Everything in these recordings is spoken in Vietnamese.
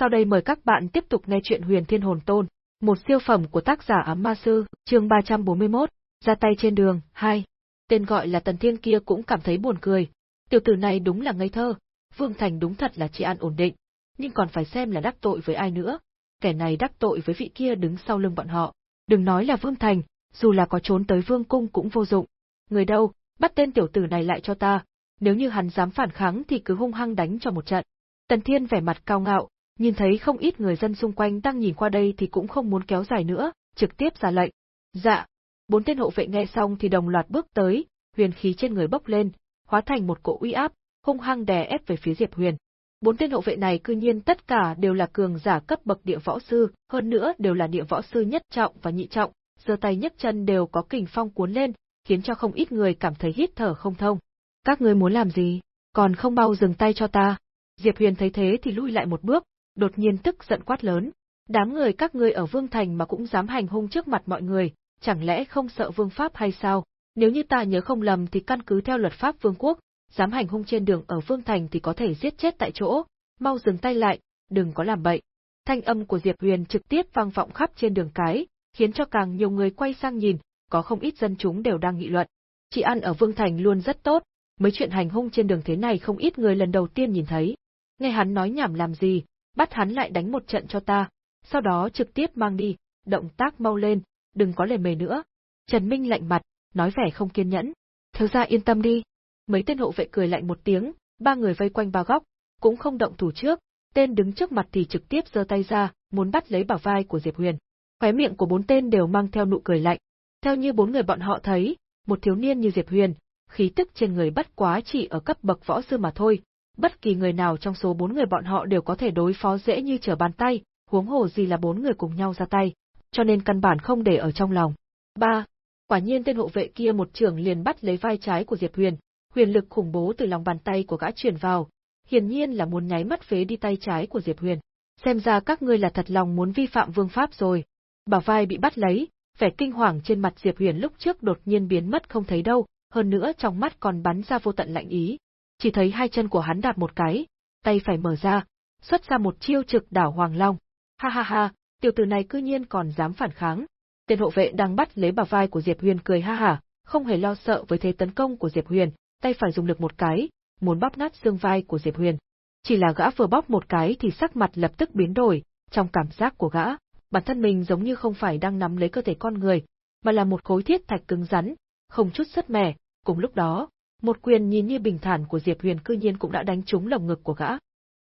Sau đây mời các bạn tiếp tục nghe chuyện Huyền Thiên Hồn Tôn, một siêu phẩm của tác giả Ám Ma Sư, chương 341, ra tay trên đường, 2. Tên gọi là Tần Thiên kia cũng cảm thấy buồn cười. Tiểu tử này đúng là ngây thơ, Vương Thành đúng thật là chỉ an ổn định, nhưng còn phải xem là đắc tội với ai nữa. Kẻ này đắc tội với vị kia đứng sau lưng bọn họ. Đừng nói là Vương Thành, dù là có trốn tới Vương Cung cũng vô dụng. Người đâu, bắt tên tiểu tử này lại cho ta, nếu như hắn dám phản kháng thì cứ hung hăng đánh cho một trận. Tần Thiên vẻ mặt cao ngạo, nhìn thấy không ít người dân xung quanh đang nhìn qua đây thì cũng không muốn kéo dài nữa, trực tiếp ra lệnh. Dạ. Bốn tên hộ vệ nghe xong thì đồng loạt bước tới, huyền khí trên người bốc lên, hóa thành một cỗ uy áp, hung hăng đè ép về phía Diệp Huyền. Bốn tên hộ vệ này cư nhiên tất cả đều là cường giả cấp bậc địa võ sư, hơn nữa đều là địa võ sư nhất trọng và nhị trọng, giơ tay nhấc chân đều có kình phong cuốn lên, khiến cho không ít người cảm thấy hít thở không thông. Các ngươi muốn làm gì? Còn không bao dừng tay cho ta. Diệp Huyền thấy thế thì lui lại một bước, đột nhiên tức giận quát lớn. Đám người các ngươi ở Vương Thành mà cũng dám hành hung trước mặt mọi người, chẳng lẽ không sợ vương pháp hay sao? Nếu như ta nhớ không lầm thì căn cứ theo luật pháp vương quốc, dám hành hung trên đường ở Vương Thành thì có thể giết chết tại chỗ, mau dừng tay lại, đừng có làm bậy. Thanh âm của Diệp Huyền trực tiếp vang vọng khắp trên đường cái, khiến cho càng nhiều người quay sang nhìn, có không ít dân chúng đều đang nghị luận. Chị ăn ở Vương Thành luôn rất tốt, mấy chuyện hành hung trên đường thế này không ít người lần đầu tiên nhìn thấy. Nghe hắn nói nhảm làm gì, bắt hắn lại đánh một trận cho ta, sau đó trực tiếp mang đi, động tác mau lên, đừng có lề mề nữa. Trần Minh lạnh mặt, nói vẻ không kiên nhẫn. Thiếu gia yên tâm đi. Mấy tên hộ vệ cười lạnh một tiếng, ba người vây quanh ba góc, cũng không động thủ trước, tên đứng trước mặt thì trực tiếp giơ tay ra, muốn bắt lấy bảo vai của Diệp Huyền. Khóe miệng của bốn tên đều mang theo nụ cười lạnh. Theo như bốn người bọn họ thấy, một thiếu niên như Diệp Huyền, khí tức trên người bất quá chỉ ở cấp bậc võ sư mà thôi, bất kỳ người nào trong số bốn người bọn họ đều có thể đối phó dễ như trở bàn tay, huống hồ gì là bốn người cùng nhau ra tay, cho nên căn bản không để ở trong lòng. Ba, Quả nhiên tên hộ vệ kia một trường liền bắt lấy vai trái của Diệp Huyền, huyền lực khủng bố từ lòng bàn tay của gã truyền vào, hiển nhiên là muốn nháy mắt phế đi tay trái của Diệp Huyền. Xem ra các ngươi là thật lòng muốn vi phạm vương pháp rồi. Bảo vai bị bắt lấy, vẻ kinh hoàng trên mặt Diệp Huyền lúc trước đột nhiên biến mất không thấy đâu, hơn nữa trong mắt còn bắn ra vô tận lạnh ý. Chỉ thấy hai chân của hắn đạp một cái, tay phải mở ra, xuất ra một chiêu trực đảo Hoàng Long. Ha ha ha, tiểu tử này cư nhiên còn dám phản kháng. Tên hộ vệ đang bắt lấy bả vai của Diệp Huyền cười ha hả, không hề lo sợ với thế tấn công của Diệp Huyền, tay phải dùng lực một cái, muốn bóp nát xương vai của Diệp Huyền. Chỉ là gã vừa bóp một cái thì sắc mặt lập tức biến đổi, trong cảm giác của gã, bản thân mình giống như không phải đang nắm lấy cơ thể con người, mà là một khối thiết thạch cứng rắn, không chút sứt mẻ, cùng lúc đó, một quyền nhìn như bình thản của Diệp Huyền cư nhiên cũng đã đánh trúng lồng ngực của gã.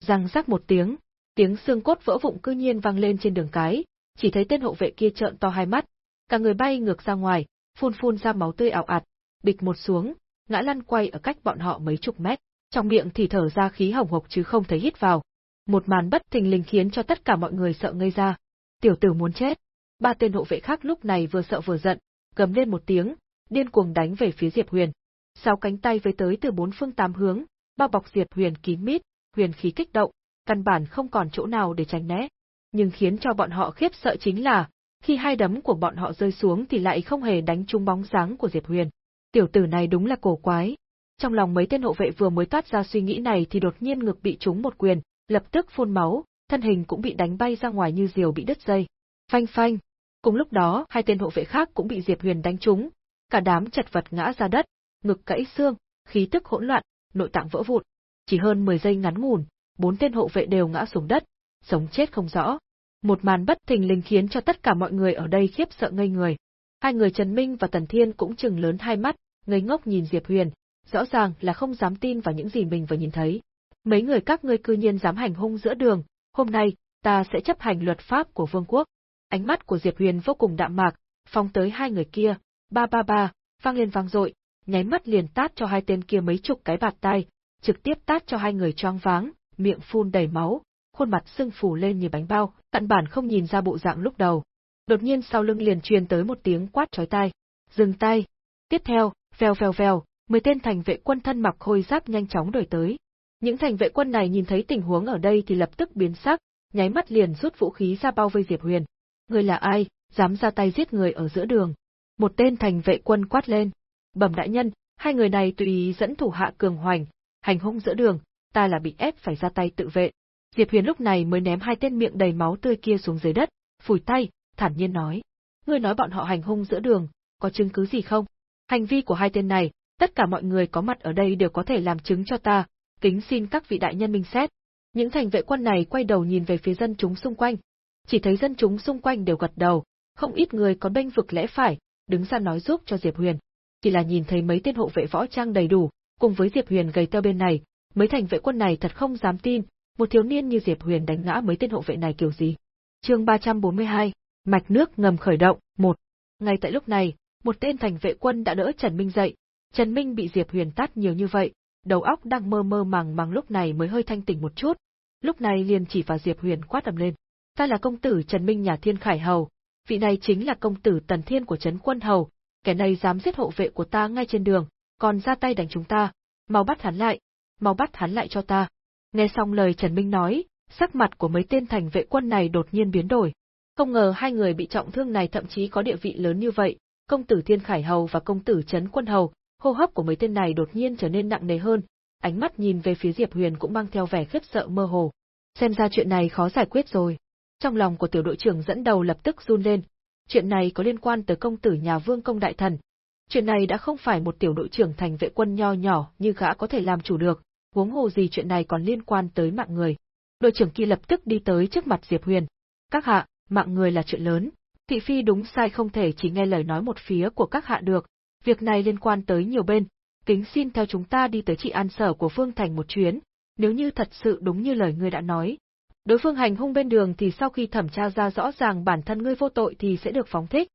Răng rắc một tiếng, tiếng xương cốt vỡ vụn cư nhiên vang lên trên đường cái, chỉ thấy tên hộ vệ kia trợn to hai mắt, cả người bay ngược ra ngoài, phun phun ra máu tươi ảo ạt, bịch một xuống, ngã lăn quay ở cách bọn họ mấy chục mét, trong miệng thì thở ra khí hồng hộc chứ không thấy hít vào. Một màn bất thình lình khiến cho tất cả mọi người sợ ngây ra. Tiểu tử muốn chết. Ba tên hộ vệ khác lúc này vừa sợ vừa giận, gầm lên một tiếng, điên cuồng đánh về phía Diệp Huyền. Sáu cánh tay với tới từ bốn phương tám hướng, bao bọc Diệp Huyền kín mít, huyền khí kích động, căn bản không còn chỗ nào để tránh né. Nhưng khiến cho bọn họ khiếp sợ chính là, khi hai đấm của bọn họ rơi xuống thì lại không hề đánh trúng bóng dáng của Diệp Huyền. Tiểu tử này đúng là cổ quái. Trong lòng mấy tên hộ vệ vừa mới toát ra suy nghĩ này thì đột nhiên ngực bị trúng một quyền, lập tức phun máu, thân hình cũng bị đánh bay ra ngoài như diều bị đứt dây. Phanh phanh. Cùng lúc đó, hai tên hộ vệ khác cũng bị Diệp Huyền đánh trúng, cả đám chật vật ngã ra đất, ngực gãy xương, khí tức hỗn loạn, nội tạng vỡ vụn. Chỉ hơn 10 giây ngắn ngủn, bốn tên hộ vệ đều ngã xuống đất, sống chết không rõ. Một màn bất thình lình khiến cho tất cả mọi người ở đây khiếp sợ ngây người. Hai người Trần Minh và Tần Thiên cũng chừng lớn hai mắt, ngây ngốc nhìn Diệp Huyền, rõ ràng là không dám tin vào những gì mình vừa nhìn thấy. Mấy người các ngươi cư nhiên dám hành hung giữa đường, hôm nay, ta sẽ chấp hành luật pháp của vương quốc. Ánh mắt của Diệp Huyền vô cùng đạm mạc, phóng tới hai người kia, ba ba ba, vang lên vang dội, nháy mắt liền tát cho hai tên kia mấy chục cái bạt tay, trực tiếp tát cho hai người choáng váng, miệng phun đầy máu, khuôn mặt sưng phù lên như bánh bao, tận bản không nhìn ra bộ dạng lúc đầu. Đột nhiên sau lưng liền truyền tới một tiếng quát chói tai. Dừng tay. Tiếp theo, vèo vèo vèo, mười tên thành vệ quân thân mặc khôi giáp nhanh chóng đuổi tới. Những thành vệ quân này nhìn thấy tình huống ở đây thì lập tức biến sắc, nháy mắt liền rút vũ khí ra bao vây Diệp Huyền. Người là ai, dám ra tay giết người ở giữa đường? Một tên thành vệ quân quát lên. Bẩm đại nhân, hai người này tùy ý dẫn thủ hạ cường hoành, hành hung giữa đường, ta là bị ép phải ra tay tự vệ. Diệp Huyền lúc này mới ném hai tên miệng đầy máu tươi kia xuống dưới đất, phủi tay, thản nhiên nói. Ngươi nói bọn họ hành hung giữa đường, có chứng cứ gì không? Hành vi của hai tên này, tất cả mọi người có mặt ở đây đều có thể làm chứng cho ta, kính xin các vị đại nhân minh xét. Những thành vệ quân này quay đầu nhìn về phía dân chúng xung quanh. Chỉ thấy dân chúng xung quanh đều gật đầu, không ít người còn bênh vực lẽ phải, đứng ra nói giúp cho Diệp Huyền. Chỉ là nhìn thấy mấy tên hộ vệ võ trang đầy đủ, cùng với Diệp Huyền gầy teo bên này, mấy thành vệ quân này thật không dám tin, một thiếu niên như Diệp Huyền đánh ngã mấy tên hộ vệ này kiểu gì. Chương 342, mạch nước ngầm khởi động, một. Ngay tại lúc này, một tên thành vệ quân đã đỡ Trần Minh dậy. Trần Minh bị Diệp Huyền tát nhiều như vậy, đầu óc đang mơ mơ màng màng lúc này mới hơi thanh tỉnh một chút. Lúc này liền chỉ vào Diệp Huyền quát ầm lên. Ta là công tử Trần Minh nhà Thiên Khải Hầu, vị này chính là công tử Tần Thiên của Trấn Quân Hầu, kẻ này dám giết hộ vệ của ta ngay trên đường, còn ra tay đánh chúng ta, mau bắt hắn lại, mau bắt hắn lại cho ta. Nghe xong lời Trần Minh nói, sắc mặt của mấy tên thành vệ quân này đột nhiên biến đổi. Không ngờ hai người bị trọng thương này thậm chí có địa vị lớn như vậy, công tử Thiên Khải Hầu và công tử Trấn Quân Hầu, hô hấp của mấy tên này đột nhiên trở nên nặng nề hơn, ánh mắt nhìn về phía Diệp Huyền cũng mang theo vẻ khiếp sợ mơ hồ. Xem ra chuyện này khó giải quyết rồi. Trong lòng của tiểu đội trưởng dẫn đầu lập tức run lên, chuyện này có liên quan tới công tử nhà Vương công đại thần. Chuyện này đã không phải một tiểu đội trưởng thành vệ quân nho nhỏ như gã có thể làm chủ được, huống hồ gì chuyện này còn liên quan tới mạng người. Đội trưởng kia lập tức đi tới trước mặt Diệp Huyền. Các hạ, mạng người là chuyện lớn, thị phi đúng sai không thể chỉ nghe lời nói một phía của các hạ được, việc này liên quan tới nhiều bên, kính xin theo chúng ta đi tới trị an sở của Phương Thành một chuyến, nếu như thật sự đúng như lời ngươi đã nói. Đối phương hành hung bên đường thì sau khi thẩm tra ra rõ ràng bản thân ngươi vô tội thì sẽ được phóng thích.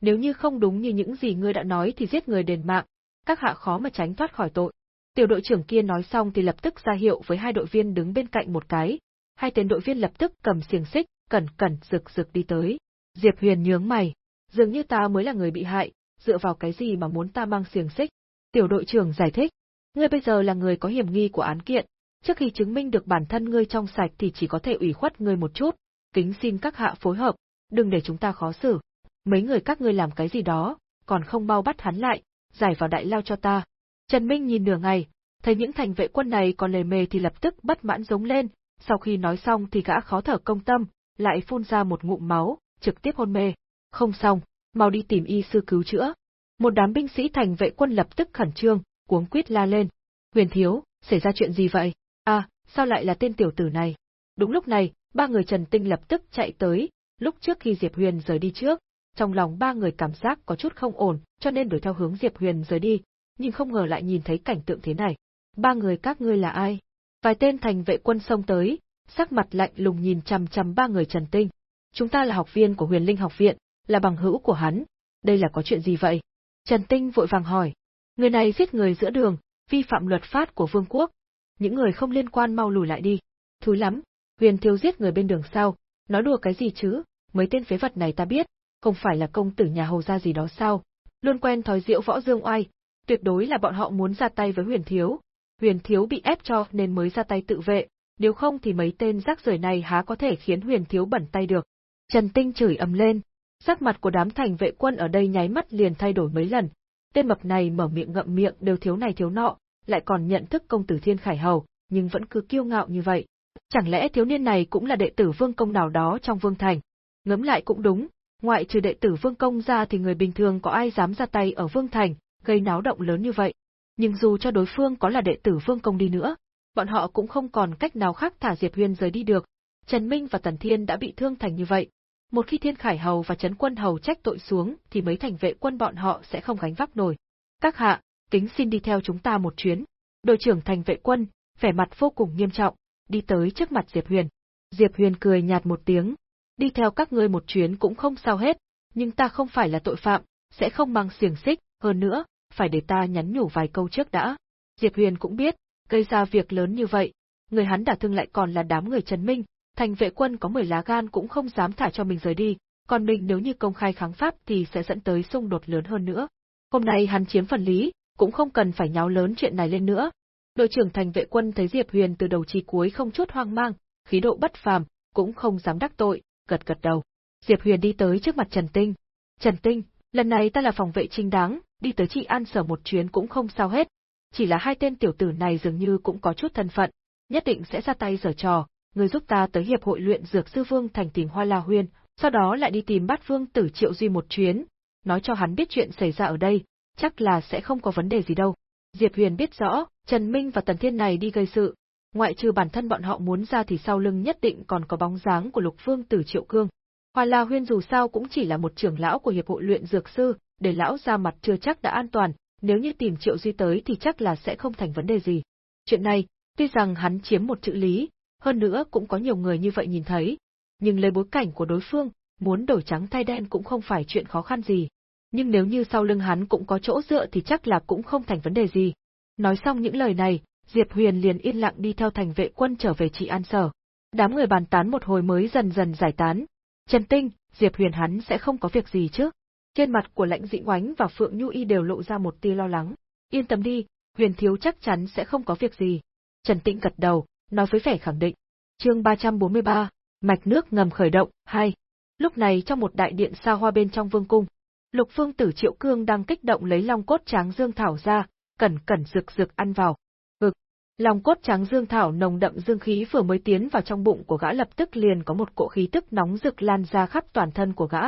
Nếu như không đúng như những gì ngươi đã nói thì giết người đền mạng, các hạ khó mà tránh thoát khỏi tội. Tiểu đội trưởng kia nói xong thì lập tức ra hiệu với hai đội viên đứng bên cạnh một cái. Hai tên đội viên lập tức cầm xiềng xích, cẩn cẩn rực rực đi tới. Diệp Huyền nhướng mày, dường như ta mới là người bị hại, dựa vào cái gì mà muốn ta mang xiềng xích? Tiểu đội trưởng giải thích, ngươi bây giờ là người có hiểm nghi của án kiện, trước khi chứng minh được bản thân ngươi trong sạch thì chỉ có thể ủy khuất ngươi một chút, kính xin các hạ phối hợp, đừng để chúng ta khó xử. Mấy người các ngươi làm cái gì đó, còn không mau bắt hắn lại, giải vào đại lao cho ta. Trần Minh nhìn nửa ngày, thấy những thành vệ quân này còn lề mề thì lập tức bất mãn giống lên, sau khi nói xong thì gã khó thở công tâm, lại phun ra một ngụm máu, trực tiếp hôn mê. Không xong, mau đi tìm y sư cứu chữa. Một đám binh sĩ thành vệ quân lập tức khẩn trương, cuống quýt la lên. Huyền thiếu, xảy ra chuyện gì vậy? À, sao lại là tên tiểu tử này? Đúng lúc này, ba người Trần Tinh lập tức chạy tới, lúc trước khi Diệp Huyền rời đi trước, trong lòng ba người cảm giác có chút không ổn, cho nên đuổi theo hướng Diệp Huyền rời đi, nhưng không ngờ lại nhìn thấy cảnh tượng thế này. Ba người các ngươi là ai? Vài tên thành vệ quân xông tới, sắc mặt lạnh lùng nhìn chằm chằm ba người Trần Tinh. Chúng ta là học viên của Huyền Linh học viện, là bằng hữu của hắn, đây là có chuyện gì vậy? Trần Tinh vội vàng hỏi. Người này giết người giữa đường, vi phạm luật pháp của vương quốc. Những người không liên quan mau lùi lại đi. Thúi lắm, huyền thiếu giết người bên đường sao, nói đùa cái gì chứ, mấy tên phế vật này ta biết, không phải là công tử nhà hầu gia gì đó sao, luôn quen thói diệu võ dương oai, tuyệt đối là bọn họ muốn ra tay với huyền thiếu. Huyền thiếu bị ép cho nên mới ra tay tự vệ, nếu không thì mấy tên rác rưởi này há có thể khiến huyền thiếu bẩn tay được. Trần Tinh chửi ầm lên, Sắc mặt của đám thành vệ quân ở đây nháy mắt liền thay đổi mấy lần. Tên mập này mở miệng ngậm miệng đều thiếu này thiếu nọ, lại còn nhận thức công tử Thiên Khải Hầu, nhưng vẫn cứ kiêu ngạo như vậy. Chẳng lẽ thiếu niên này cũng là đệ tử vương công nào đó trong vương thành? Ngẫm lại cũng đúng, ngoại trừ đệ tử vương công ra thì người bình thường có ai dám ra tay ở vương thành, gây náo động lớn như vậy. Nhưng dù cho đối phương có là đệ tử vương công đi nữa, bọn họ cũng không còn cách nào khác thả Diệp Huyên rời đi được. Trần Minh và Tần Thiên đã bị thương thành như vậy, một khi Thiên Khải Hầu và Trấn Quân Hầu trách tội xuống thì mấy thành vệ quân bọn họ sẽ không gánh vác nổi. Các hạ, kính xin đi theo chúng ta một chuyến. Đội trưởng thành vệ quân, vẻ mặt vô cùng nghiêm trọng, đi tới trước mặt Diệp Huyền. Diệp Huyền cười nhạt một tiếng, đi theo các ngươi một chuyến cũng không sao hết, nhưng ta không phải là tội phạm, sẽ không mang xiềng xích, hơn nữa, phải để ta nhắn nhủ vài câu trước đã. Diệp Huyền cũng biết, gây ra việc lớn như vậy, người hắn đả thương lại còn là đám người Trần Minh, thành vệ quân có 10 lá gan cũng không dám thả cho mình rời đi, còn mình nếu như công khai kháng pháp thì sẽ dẫn tới xung đột lớn hơn nữa. Hôm nay hắn chiếm phần lý, cũng không cần phải nháo lớn chuyện này lên nữa. Đội trưởng thành vệ quân thấy Diệp Huyền từ đầu chí cuối không chút hoang mang, khí độ bất phàm, cũng không dám đắc tội, gật gật đầu. Diệp Huyền đi tới trước mặt Trần Tinh. Trần Tinh, lần này ta là phòng vệ trinh đáng, đi tới trị an sở một chuyến cũng không sao hết. Chỉ là hai tên tiểu tử này dường như cũng có chút thân phận, nhất định sẽ ra tay giở trò, người giúp ta tới hiệp hội luyện dược sư Vương thành tìm Hoa La Huyên, sau đó lại đi tìm Bát Vương Tử Triệu Duy một chuyến, nói cho hắn biết chuyện xảy ra ở đây, chắc là sẽ không có vấn đề gì đâu. Diệp Huyền biết rõ, Trần Minh và Tần Thiên này đi gây sự, ngoại trừ bản thân bọn họ muốn ra thì sau lưng nhất định còn có bóng dáng của Lục Vương Tử Triệu Cương. Hoa La Huyên dù sao cũng chỉ là một trưởng lão của hiệp hội luyện dược sư, để lão ra mặt chưa chắc đã an toàn, nếu như tìm Triệu Duy tới thì chắc là sẽ không thành vấn đề gì. Chuyện này, tuy rằng hắn chiếm một chữ lý, hơn nữa cũng có nhiều người như vậy nhìn thấy, nhưng lấy bối cảnh của đối phương, muốn đổi trắng thay đen cũng không phải chuyện khó khăn gì. Nhưng nếu như sau lưng hắn cũng có chỗ dựa thì chắc là cũng không thành vấn đề gì. Nói xong những lời này, Diệp Huyền liền yên lặng đi theo thành vệ quân trở về trị an sở. Đám người bàn tán một hồi mới dần dần giải tán. Trần Tinh, Diệp Huyền hắn sẽ không có việc gì chứ? Trên mặt của lãnh dĩnh oánh và Phượng Nhu Y đều lộ ra một tia lo lắng. Yên tâm đi, Huyền Thiếu chắc chắn sẽ không có việc gì. Trần Tĩnh gật đầu, nói với vẻ khẳng định. Chương 343, mạch nước ngầm khởi động, 2. Lúc này trong một đại điện xa hoa bên trong vương cung, Lục Phương Tử Triệu Cương đang kích động lấy long cốt tráng dương thảo ra, cẩn cẩn rực rực ăn vào. Ngực, Long cốt tráng dương thảo nồng đậm dương khí vừa mới tiến vào trong bụng của gã lập tức liền có một cỗ khí tức nóng rực lan ra khắp toàn thân của gã.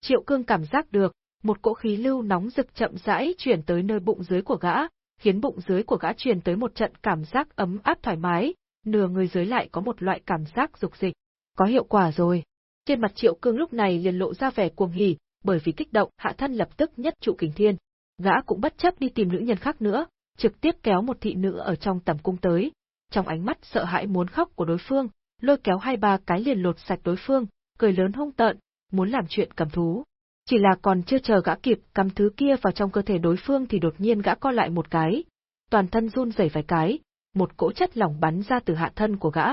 Triệu Cương cảm giác được, một cỗ khí lưu nóng rực chậm rãi chuyển tới nơi bụng dưới của gã, khiến bụng dưới của gã truyền tới một trận cảm giác ấm áp thoải mái, nửa người dưới lại có một loại cảm giác dục dịch. Có hiệu quả rồi. Trên mặt Triệu Cương lúc này liền lộ ra vẻ cuồng hỉ, bởi vì kích động, hạ thân lập tức nhất trụ kình thiên. Gã cũng bất chấp đi tìm nữ nhân khác nữa, trực tiếp kéo một thị nữ ở trong tầm cung tới. Trong ánh mắt sợ hãi muốn khóc của đối phương, lôi kéo hai ba cái liền lột sạch đối phương, cười lớn hung tợn, muốn làm chuyện cầm thú. Chỉ là còn chưa chờ gã kịp cầm thứ kia vào trong cơ thể đối phương thì đột nhiên gã co lại một cái. Toàn thân run rẩy vài cái, một cỗ chất lỏng bắn ra từ hạ thân của gã.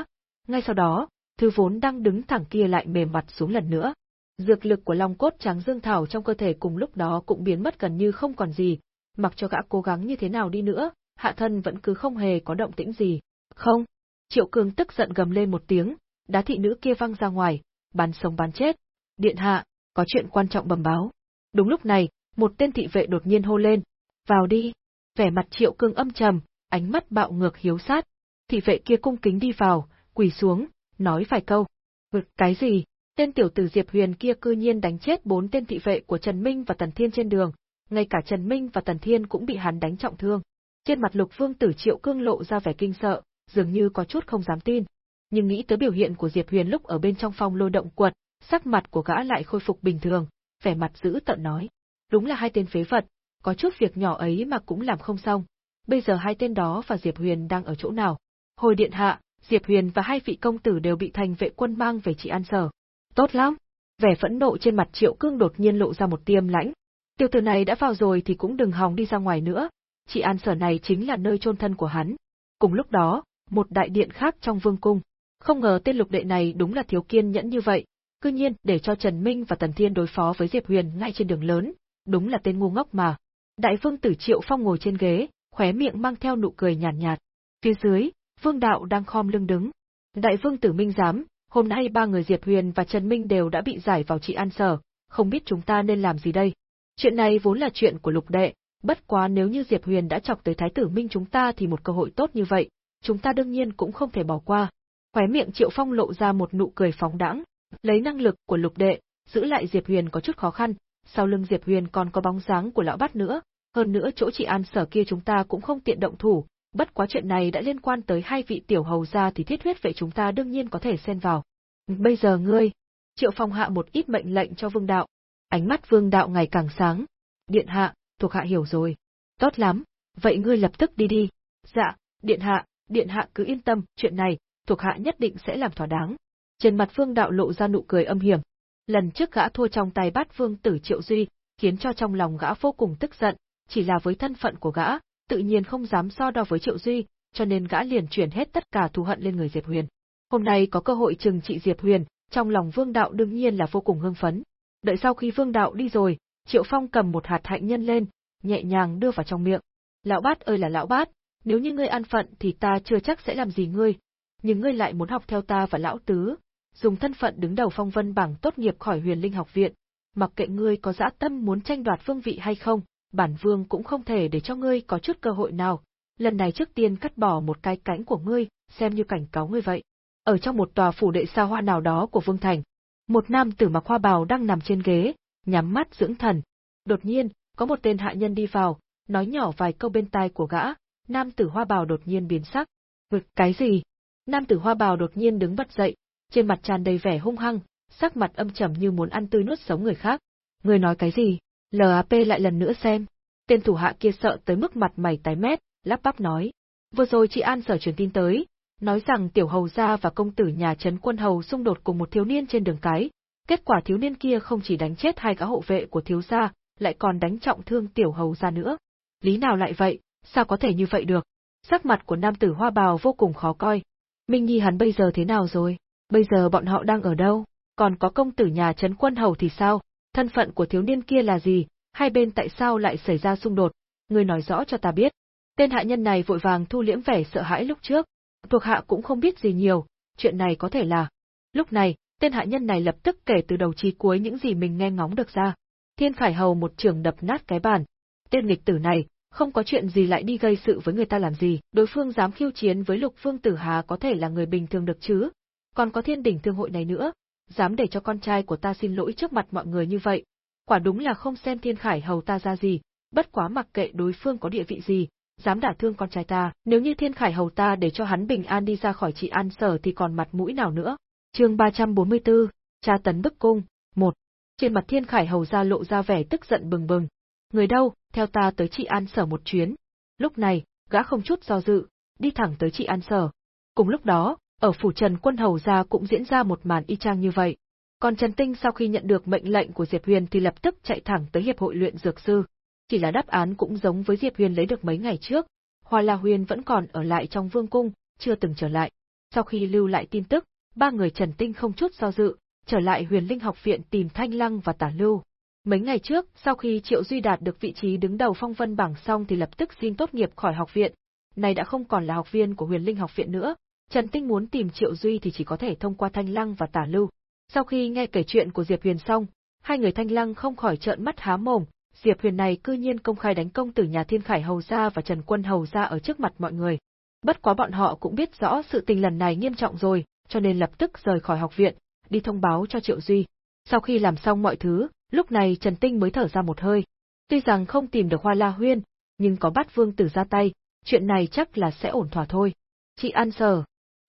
Ngay sau đó, thứ vốn đang đứng thẳng kia lại mềm mặt xuống lần nữa. Dược lực của long cốt trắng dương thảo trong cơ thể cùng lúc đó cũng biến mất gần như không còn gì, mặc cho gã cố gắng như thế nào đi nữa, hạ thân vẫn cứ không hề có động tĩnh gì. Không! Triệu Cường tức giận gầm lên một tiếng, đá thị nữ kia văng ra ngoài, bắn sống bắn chết. Điện hạ, có chuyện quan trọng bẩm báo. Đúng lúc này, một tên thị vệ đột nhiên hô lên, vào đi. Vẻ mặt Triệu Cương âm trầm, ánh mắt bạo ngược hiếu sát. Thị vệ kia cung kính đi vào, quỳ xuống, nói vài câu. Vực cái gì? Tên tiểu tử Diệp Huyền kia cư nhiên đánh chết bốn tên thị vệ của Trần Minh và Tần Thiên trên đường, ngay cả Trần Minh và Tần Thiên cũng bị hắn đánh trọng thương. Trên mặt Lục Vương Tử Triệu Cương lộ ra vẻ kinh sợ, dường như có chút không dám tin. Nhưng nghĩ tới biểu hiện của Diệp Huyền lúc ở bên trong phong lôi động quật, sắc mặt của gã lại khôi phục bình thường, vẻ mặt giữ tận nói. Đúng là hai tên phế vật, có chút việc nhỏ ấy mà cũng làm không xong. Bây giờ hai tên đó và Diệp Huyền đang ở chỗ nào? Hồi điện hạ, Diệp Huyền và hai vị công tử đều bị thành vệ quân mang về trị an sở. Tốt lắm. Vẻ phẫn nộ trên mặt Triệu Cương đột nhiên lộ ra một tiêm lãnh. tiểu tử này đã vào rồi thì cũng đừng hòng đi ra ngoài nữa, chị an sở này chính là nơi chôn thân của hắn. Cùng lúc đó, một đại điện khác trong vương cung. Không ngờ tên lục đệ này đúng là thiếu kiên nhẫn như vậy, cư nhiên để cho Trần Minh và Tần Thiên đối phó với Diệp Huyền ngay trên đường lớn, đúng là tên ngu ngốc mà. Đại vương tử Triệu Phong ngồi trên ghế, khóe miệng mang theo nụ cười nhàn nhạt, nhạt. Phía dưới, Vương Đạo đang khom lưng đứng. Đại vương tử Minh giám, hôm nay ba người Diệp Huyền và Trần Minh đều đã bị giải vào trị an sở, không biết chúng ta nên làm gì đây. Chuyện này vốn là chuyện của lục đệ, bất quá nếu như Diệp Huyền đã chọc tới Thái tử Minh chúng ta thì một cơ hội tốt như vậy, chúng ta đương nhiên cũng không thể bỏ qua. Khóe miệng Triệu Phong lộ ra một nụ cười phóng đãng, lấy năng lực của lục đệ, giữ lại Diệp Huyền có chút khó khăn, sau lưng Diệp Huyền còn có bóng dáng của lão bát nữa, hơn nữa chỗ trị an sở kia chúng ta cũng không tiện động thủ, bất quá chuyện này đã liên quan tới hai vị tiểu hầu gia thì thiết huyết vệ chúng ta đương nhiên có thể xen vào. Bây giờ ngươi, Triệu Phong hạ một ít mệnh lệnh cho Vương Đạo. Ánh mắt Vương Đạo ngày càng sáng. Điện hạ, thuộc hạ hiểu rồi. Tốt lắm, vậy ngươi lập tức đi đi. Dạ, điện hạ, điện hạ cứ yên tâm, chuyện này, thuộc hạ nhất định sẽ làm thỏa đáng. Trên mặt Vương Đạo lộ ra nụ cười âm hiểm. Lần trước gã thua trong tay bát Vương Tử Triệu Duy, khiến cho trong lòng gã vô cùng tức giận, chỉ là với thân phận của gã, tự nhiên không dám so đo với Triệu Duy, cho nên gã liền chuyển hết tất cả thù hận lên người Diệp Huyền. Hôm nay có cơ hội trừng trị Diệp Huyền, trong lòng Vương Đạo đương nhiên là vô cùng hưng phấn. Đợi sau khi Vương Đạo đi rồi, Triệu Phong cầm một hạt hạnh nhân lên, nhẹ nhàng đưa vào trong miệng. Lão bát ơi là lão bát, nếu như ngươi an phận thì ta chưa chắc sẽ làm gì ngươi, nhưng ngươi lại muốn học theo ta và lão tứ, dùng thân phận đứng đầu phong vân bảng tốt nghiệp khỏi huyền linh học viện, mặc kệ ngươi có dã tâm muốn tranh đoạt vương vị hay không, bản vương cũng không thể để cho ngươi có chút cơ hội nào. Lần này trước tiên cắt bỏ một cái cánh của ngươi, xem như cảnh cáo ngươi vậy. Ở trong một tòa phủ đệ xa hoa nào đó của Vương Thành, một nam tử mặc hoa bào đang nằm trên ghế, nhắm mắt dưỡng thần. Đột nhiên, có một tên hạ nhân đi vào, nói nhỏ vài câu bên tai của gã, nam tử hoa bào đột nhiên biến sắc. Vực cái gì? Nam tử hoa bào đột nhiên đứng bật dậy, trên mặt tràn đầy vẻ hung hăng, sắc mặt âm trầm như muốn ăn tươi nuốt sống người khác. Người nói cái gì? LAP lại lần nữa xem. Tên thủ hạ kia sợ tới mức mặt mày tái mét, lắp bắp nói. Vừa rồi chị An sở truyền tin tới, nói rằng tiểu hầu gia và công tử nhà trấn quân hầu xung đột cùng một thiếu niên trên đường cái. Kết quả thiếu niên kia không chỉ đánh chết hai gã hộ vệ của thiếu gia, lại còn đánh trọng thương tiểu hầu gia nữa. Lý nào lại vậy, sao có thể như vậy được? Sắc mặt của nam tử hoa bào vô cùng khó coi. Minh Nhi hắn bây giờ thế nào rồi? Bây giờ bọn họ đang ở đâu? Còn có công tử nhà trấn quân hầu thì sao? Thân phận của thiếu niên kia là gì? Hai bên tại sao lại xảy ra xung đột? Ngươi nói rõ cho ta biết. Tên hạ nhân này vội vàng thu liễm vẻ sợ hãi lúc trước. Thuộc hạ cũng không biết gì nhiều, chuyện này có thể là. Lúc này, tên hạ nhân này lập tức kể từ đầu chí cuối những gì mình nghe ngóng được ra. Thiên Khải Hầu một trường đập nát cái bàn. Tên nghịch tử này, không có chuyện gì lại đi gây sự với người ta làm gì, đối phương dám khiêu chiến với Lục Phương Tử Hà có thể là người bình thường được chứ, còn có thiên đỉnh thương hội này nữa, dám để cho con trai của ta xin lỗi trước mặt mọi người như vậy, quả đúng là không xem thiên khải hầu ta ra gì, bất quá mặc kệ đối phương có địa vị gì, dám đả thương con trai ta, nếu như thiên khải hầu ta để cho hắn bình an đi ra khỏi trị an sở thì còn mặt mũi nào nữa. chương 344, tra tấn bức cung, một Trên mặt thiên khải hầu ra lộ ra vẻ tức giận bừng bừng. Người đâu, theo ta tới trị an sở một chuyến. Lúc này, gã không chút do dự, đi thẳng tới trị an sở. Cùng lúc đó, ở phủ Trần Quân Hầu gia cũng diễn ra một màn y chang như vậy. Còn Trần Tinh sau khi nhận được mệnh lệnh của Diệp Huyền thì lập tức chạy thẳng tới hiệp hội luyện dược sư. Chỉ là đáp án cũng giống với Diệp Huyền lấy được mấy ngày trước, Hoa La Huyền vẫn còn ở lại trong vương cung, chưa từng trở lại. Sau khi lưu lại tin tức, ba người Trần Tinh không chút do dự, trở lại Huyền Linh học viện tìm Thanh Lăng và Tả Lưu. Mấy ngày trước, sau khi Triệu Duy đạt được vị trí đứng đầu phong vân bảng xong thì lập tức xin tốt nghiệp khỏi học viện. Này đã không còn là học viên của Huyền Linh học viện nữa, Trần Tinh muốn tìm Triệu Duy thì chỉ có thể thông qua Thanh Lăng và Tả Lưu. Sau khi nghe kể chuyện của Diệp Huyền xong, hai người Thanh Lăng không khỏi trợn mắt há mồm, Diệp Huyền này cư nhiên công khai đánh công tử nhà Thiên Khải Hầu gia và Trần Quân Hầu gia ở trước mặt mọi người. Bất quá bọn họ cũng biết rõ sự tình lần này nghiêm trọng rồi, cho nên lập tức rời khỏi học viện, đi thông báo cho Triệu Duy. Sau khi làm xong mọi thứ, lúc này Trần Tinh mới thở ra một hơi. Tuy rằng không tìm được Hoa La Huyên, nhưng có bắt Vương Tử ra tay, chuyện này chắc là sẽ ổn thỏa thôi. Chị An Sở,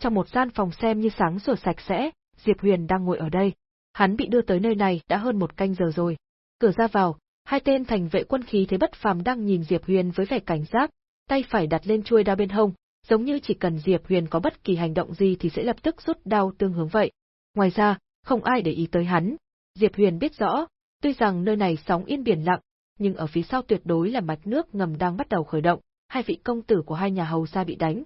trong một gian phòng xem như sáng sủa sạch sẽ, Diệp Huyền đang ngồi ở đây. Hắn bị đưa tới nơi này đã hơn một canh giờ rồi. Cửa ra vào, hai tên thành vệ quân khí thế bất phàm đang nhìn Diệp Huyền với vẻ cảnh giác, tay phải đặt lên chuôi đao bên hông, giống như chỉ cần Diệp Huyền có bất kỳ hành động gì thì sẽ lập tức rút đao tương hướng vậy. Ngoài ra, không ai để ý tới hắn. Diệp Huyền biết rõ, tuy rằng nơi này sóng yên biển lặng, nhưng ở phía sau tuyệt đối là mạch nước ngầm đang bắt đầu khởi động, hai vị công tử của hai nhà hầu gia bị đánh,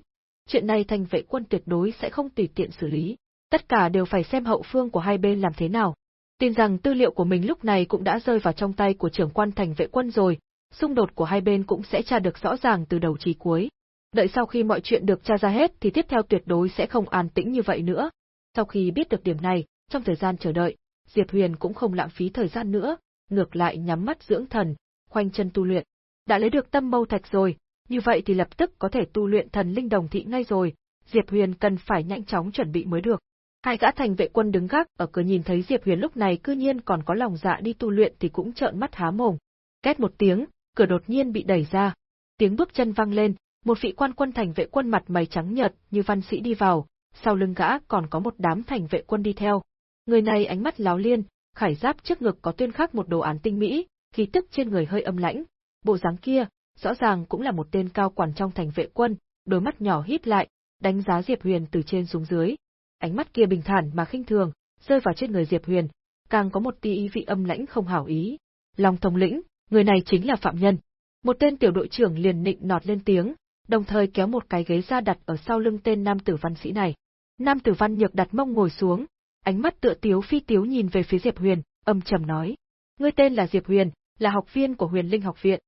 chuyện này thành vệ quân tuyệt đối sẽ không tùy tiện xử lý. Tất cả đều phải xem hậu phương của hai bên làm thế nào. Tin rằng tư liệu của mình lúc này cũng đã rơi vào trong tay của trưởng quan thành vệ quân rồi, xung đột của hai bên cũng sẽ tra được rõ ràng từ đầu chí cuối. Đợi sau khi mọi chuyện được tra ra hết thì tiếp theo tuyệt đối sẽ không an tĩnh như vậy nữa. Sau khi biết được điểm này, trong thời gian chờ đợi, Diệp Huyền cũng không lãng phí thời gian nữa, ngược lại nhắm mắt dưỡng thần, khoanh chân tu luyện. Đã lấy được tâm mâu thạch rồi, như vậy thì lập tức có thể tu luyện thần linh đồng thị ngay rồi, Diệp Huyền cần phải nhanh chóng chuẩn bị mới được. Hai gã thành vệ quân đứng gác ở cửa nhìn thấy Diệp Huyền lúc này cư nhiên còn có lòng dạ đi tu luyện thì cũng trợn mắt há mồm. Két một tiếng, cửa đột nhiên bị đẩy ra. Tiếng bước chân vang lên, một vị quan quân thành vệ quân mặt mày trắng nhợt như văn sĩ đi vào, sau lưng gã còn có một đám thành vệ quân đi theo. Người này ánh mắt láo liên, khải giáp trước ngực có tuyên khắc một đồ án tinh mỹ, khí tức trên người hơi âm lãnh. Bộ dáng kia, rõ ràng cũng là một tên cao quản trong thành vệ quân, đôi mắt nhỏ híp lại, đánh giá Diệp Huyền từ trên xuống dưới. Ánh mắt kia bình thản mà khinh thường, rơi vào trên người Diệp Huyền, càng có một tia ý vị âm lãnh không hảo ý. Long thống lĩnh, người này chính là phạm nhân. Một tên tiểu đội trưởng liền nịnh nọt lên tiếng, đồng thời kéo một cái ghế ra đặt ở sau lưng tên nam tử văn sĩ này. Nam tử văn nhược đặt mông ngồi xuống, ánh mắt tựa tiếu phi tiếu nhìn về phía Diệp Huyền, âm trầm nói: "Ngươi tên là Diệp Huyền, là học viên của Huyền Linh học viện."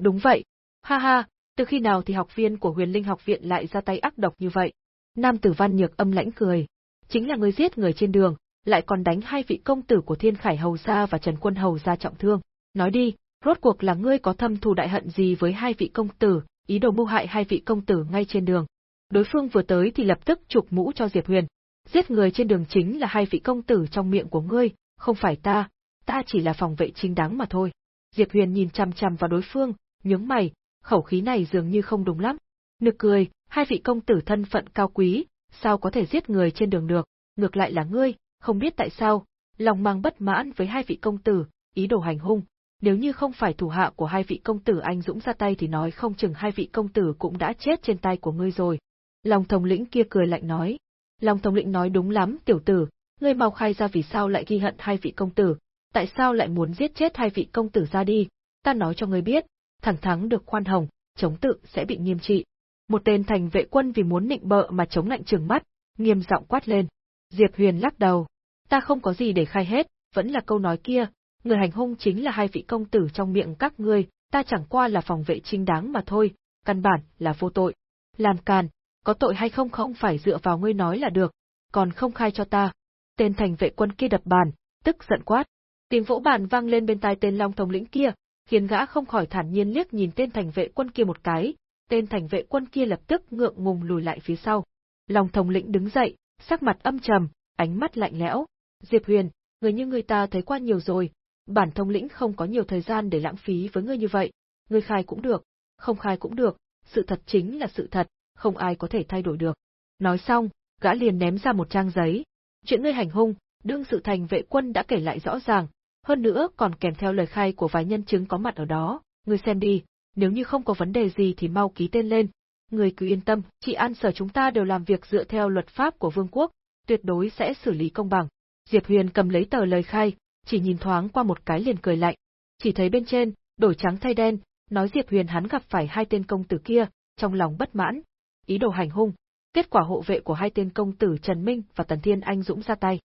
"Đúng vậy, Ha ha, từ khi nào thì học viên của huyền linh học viện lại ra tay ác độc như vậy? Nam tử văn nhược âm lãnh cười. Chính là người giết người trên đường, lại còn đánh hai vị công tử của thiên khải hầu gia và trần quân hầu gia trọng thương. Nói đi, rốt cuộc là ngươi có thâm thù đại hận gì với hai vị công tử, ý đồ mưu hại hai vị công tử ngay trên đường. Đối phương vừa tới thì lập tức chụp mũ cho Diệp Huyền. giết người trên đường chính là hai vị công tử trong miệng của ngươi, không phải ta, ta chỉ là phòng vệ chính đáng mà thôi. Diệp Huyền nhìn chằm chằm vào đối phương, nhướng mày, khẩu khí này dường như không đúng lắm. Nực cười, hai vị công tử thân phận cao quý, sao có thể giết người trên đường được, ngược lại là ngươi, không biết tại sao, lòng mang bất mãn với hai vị công tử, ý đồ hành hung. Nếu như không phải thủ hạ của hai vị công tử anh dũng ra tay thì nói không chừng hai vị công tử cũng đã chết trên tay của ngươi rồi. Lòng thống lĩnh kia cười lạnh nói. Lòng thống lĩnh nói đúng lắm tiểu tử, ngươi mau khai ra vì sao lại ghi hận hai vị công tử, tại sao lại muốn giết chết hai vị công tử ra đi, ta nói cho ngươi biết, thẳng thắng được khoan hồng, chống tự sẽ bị nghiêm trị. Một tên thành vệ quân vì muốn nịnh bợ mà chống lạnh trường mắt, nghiêm giọng quát lên. Diệp Huyền lắc đầu, ta không có gì để khai hết, vẫn là câu nói kia, người hành hung chính là hai vị công tử trong miệng các ngươi, ta chẳng qua là phòng vệ chính đáng mà thôi, căn bản là vô tội. Làm càn, có tội hay không không phải dựa vào ngươi nói là được, còn không khai cho ta. Tên thành vệ quân kia đập bàn, tức giận quát. Tiếng vỗ bàn vang lên bên tai tên Long Thống lĩnh kia, khiến gã không khỏi thản nhiên liếc nhìn tên thành vệ quân kia một cái, tên thành vệ quân kia lập tức ngượng ngùng lùi lại phía sau. lòng Thống lĩnh đứng dậy, sắc mặt âm trầm, ánh mắt lạnh lẽo. Diệp Huyền, người như người ta thấy qua nhiều rồi, bản thống lĩnh không có nhiều thời gian để lãng phí với ngươi như vậy, ngươi khai cũng được, không khai cũng được, sự thật chính là sự thật, không ai có thể thay đổi được. Nói xong, gã liền ném ra một trang giấy. Chuyện ngươi hành hung, đương sự thành vệ quân đã kể lại rõ ràng, hơn nữa còn kèm theo lời khai của vài nhân chứng có mặt ở đó, ngươi xem đi, nếu như không có vấn đề gì thì mau ký tên lên. Người cứ yên tâm, chị An sở chúng ta đều làm việc dựa theo luật pháp của vương quốc, tuyệt đối sẽ xử lý công bằng. Diệp Huyền cầm lấy tờ lời khai, chỉ nhìn thoáng qua một cái liền cười lạnh. Chỉ thấy bên trên, đổi trắng thay đen, nói Diệp Huyền hắn gặp phải hai tên công tử kia, trong lòng bất mãn, ý đồ hành hung. Kết quả hộ vệ của hai tên công tử Trần Minh và Tần Thiên Anh dũng ra tay.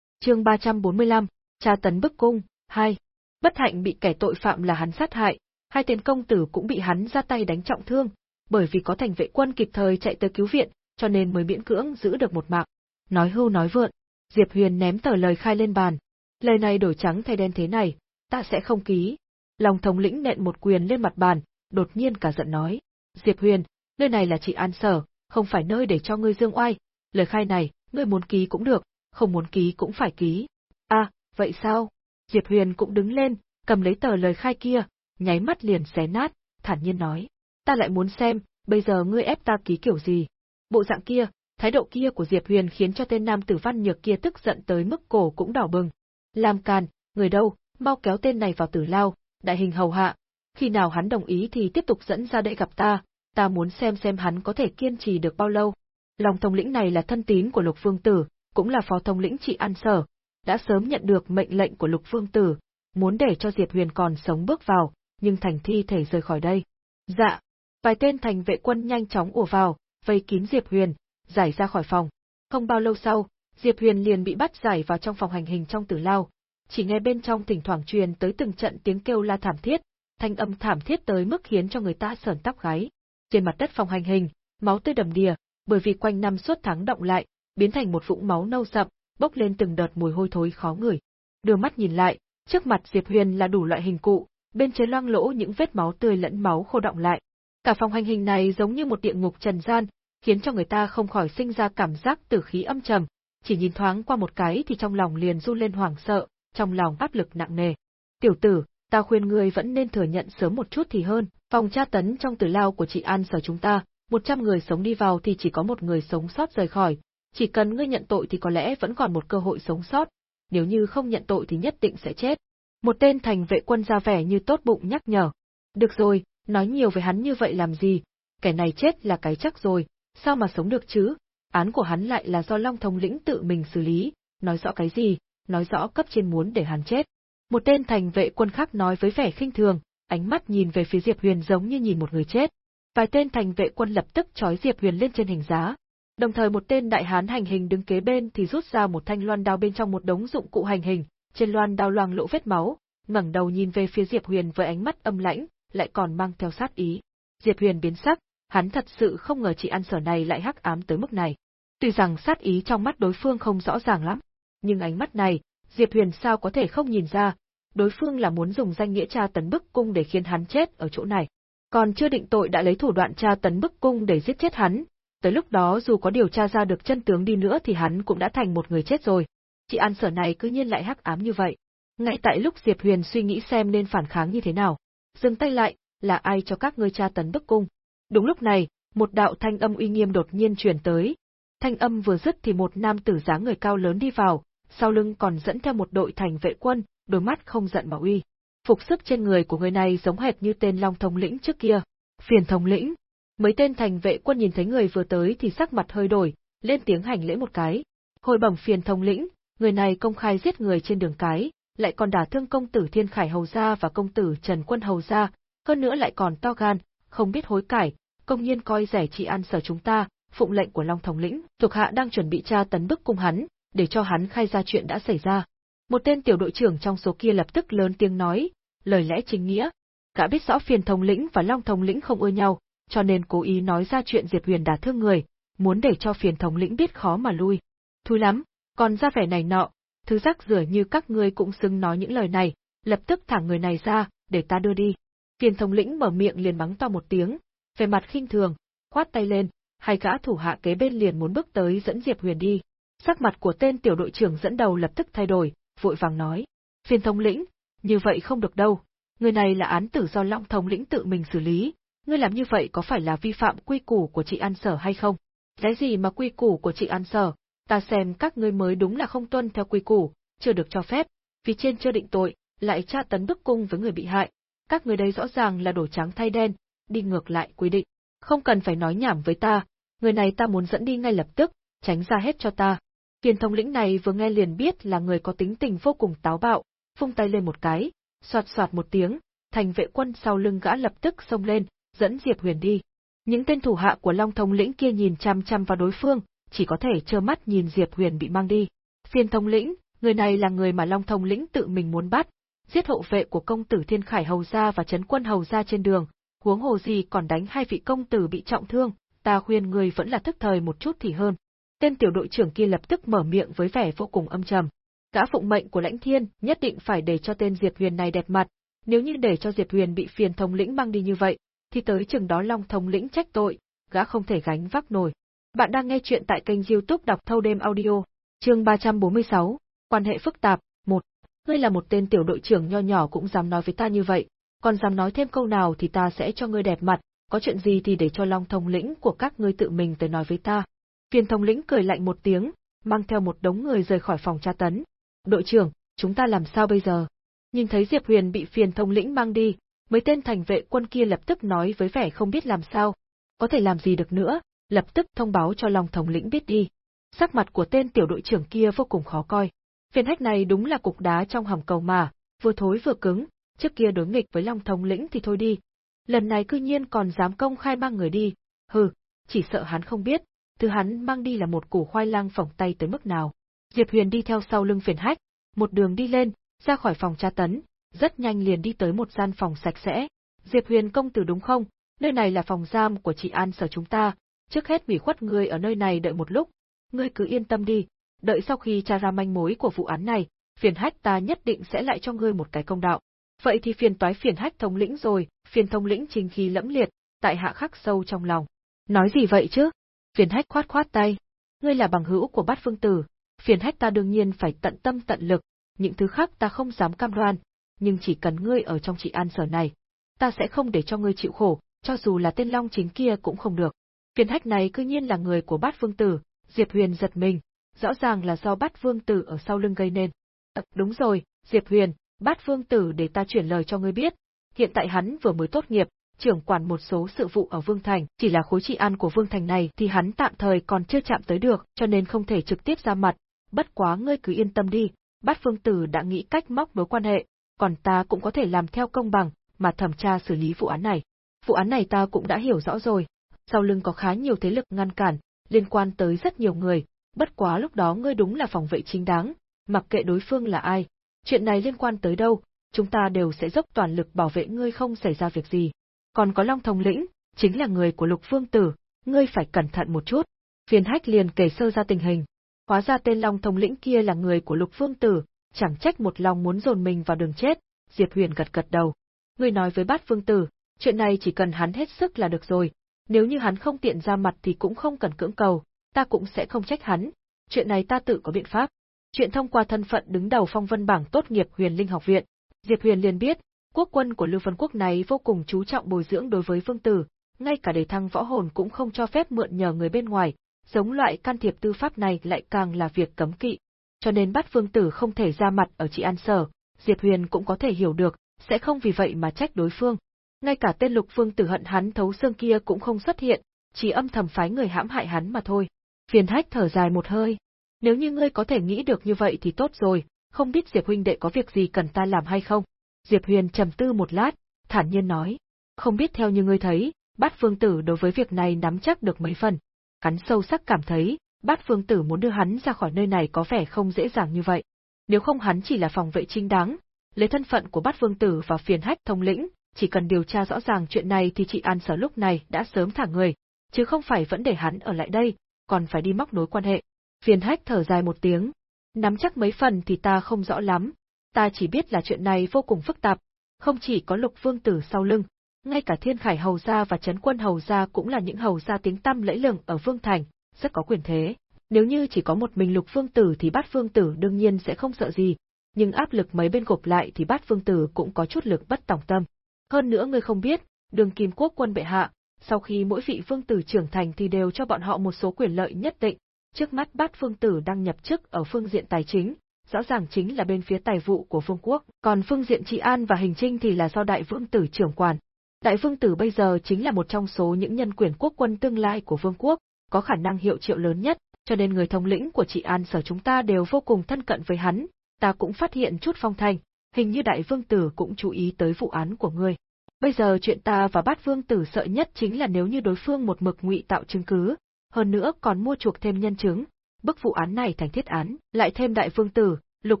Chương 345, tra tấn bức cung, 2. Bất hạnh bị kẻ tội phạm là hắn sát hại, hai tên công tử cũng bị hắn ra tay đánh trọng thương, bởi vì có thành vệ quân kịp thời chạy tới cứu viện, cho nên mới miễn cưỡng giữ được một mạng. Nói hưu nói vượn, Diệp Huyền ném tờ lời khai lên bàn. Lời này đổi trắng thay đen thế này, ta sẽ không ký. Lòng thống lĩnh nện một quyền lên mặt bàn, đột nhiên cả giận nói. Diệp Huyền, nơi này là chị An Sở, không phải nơi để cho ngươi dương oai, lời khai này, ngươi muốn ký cũng được, không muốn ký cũng phải ký. a à, vậy sao? Diệp Huyền cũng đứng lên, cầm lấy tờ lời khai kia, nháy mắt liền xé nát, thản nhiên nói. Ta lại muốn xem, bây giờ ngươi ép ta ký kiểu gì? Bộ dạng kia, thái độ kia của Diệp Huyền khiến cho tên nam tử văn nhược kia tức giận tới mức cổ cũng đỏ bừng. Làm càn, người đâu, mau kéo tên này vào tử lao, đại hình hầu hạ. Khi nào hắn đồng ý thì tiếp tục dẫn ra để gặp ta, ta muốn xem xem hắn có thể kiên trì được bao lâu. Lòng thông lĩnh này là thân tín của Lục Vương Tử, cũng là phó thống lĩnh trị an sở, đã sớm nhận được mệnh lệnh của Lục Vương Tử, muốn để cho Diệp Huyền còn sống bước vào, nhưng thành thi thể rời khỏi đây. Dạ, vài tên thành vệ quân nhanh chóng ùa vào, vây kín Diệp Huyền, giải ra khỏi phòng. Không bao lâu sau, Diệp Huyền liền bị bắt giải vào trong phòng hành hình trong tử lao, chỉ nghe bên trong thỉnh thoảng truyền tới từng trận tiếng kêu la thảm thiết, thanh âm thảm thiết tới mức khiến cho người ta sởn tóc gáy. Trên mặt đất phòng hành hình, máu tươi đầm đìa, bởi vì quanh năm suốt tháng động lại, biến thành một vũng máu nâu sậm, bốc lên từng đợt mùi hôi thối khó ngửi. Đưa mắt nhìn lại, trước mặt Diệp Huyền là đủ loại hình cụ, bên trên loang lỗ những vết máu tươi lẫn máu khô động lại. Cả phòng hành hình này giống như một địa ngục trần gian, khiến cho người ta không khỏi sinh ra cảm giác tử khí âm trầm, chỉ nhìn thoáng qua một cái thì trong lòng liền run lên hoảng sợ, trong lòng áp lực nặng nề. Tiểu tử, ta khuyên ngươi vẫn nên thừa nhận sớm một chút thì hơn, phòng tra tấn trong tử lao của chị An sở chúng ta, 100 người sống đi vào thì chỉ có một người sống sót rời khỏi, chỉ cần ngươi nhận tội thì có lẽ vẫn còn một cơ hội sống sót, nếu như không nhận tội thì nhất định sẽ chết. Một tên thành vệ quân ra vẻ như tốt bụng nhắc nhở. Được rồi, nói nhiều về hắn như vậy làm gì, kẻ này chết là cái chắc rồi, sao mà sống được chứ, án của hắn lại là do Long Thống lĩnh tự mình xử lý, nói rõ cái gì, nói rõ cấp trên muốn để hắn chết. Một tên thành vệ quân khác nói với vẻ khinh thường, ánh mắt nhìn về phía Diệp Huyền giống như nhìn một người chết. Vài tên thành vệ quân lập tức trói Diệp Huyền lên trên hình giá. Đồng thời một tên đại hán hành hình đứng kế bên thì rút ra một thanh loan đao bên trong một đống dụng cụ hành hình, trên loan đao loang lỗ vết máu, ngẩng đầu nhìn về phía Diệp Huyền với ánh mắt âm lãnh, lại còn mang theo sát ý. Diệp Huyền biến sắc, hắn thật sự không ngờ chị ăn sở này lại hắc ám tới mức này. Tuy rằng sát ý trong mắt đối phương không rõ ràng lắm, nhưng ánh mắt này, Diệp Huyền sao có thể không nhìn ra, đối phương là muốn dùng danh nghĩa tra tấn bức cung để khiến hắn chết ở chỗ này. Còn chưa định tội đã lấy thủ đoạn tra tấn bức cung để giết chết hắn, tới lúc đó dù có điều tra ra được chân tướng đi nữa thì hắn cũng đã thành một người chết rồi. Chị An Sở này cứ nhiên lại hắc ám như vậy. Ngay tại lúc Diệp Huyền suy nghĩ xem nên phản kháng như thế nào, dừng tay lại, là ai cho các ngươi tra tấn bức cung. Đúng lúc này, một đạo thanh âm uy nghiêm đột nhiên truyền tới. Thanh âm vừa dứt thì một nam tử dáng người cao lớn đi vào, sau lưng còn dẫn theo một đội thành vệ quân, đôi mắt không giận mà uy. Phục sức trên người của người này giống hệt như tên Long Thông lĩnh trước kia. Phiền thống lĩnh. Mấy tên thành vệ quân nhìn thấy người vừa tới thì sắc mặt hơi đổi, lên tiếng hành lễ một cái. Hồi bẩm phiền thống lĩnh, người này công khai giết người trên đường cái, lại còn đả thương công tử Thiên Khải Hầu Gia và công tử Trần Quân Hầu Gia, hơn nữa lại còn to gan, không biết hối cải, công nhiên coi rẻ trị an sở chúng ta, phụng lệnh của Long Thống lĩnh, thuộc hạ đang chuẩn bị tra tấn bức cung hắn, để cho hắn khai ra chuyện đã xảy ra. Một tên tiểu đội trưởng trong số kia lập tức lớn tiếng nói, lời lẽ chính nghĩa. Cả biết rõ phiền thống lĩnh và Long Thống lĩnh không ưa nhau, cho nên cố ý nói ra chuyện Diệp Huyền đả thương người, muốn để cho phiền thống lĩnh biết khó mà lui. Thôi lắm, còn ra vẻ này nọ, thứ rác rưởi như các ngươi cũng xứng nói những lời này, lập tức thả người này ra, để ta đưa đi. Phiền thống lĩnh mở miệng liền mắng to một tiếng, về mặt khinh thường, khoát tay lên, hai gã thủ hạ kế bên liền muốn bước tới dẫn Diệp Huyền đi. Sắc mặt của tên tiểu đội trưởng dẫn đầu lập tức thay đổi, vội vàng nói. Phiền thống lĩnh, như vậy không được đâu. Người này là án tử do Long thống lĩnh tự mình xử lý. Ngươi làm như vậy có phải là vi phạm quy củ của chị An Sở hay không? Cái gì mà quy củ của chị An Sở? Ta xem các ngươi mới đúng là không tuân theo quy củ, chưa được cho phép, vì trên chưa định tội, lại tra tấn bức cung với người bị hại. Các người đây rõ ràng là đổ trắng thay đen, đi ngược lại quy định. Không cần phải nói nhảm với ta, người này ta muốn dẫn đi ngay lập tức, tránh ra hết cho ta. Kiền thống lĩnh này vừa nghe liền biết là người có tính tình vô cùng táo bạo, vung tay lên một cái, soạt soạt một tiếng, thành vệ quân sau lưng gã lập tức xông lên, dẫn Diệp Huyền đi. Những tên thủ hạ của Long thống lĩnh kia nhìn chăm chăm vào đối phương, chỉ có thể trơ mắt nhìn Diệp Huyền bị mang đi. Phiên thống lĩnh, người này là người mà Long thống lĩnh tự mình muốn bắt, giết hộ vệ của công tử Thiên Khải hầu gia và trấn quân hầu gia trên đường, huống hồ gì còn đánh hai vị công tử bị trọng thương, ta khuyên người vẫn là thức thời một chút thì hơn. Tên tiểu đội trưởng kia lập tức mở miệng với vẻ vô cùng âm trầm. Gã phụng mệnh của lãnh thiên nhất định phải để cho tên Diệp Huyền này đẹp mặt, nếu như để cho Diệp Huyền bị phiền thống lĩnh mang đi như vậy, thì tới chừng đó Long thống lĩnh trách tội, gã không thể gánh vác nổi. Bạn đang nghe chuyện tại kênh youtube đọc thâu đêm audio, chương 346, quan hệ phức tạp, 1. Ngươi là một tên tiểu đội trưởng nho nhỏ cũng dám nói với ta như vậy, còn dám nói thêm câu nào thì ta sẽ cho ngươi đẹp mặt, có chuyện gì thì để cho Long thống lĩnh của các ngươi tự mình tới nói với ta. Phiền thống lĩnh cười lạnh một tiếng, mang theo một đống người rời khỏi phòng tra tấn. Đội trưởng, chúng ta làm sao bây giờ? Nhìn thấy Diệp Huyền bị phiền thông lĩnh mang đi, mấy tên thành vệ quân kia lập tức nói với vẻ không biết làm sao. Có thể làm gì được nữa, lập tức thông báo cho Long thống lĩnh biết đi. Sắc mặt của tên tiểu đội trưởng kia vô cùng khó coi. Phiền hách này đúng là cục đá trong hầm cầu mà, vừa thối vừa cứng, trước kia đối nghịch với Long thống lĩnh thì thôi đi. Lần này cư nhiên còn dám công khai mang người đi, hừ, chỉ sợ hắn không biết, thứ hắn mang đi là một củ khoai lang phỏng tay tới mức nào. Diệp Huyền đi theo sau lưng phiền hách, một đường đi lên, ra khỏi phòng tra tấn, rất nhanh liền đi tới một gian phòng sạch sẽ. Diệp Huyền công tử đúng không? Nơi này là phòng giam của chị An sở chúng ta, trước hết ủy khuất ngươi ở nơi này đợi một lúc. Ngươi cứ yên tâm đi, đợi sau khi tra ra manh mối của vụ án này, phiền hách ta nhất định sẽ lại cho ngươi một cái công đạo. Vậy thì phiền toái phiền hách thống lĩnh rồi, phiền thống lĩnh chính khí lẫm liệt, tại hạ khắc sâu trong lòng. Nói gì vậy chứ? Phiền hách khoát khoát tay. Ngươi là bằng hữu của bát phương tử, phiền hách ta đương nhiên phải tận tâm tận lực, những thứ khác ta không dám cam đoan, nhưng chỉ cần ngươi ở trong trị an sở này, ta sẽ không để cho ngươi chịu khổ, cho dù là tên Long chính kia cũng không được. Kiến hách này cư nhiên là người của bát vương tử, Diệp Huyền giật mình, rõ ràng là do bát vương tử ở sau lưng gây nên. À, đúng rồi, Diệp Huyền, bát vương tử để ta chuyển lời cho ngươi biết, hiện tại hắn vừa mới tốt nghiệp, trưởng quản một số sự vụ ở Vương Thành, chỉ là khối trị an của Vương Thành này thì hắn tạm thời còn chưa chạm tới được, cho nên không thể trực tiếp ra mặt, bất quá ngươi cứ yên tâm đi, bát phương tử đã nghĩ cách móc mối quan hệ, còn ta cũng có thể làm theo công bằng, mà thẩm tra xử lý vụ án này. Vụ án này ta cũng đã hiểu rõ rồi, sau lưng có khá nhiều thế lực ngăn cản, liên quan tới rất nhiều người, bất quá lúc đó ngươi đúng là phòng vệ chính đáng, mặc kệ đối phương là ai, chuyện này liên quan tới đâu, chúng ta đều sẽ dốc toàn lực bảo vệ ngươi không xảy ra việc gì. Còn có Long Thông Lĩnh, chính là người của Lục Phương Tử, ngươi phải cẩn thận một chút. Phiền hách liền kể sơ ra tình hình. Hóa ra tên Long Thông Lĩnh kia là người của Lục Phương Tử, chẳng trách một lòng muốn dồn mình vào đường chết, Diệp Huyền gật gật đầu. Ngươi nói với bát Vương Tử, chuyện này chỉ cần hắn hết sức là được rồi, Nếu như hắn không tiện ra mặt thì cũng không cần cưỡng cầu, ta cũng sẽ không trách hắn, chuyện này ta tự có biện pháp. Chuyện thông qua thân phận đứng đầu phong vân bảng tốt nghiệp Huyền Linh học viện, Diệp Huyền liền biết, quốc quân của Lưu Vân Quốc này vô cùng chú trọng bồi dưỡng đối với vương tử, ngay cả đề thăng võ hồn cũng không cho phép mượn nhờ người bên ngoài, giống loại can thiệp tư pháp này lại càng là việc cấm kỵ. Cho nên bắt vương tử không thể ra mặt ở trị an sở, Diệp Huyền cũng có thể hiểu được, sẽ không vì vậy mà trách đối phương. Ngay cả tên lục vương tử hận hắn thấu xương kia cũng không xuất hiện, chỉ âm thầm phái người hãm hại hắn mà thôi. Phiền hách thở dài một hơi. Nếu như ngươi có thể nghĩ được như vậy thì tốt rồi, không biết Diệp huynh đệ có việc gì cần ta làm hay không? Diệp Huyền trầm tư một lát, thản nhiên nói. Không biết theo như ngươi thấy, bát vương tử đối với việc này nắm chắc được mấy phần. Hắn sâu sắc cảm thấy, bát vương tử muốn đưa hắn ra khỏi nơi này có vẻ không dễ dàng như vậy. Nếu không hắn chỉ là phòng vệ chính đáng, lấy thân phận của bát vương tử và phiền hách thông lĩnh, chỉ cần điều tra rõ ràng chuyện này thì chị An Sở lúc này đã sớm thả người, chứ không phải vẫn để hắn ở lại đây, còn phải đi móc nối quan hệ. Phiền hách thở dài một tiếng. Nắm chắc mấy phần thì ta không rõ lắm, ta chỉ biết là chuyện này vô cùng phức tạp, không chỉ có lục vương tử sau lưng, ngay cả thiên khải hầu gia và chấn quân hầu gia cũng là những hầu gia tiếng tăm lẫy lừng ở vương thành, rất có quyền thế. Nếu như chỉ có một mình lục Phương tử thì bát Phương tử đương nhiên sẽ không sợ gì, nhưng áp lực mấy bên gộp lại thì bát Phương tử cũng có chút lực bất tòng tâm. Hơn nữa ngươi không biết, đường kim quốc quân bệ hạ, sau khi mỗi vị vương tử trưởng thành thì đều cho bọn họ một số quyền lợi nhất định, trước mắt bát Phương tử đang nhập chức ở phương diện tài chính, rõ ràng chính là bên phía tài vụ của vương quốc, còn phương diện trị an và hình trinh thì là do đại vương tử trưởng quản. Đại vương tử bây giờ chính là một trong số những nhân quyền quốc quân tương lai của vương quốc, có khả năng hiệu triệu lớn nhất, cho nên người thống lĩnh của trị an sở chúng ta đều vô cùng thân cận với hắn, ta cũng phát hiện chút phong thanh, hình như đại vương tử cũng chú ý tới vụ án của ngươi. Bây giờ chuyện ta và bát vương tử sợ nhất chính là nếu như đối phương một mực ngụy tạo chứng cứ, hơn nữa còn mua chuộc thêm nhân chứng, bức vụ án này thành thiết án, lại thêm đại vương tử, lục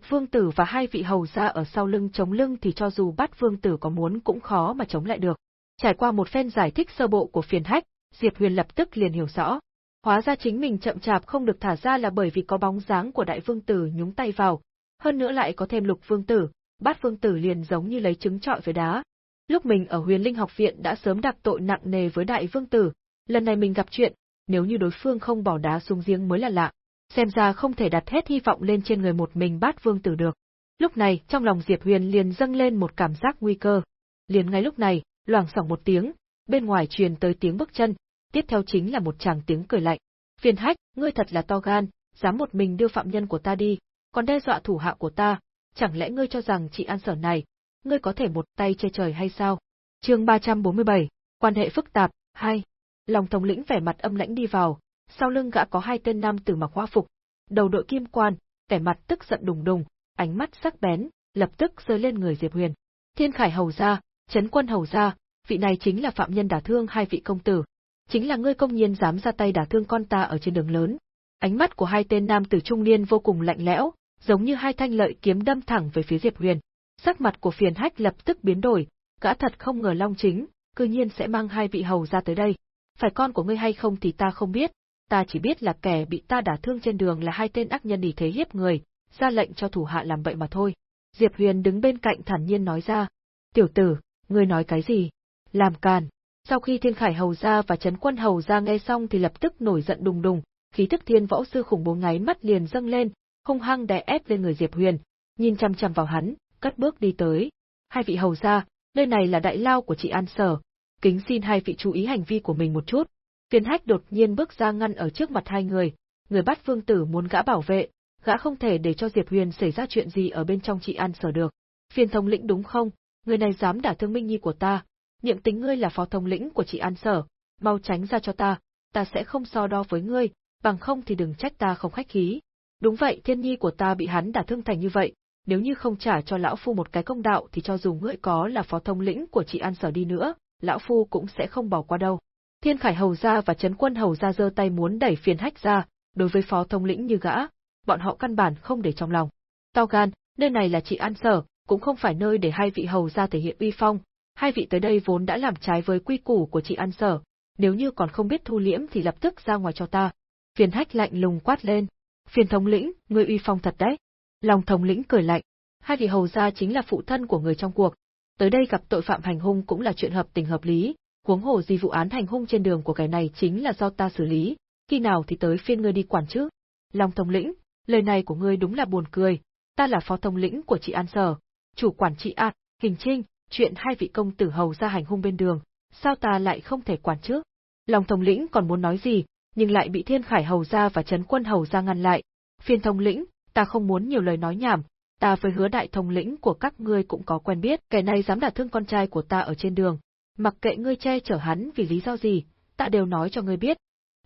vương tử và hai vị hầu gia ở sau lưng chống lưng thì cho dù bát vương tử có muốn cũng khó mà chống lại được. Trải qua một phen giải thích sơ bộ của phiền hách, Diệp Huyền lập tức liền hiểu rõ. Hóa ra chính mình chậm chạp không được thả ra là bởi vì có bóng dáng của đại vương tử nhúng tay vào, hơn nữa lại có thêm lục vương tử, bát vương tử liền giống như lấy trứng trọi với đá. Lúc mình ở huyền linh học viện đã sớm đặt tội nặng nề với đại vương tử, lần này mình gặp chuyện, nếu như đối phương không bỏ đá xuống giếng mới là lạ. Xem ra không thể đặt hết hy vọng lên trên người một mình bát vương tử được. Lúc này, trong lòng Diệp Huyền liền dâng lên một cảm giác nguy cơ. Liền ngay lúc này, loảng xỏng một tiếng, bên ngoài truyền tới tiếng bước chân, tiếp theo chính là một tràng tiếng cười lạnh. Phiền hách, ngươi thật là to gan, dám một mình đưa phạm nhân của ta đi, còn đe dọa thủ hạ của ta, chẳng lẽ ngươi cho rằng chị an sở này, ngươi có thể một tay che trời hay sao? Chương 347, quan hệ phức tạp, 2. Lòng thống lĩnh vẻ mặt âm lãnh đi vào, sau lưng gã có hai tên nam tử mặc hoa phục, đầu đội kim quan, vẻ mặt tức giận đùng đùng, ánh mắt sắc bén, lập tức rơi lên người Diệp Huyền. Thiên Khải hầu gia, Trấn Quân hầu gia, vị này chính là phạm nhân đả thương hai vị công tử, chính là ngươi công nhiên dám ra tay đả thương con ta ở trên đường lớn. Ánh mắt của hai tên nam tử trung niên vô cùng lạnh lẽo, giống như hai thanh lợi kiếm đâm thẳng về phía Diệp Huyền. Sắc mặt của phiền hách lập tức biến đổi, gã thật không ngờ Long Chính, cư nhiên sẽ mang hai vị hầu ra tới đây. Phải con của ngươi hay không thì ta không biết, ta chỉ biết là kẻ bị ta đả thương trên đường là hai tên ác nhân ý thế hiếp người, ra lệnh cho thủ hạ làm vậy mà thôi. Diệp Huyền đứng bên cạnh thản nhiên nói ra, tiểu tử, ngươi nói cái gì? Làm càn. Sau khi Thiên Khải Hầu gia và Trấn Quân Hầu gia nghe xong thì lập tức nổi giận đùng đùng, khí tức thiên võ sư khủng bố ngáy mắt liền dâng lên, hung hăng đè ép lên người Diệp Huyền, nhìn chăm chăm vào hắn, cất bước đi tới. Hai vị hầu gia, nơi này là đại lao của chị An Sở, kính xin hai vị chú ý hành vi của mình một chút. Phiền hách đột nhiên bước ra ngăn ở trước mặt hai người, người bắt vương tử muốn gã bảo vệ, gã không thể để cho Diệp Huyền xảy ra chuyện gì ở bên trong chị An Sở được. Phiền thống lĩnh đúng không? Người này dám đả thương Minh Nhi của ta, niệm tính ngươi là phó thống lĩnh của chị An Sở, mau tránh ra cho ta, ta sẽ không so đo với ngươi, bằng không thì đừng trách ta không khách khí. Đúng vậy, thiên nhi của ta bị hắn đả thương thành như vậy, nếu như không trả cho lão phu một cái công đạo thì cho dù ngươi có là phó thống lĩnh của chị An Sở đi nữa, lão phu cũng sẽ không bỏ qua đâu. Thiên Khải hầu gia và Trấn Quân hầu gia giơ tay muốn đẩy phiền hách ra, đối với phó thống lĩnh như gã, bọn họ căn bản không để trong lòng. Tao gan, nơi này là chị An Sở, cũng không phải nơi để hai vị hầu gia thể hiện uy phong, hai vị tới đây vốn đã làm trái với quy củ của chị An Sở, nếu như còn không biết thu liễm thì lập tức ra ngoài cho ta. Phiền hách lạnh lùng quát lên. Phiền thống lĩnh, ngươi uy phong thật đấy. Lòng thống lĩnh cười lạnh. Hai vị hầu gia chính là phụ thân của người trong cuộc. Tới đây gặp tội phạm hành hung cũng là chuyện hợp tình hợp lý, huống hồ gì vụ án hành hung trên đường của cái này chính là do ta xử lý, khi nào thì tới phiên ngươi đi quản chứ? Long thống lĩnh, lời này của ngươi đúng là buồn cười, ta là phó thống lĩnh của chị An Sở, chủ quản chị An, Hình Trinh, chuyện hai vị công tử hầu ra hành hung bên đường, sao ta lại không thể quản trước? lòng thống lĩnh còn muốn nói gì, nhưng lại bị Thiên Khải hầu ra và Trấn Quân hầu ra ngăn lại. Phiên thống lĩnh, ta không muốn nhiều lời nói nhảm, ta với hứa đại thống lĩnh của các ngươi cũng có quen biết, kẻ này dám đả thương con trai của ta ở trên đường. Mặc kệ ngươi che chở hắn vì lý do gì, ta đều nói cho ngươi biết.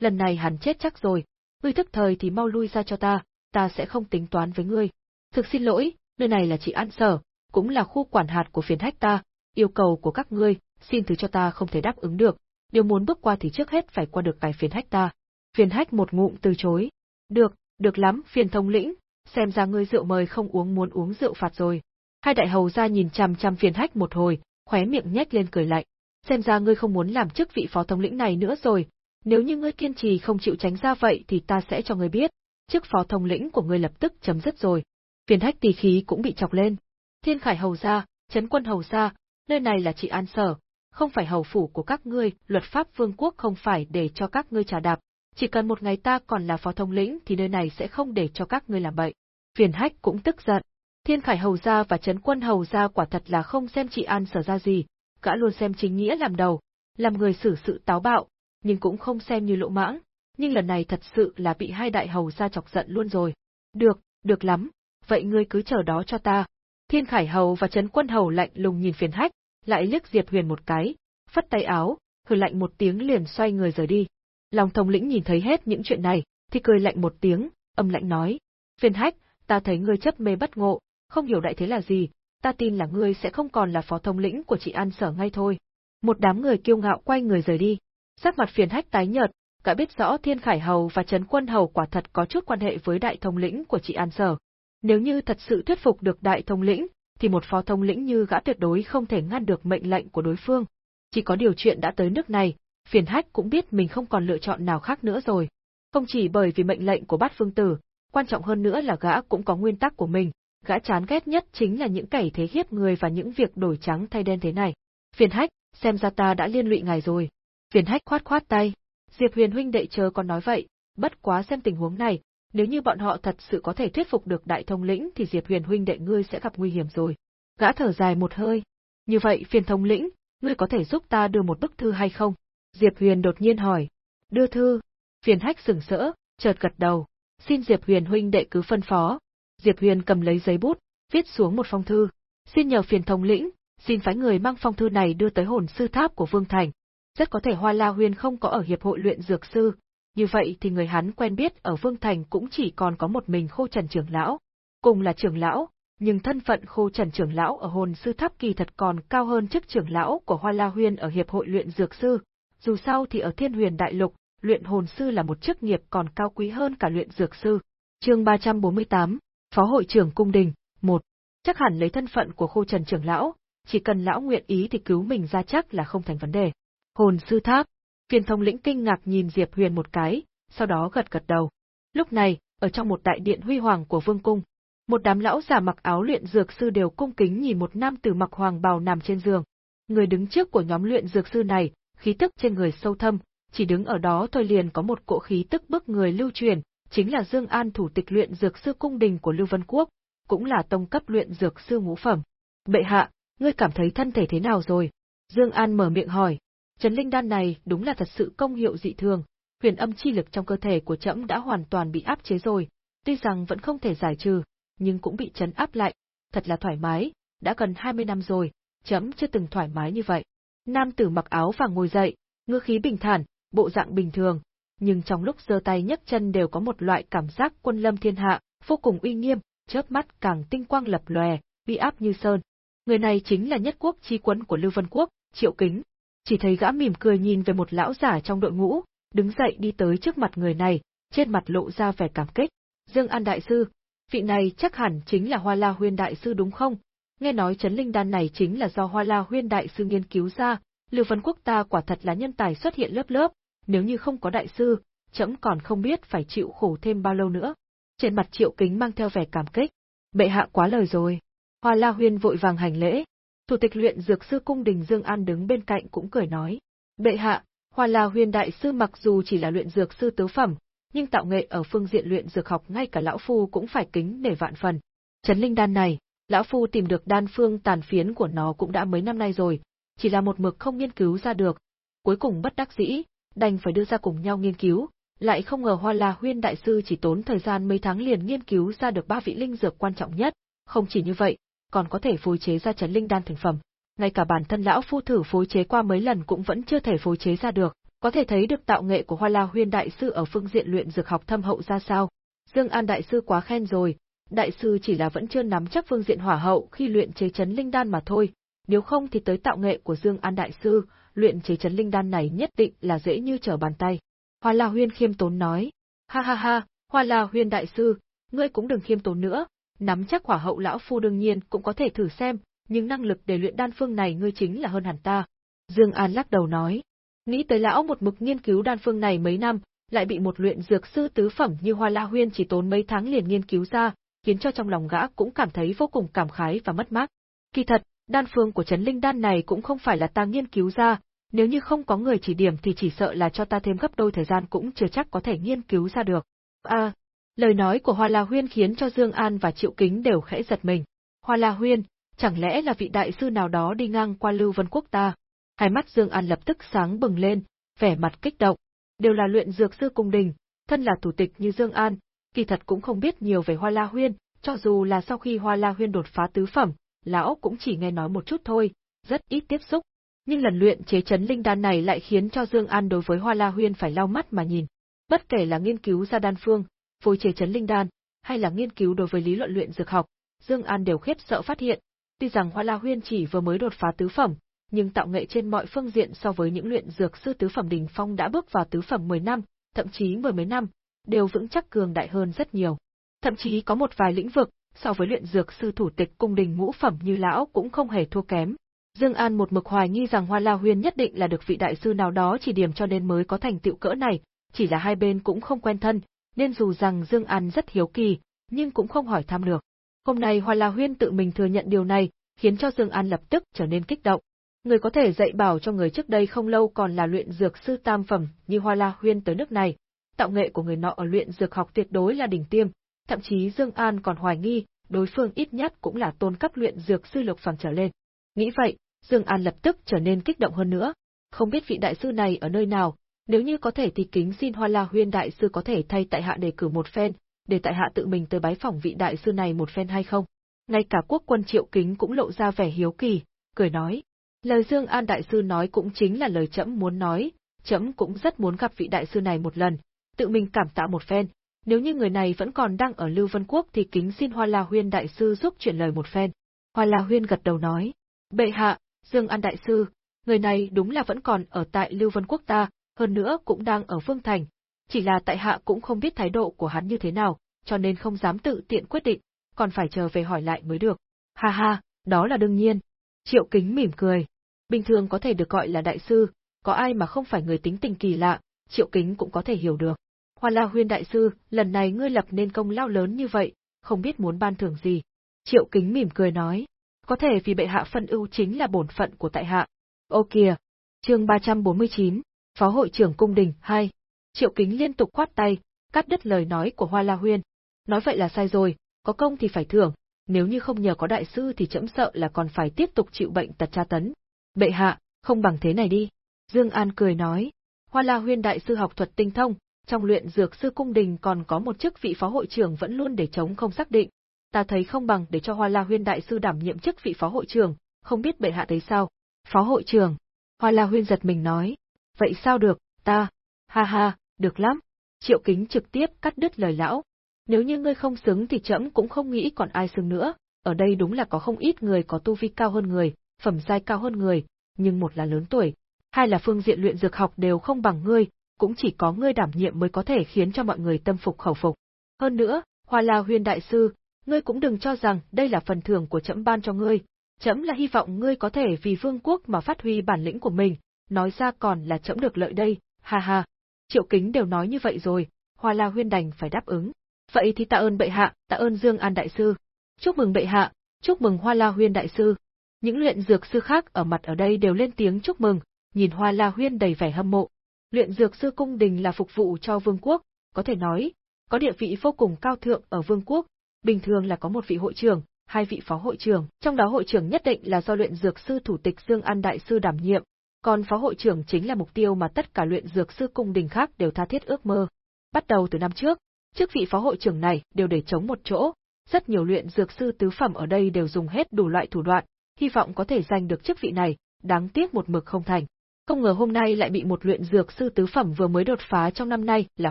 Lần này hắn chết chắc rồi, ngươi thức thời thì mau lui ra cho ta, ta sẽ không tính toán với ngươi. Thực xin lỗi, nơi này là chị An Sở, cũng là khu quản hạt của phiền hách ta, yêu cầu của các ngươi, xin thứ cho ta không thể đáp ứng được, nếu muốn bước qua thì trước hết phải qua được cái phiền hách ta. Phiền hách một ngụm từ chối. Được, được lắm, phiền thống lĩnh, xem ra ngươi rượu mời không uống muốn uống rượu phạt rồi. Hai đại hầu ra nhìn chằm chằm phiền hách một hồi, khóe miệng nhếch lên cười lạnh. Xem ra ngươi không muốn làm chức vị phó thống lĩnh này nữa rồi, nếu như ngươi kiên trì không chịu tránh ra vậy thì ta sẽ cho ngươi biết, chức phó thống lĩnh của ngươi lập tức chấm dứt rồi. Phiền hách tỳ khí cũng bị chọc lên. Thiên Khải hầu gia, Trấn Quân hầu gia, nơi này là trị an sở, không phải hầu phủ của các ngươi, luật pháp vương quốc không phải để cho các ngươi trả đạp, chỉ cần một ngày ta còn là phó thống lĩnh thì nơi này sẽ không để cho các ngươi làm bậy. Phiền hách cũng tức giận. Thiên Khải hầu gia và Trấn Quân hầu gia quả thật là không xem trị an sở ra gì, gã luôn xem chính nghĩa làm đầu, làm người xử sự táo bạo, nhưng cũng không xem như lỗ mãng, nhưng lần này thật sự là bị hai đại hầu gia chọc giận luôn rồi. Được, được lắm, vậy ngươi cứ chờ đó cho ta. Thiên Khải hầu và Trấn Quân hầu lạnh lùng nhìn phiền hách, lại liếc Diệp Huyền một cái, phất tay áo, hừ lạnh một tiếng liền xoay người rời đi. Long Thông lĩnh nhìn thấy hết những chuyện này, thì cười lạnh một tiếng, âm lạnh nói. Phiền hách, ta thấy ngươi chấp mê bất ngộ, không hiểu đại thế là gì, ta tin là ngươi sẽ không còn là phó thống lĩnh của chị An Sở ngay thôi. Một đám người kiêu ngạo quay người rời đi. Sắc mặt phiền hách tái nhợt, cả biết rõ Thiên Khải Hầu và Trấn Quân Hầu quả thật có chút quan hệ với đại thống lĩnh của chị An Sở. Nếu như thật sự thuyết phục được đại thống lĩnh, thì một phó thống lĩnh như gã tuyệt đối không thể ngăn được mệnh lệnh của đối phương. Chỉ có điều chuyện đã tới nước này, phiền hách cũng biết mình không còn lựa chọn nào khác nữa rồi. Không chỉ bởi vì mệnh lệnh của bát phương tử, quan trọng hơn nữa là gã cũng có nguyên tắc của mình, gã chán ghét nhất chính là những kẻ thế hiếp người và những việc đổi trắng thay đen thế này. Phiền hách, xem ra ta đã liên lụy ngài rồi. Phiền hách khoát khoát tay. Diệp huyền huynh đệ chờ còn nói vậy, bất quá xem tình huống này, nếu như bọn họ thật sự có thể thuyết phục được đại thông lĩnh thì Diệp huyền huynh đệ ngươi sẽ gặp nguy hiểm rồi. Gã thở dài một hơi. Như vậy phiền thông lĩnh, ngươi có thể giúp ta đưa một bức thư hay không? Diệp huyền đột nhiên hỏi. Đưa thư. Phiền hách sừng sỡ, chợt gật đầu. Xin Diệp huyền huynh đệ cứ phân phó, Diệp Huyền cầm lấy giấy bút, viết xuống một phong thư. Xin nhờ phiền thống lĩnh, xin phái người mang phong thư này đưa tới hồn sư tháp của Vương Thành. Rất có thể Hoa La Huyền không có ở hiệp hội luyện dược sư, như vậy thì người hắn quen biết ở Vương Thành cũng chỉ còn có một mình Khô Trần trưởng lão. Cùng là trưởng lão, nhưng thân phận Khô Trần trưởng lão ở hồn sư tháp kỳ thật còn cao hơn chức trưởng lão của Hoa La huyên ở hiệp hội luyện dược sư. Dù sao thì ở Thiên Huyền Đại Lục, luyện hồn sư là một chức nghiệp còn cao quý hơn cả luyện dược sư. Chương 348, Phó hội trưởng cung đình, một, chắc hẳn lấy thân phận của khô trần trưởng lão, chỉ cần lão nguyện ý thì cứu mình ra chắc là không thành vấn đề. Hồn sư tháp, Kiên thông lĩnh kinh ngạc nhìn Diệp Huyền một cái, sau đó gật gật đầu. Lúc này, ở trong một đại điện huy hoàng của vương cung, một đám lão già mặc áo luyện dược sư đều cung kính nhìn một nam tử mặc hoàng bào nằm trên giường. Người đứng trước của nhóm luyện dược sư này, khí tức trên người sâu thâm, chỉ đứng ở đó thôi liền có một cỗ khí tức bức người lưu truyền, chính là Dương An thủ tịch luyện dược sư cung đình của Lưu Vân Quốc, cũng là tông cấp luyện dược sư ngũ phẩm. Bệ hạ, ngươi cảm thấy thân thể thế nào rồi? Dương An mở miệng hỏi. Trấn linh đan này đúng là thật sự công hiệu dị thường, huyền âm chi lực trong cơ thể của trẫm đã hoàn toàn bị áp chế rồi, tuy rằng vẫn không thể giải trừ, nhưng cũng bị chấn áp lại, thật là thoải mái, đã gần 20 năm rồi, trẫm chưa từng thoải mái như vậy. Nam tử mặc áo vàng ngồi dậy, ngư khí bình thản, bộ dạng bình thường, nhưng trong lúc giơ tay nhấc chân đều có một loại cảm giác quân lâm thiên hạ, vô cùng uy nghiêm, chớp mắt càng tinh quang lập lòe, uy áp như sơn. Người này chính là nhất quốc chi quân của Lưu Vân Quốc, Triệu Kính. Chỉ thấy gã mỉm cười nhìn về một lão giả trong đội ngũ, đứng dậy đi tới trước mặt người này, trên mặt lộ ra vẻ cảm kích. Dương An đại sư, vị này chắc hẳn chính là Hoa La Huyên đại sư đúng không? Nghe nói chấn linh đan này chính là do Hoa La Huyên đại sư nghiên cứu ra, Lưu Vân Quốc ta quả thật là nhân tài xuất hiện lớp lớp, nếu như không có đại sư, trẫm còn không biết phải chịu khổ thêm bao lâu nữa. Trên mặt Triệu Kính mang theo vẻ cảm kích. Bệ hạ quá lời rồi. Hoa La Huyên vội vàng hành lễ. Thủ tịch luyện dược sư cung đình Dương An đứng bên cạnh cũng cười nói. Bệ hạ, Hoa La Huyền đại sư mặc dù chỉ là luyện dược sư tứ phẩm, nhưng tạo nghệ ở phương diện luyện dược học ngay cả lão phu cũng phải kính nể vạn phần. Trấn linh đan này, lão phu tìm được đan phương tàn phiến của nó cũng đã mấy năm nay rồi, chỉ là một mực không nghiên cứu ra được. Cuối cùng bất đắc dĩ, đành phải đưa ra cùng nhau nghiên cứu, lại không ngờ Hoa La Huyên đại sư chỉ tốn thời gian mấy tháng liền nghiên cứu ra được ba vị linh dược quan trọng nhất, không chỉ như vậy, còn có thể phối chế ra chấn linh đan thành phẩm. Ngay cả bản thân lão phu thử phối chế qua mấy lần cũng vẫn chưa thể phối chế ra được, có thể thấy được tạo nghệ của Hoa La Huyên đại sư ở phương diện luyện dược học thâm hậu ra sao. Dương An đại sư quá khen rồi, đại sư chỉ là vẫn chưa nắm chắc phương diện hỏa hậu khi luyện chế chấn linh đan mà thôi, nếu không thì tới tạo nghệ của Dương An đại sư, luyện chế chấn linh đan này nhất định là dễ như trở bàn tay. Hoa La Huyên khiêm tốn nói, ha ha ha, Hoa La Huyên đại sư, ngươi cũng đừng khiêm tốn nữa, nắm chắc hỏa hậu lão phu đương nhiên cũng có thể thử xem, nhưng năng lực để luyện đan phương này ngươi chính là hơn hẳn ta. Dương An lắc đầu nói, nghĩ tới lão một mực nghiên cứu đan phương này mấy năm, lại bị một luyện dược sư tứ phẩm như Hoa La Huyên chỉ tốn mấy tháng liền nghiên cứu ra, khiến cho trong lòng gã cũng cảm thấy vô cùng cảm khái và mất mát. Kỳ thật, đan phương của Trấn linh đan này cũng không phải là ta nghiên cứu ra, nếu như không có người chỉ điểm thì chỉ sợ là cho ta thêm gấp đôi thời gian cũng chưa chắc có thể nghiên cứu ra được. À, lời nói của Hoa La Huyên khiến cho Dương An và Triệu Kính đều khẽ giật mình. Hoa La Huyên, chẳng lẽ là vị đại sư nào đó đi ngang qua Lưu Vân Quốc ta? Hai mắt Dương An lập tức sáng bừng lên, vẻ mặt kích động. Đều là luyện dược sư cung đình, thân là thủ tịch như Dương An, kỳ thật cũng không biết nhiều về Hoa La Huyên, cho dù là sau khi Hoa La Huyên đột phá tứ phẩm, lão cũng chỉ nghe nói một chút thôi, rất ít tiếp xúc. Nhưng lần luyện chế chấn linh đan này lại khiến cho Dương An đối với Hoa La Huyên phải lau mắt mà nhìn. Bất kể là nghiên cứu ra đan phương, phối chế chấn linh đan, hay là nghiên cứu đối với lý luận luyện dược học, Dương An đều khiếp sợ phát hiện, tuy rằng Hoa La Huyên chỉ vừa mới đột phá tứ phẩm, nhưng tạo nghệ trên mọi phương diện so với những luyện dược sư tứ phẩm đỉnh phong đã bước vào tứ phẩm 10 năm, thậm chí mười mấy năm, đều vững chắc cường đại hơn rất nhiều. Thậm chí có một vài lĩnh vực, so với luyện dược sư thủ tịch cung đình ngũ phẩm như lão cũng không hề thua kém. Dương An một mực hoài nghi rằng Hoa La Huyên nhất định là được vị đại sư nào đó chỉ điểm cho nên mới có thành tựu cỡ này, chỉ là hai bên cũng không quen thân, nên dù rằng Dương An rất hiếu kỳ, nhưng cũng không hỏi thăm được. Hôm nay Hoa La Huyên tự mình thừa nhận điều này, khiến cho Dương An lập tức trở nên kích động. Người có thể dạy bảo cho người trước đây không lâu còn là luyện dược sư tam phẩm như Hoa La Huyên tới nước này, tạo nghệ của người nọ ở luyện dược học tuyệt đối là đỉnh tiêm, thậm chí Dương An còn hoài nghi, đối phương ít nhất cũng là tôn cấp luyện dược sư lục phẩm trở lên. Nghĩ vậy, Dương An lập tức trở nên kích động hơn nữa. Không biết vị đại sư này ở nơi nào, nếu như có thể thì kính xin Hoa La Huyên đại sư có thể thay tại hạ đề cử một phen, để tại hạ tự mình tới bái phỏng vị đại sư này một phen hay không? Ngay cả quốc quân Triệu Kính cũng lộ ra vẻ hiếu kỳ, cười nói: "Lời Dương An đại sư nói cũng chính là lời trẫm muốn nói, trẫm cũng rất muốn gặp vị đại sư này một lần, tự mình cảm tạ một phen, nếu như người này vẫn còn đang ở Lưu Vân Quốc thì kính xin Hoa La Huyên đại sư giúp chuyển lời một phen." Hoa La Huyên gật đầu nói: "Bệ hạ, Dương An đại sư, người này đúng là vẫn còn ở tại Lưu Vân Quốc ta, hơn nữa cũng đang ở Phương Thành, chỉ là tại hạ cũng không biết thái độ của hắn như thế nào, cho nên không dám tự tiện quyết định, còn phải chờ về hỏi lại mới được. Ha ha, đó là đương nhiên. Triệu Kính mỉm cười. Bình thường có thể được gọi là đại sư, có ai mà không phải người tính tình kỳ lạ, Triệu Kính cũng có thể hiểu được. Hoa La Huyên đại sư, lần này ngươi lập nên công lao lớn như vậy, không biết muốn ban thưởng gì. Triệu Kính mỉm cười nói, có thể vì bệ hạ phân ưu chính là bổn phận của tại hạ. Ô kìa, chương 349, Phó hội trưởng cung đình Hai, Triệu Kính liên tục khoát tay, cắt đứt lời nói của Hoa La Huyên. Nói vậy là sai rồi, có công thì phải thưởng, nếu như không nhờ có đại sư thì chậm sợ là còn phải tiếp tục chịu bệnh tật tra tấn. Bệ hạ, không bằng thế này đi. Dương An cười nói, Hoa La Huyên đại sư học thuật tinh thông, trong luyện dược sư cung đình còn có một chức vị phó hội trưởng vẫn luôn để chống không xác định. Ta thấy không bằng để cho Hoa La Huyên đại sư đảm nhiệm chức vị phó hội trưởng, không biết bệ hạ thấy sao? Phó hội trưởng. Hoa La Huyên giật mình nói, vậy sao được, ta, ha ha, được lắm. Triệu Kính trực tiếp cắt đứt lời lão. Nếu như ngươi không xứng thì trẫm cũng không nghĩ còn ai xứng nữa, ở đây đúng là có không ít người có tu vi cao hơn người, phẩm giai cao hơn người, nhưng một là lớn tuổi, hai là phương diện luyện dược học đều không bằng ngươi, cũng chỉ có ngươi đảm nhiệm mới có thể khiến cho mọi người tâm phục khẩu phục. Hơn nữa, Hoa La huyền đại sư, ngươi cũng đừng cho rằng đây là phần thưởng của trẫm ban cho ngươi, trẫm là hy vọng ngươi có thể vì vương quốc mà phát huy bản lĩnh của mình, nói ra còn là trẫm được lợi đây, ha ha. Triệu Kính đều nói như vậy rồi, Hoa La Huyên đành phải đáp ứng. Vậy thì tạ ơn bệ hạ, tạ ơn Dương An đại sư. Chúc mừng bệ hạ, chúc mừng Hoa La Huyên đại sư. Những luyện dược sư khác ở mặt ở đây đều lên tiếng chúc mừng, nhìn Hoa La Huyên đầy vẻ hâm mộ. Luyện dược sư cung đình là phục vụ cho vương quốc, có thể nói, có địa vị vô cùng cao thượng ở vương quốc, bình thường là có một vị hội trưởng, hai vị phó hội trưởng, trong đó hội trưởng nhất định là do luyện dược sư thủ tịch Dương An đại sư đảm nhiệm, còn phó hội trưởng chính là mục tiêu mà tất cả luyện dược sư cung đình khác đều tha thiết ước mơ. Bắt đầu từ năm trước, chức vị phó hội trưởng này đều để chống một chỗ, rất nhiều luyện dược sư tứ phẩm ở đây đều dùng hết đủ loại thủ đoạn, hy vọng có thể giành được chức vị này, đáng tiếc một mực không thành. Không ngờ hôm nay lại bị một luyện dược sư tứ phẩm vừa mới đột phá trong năm nay là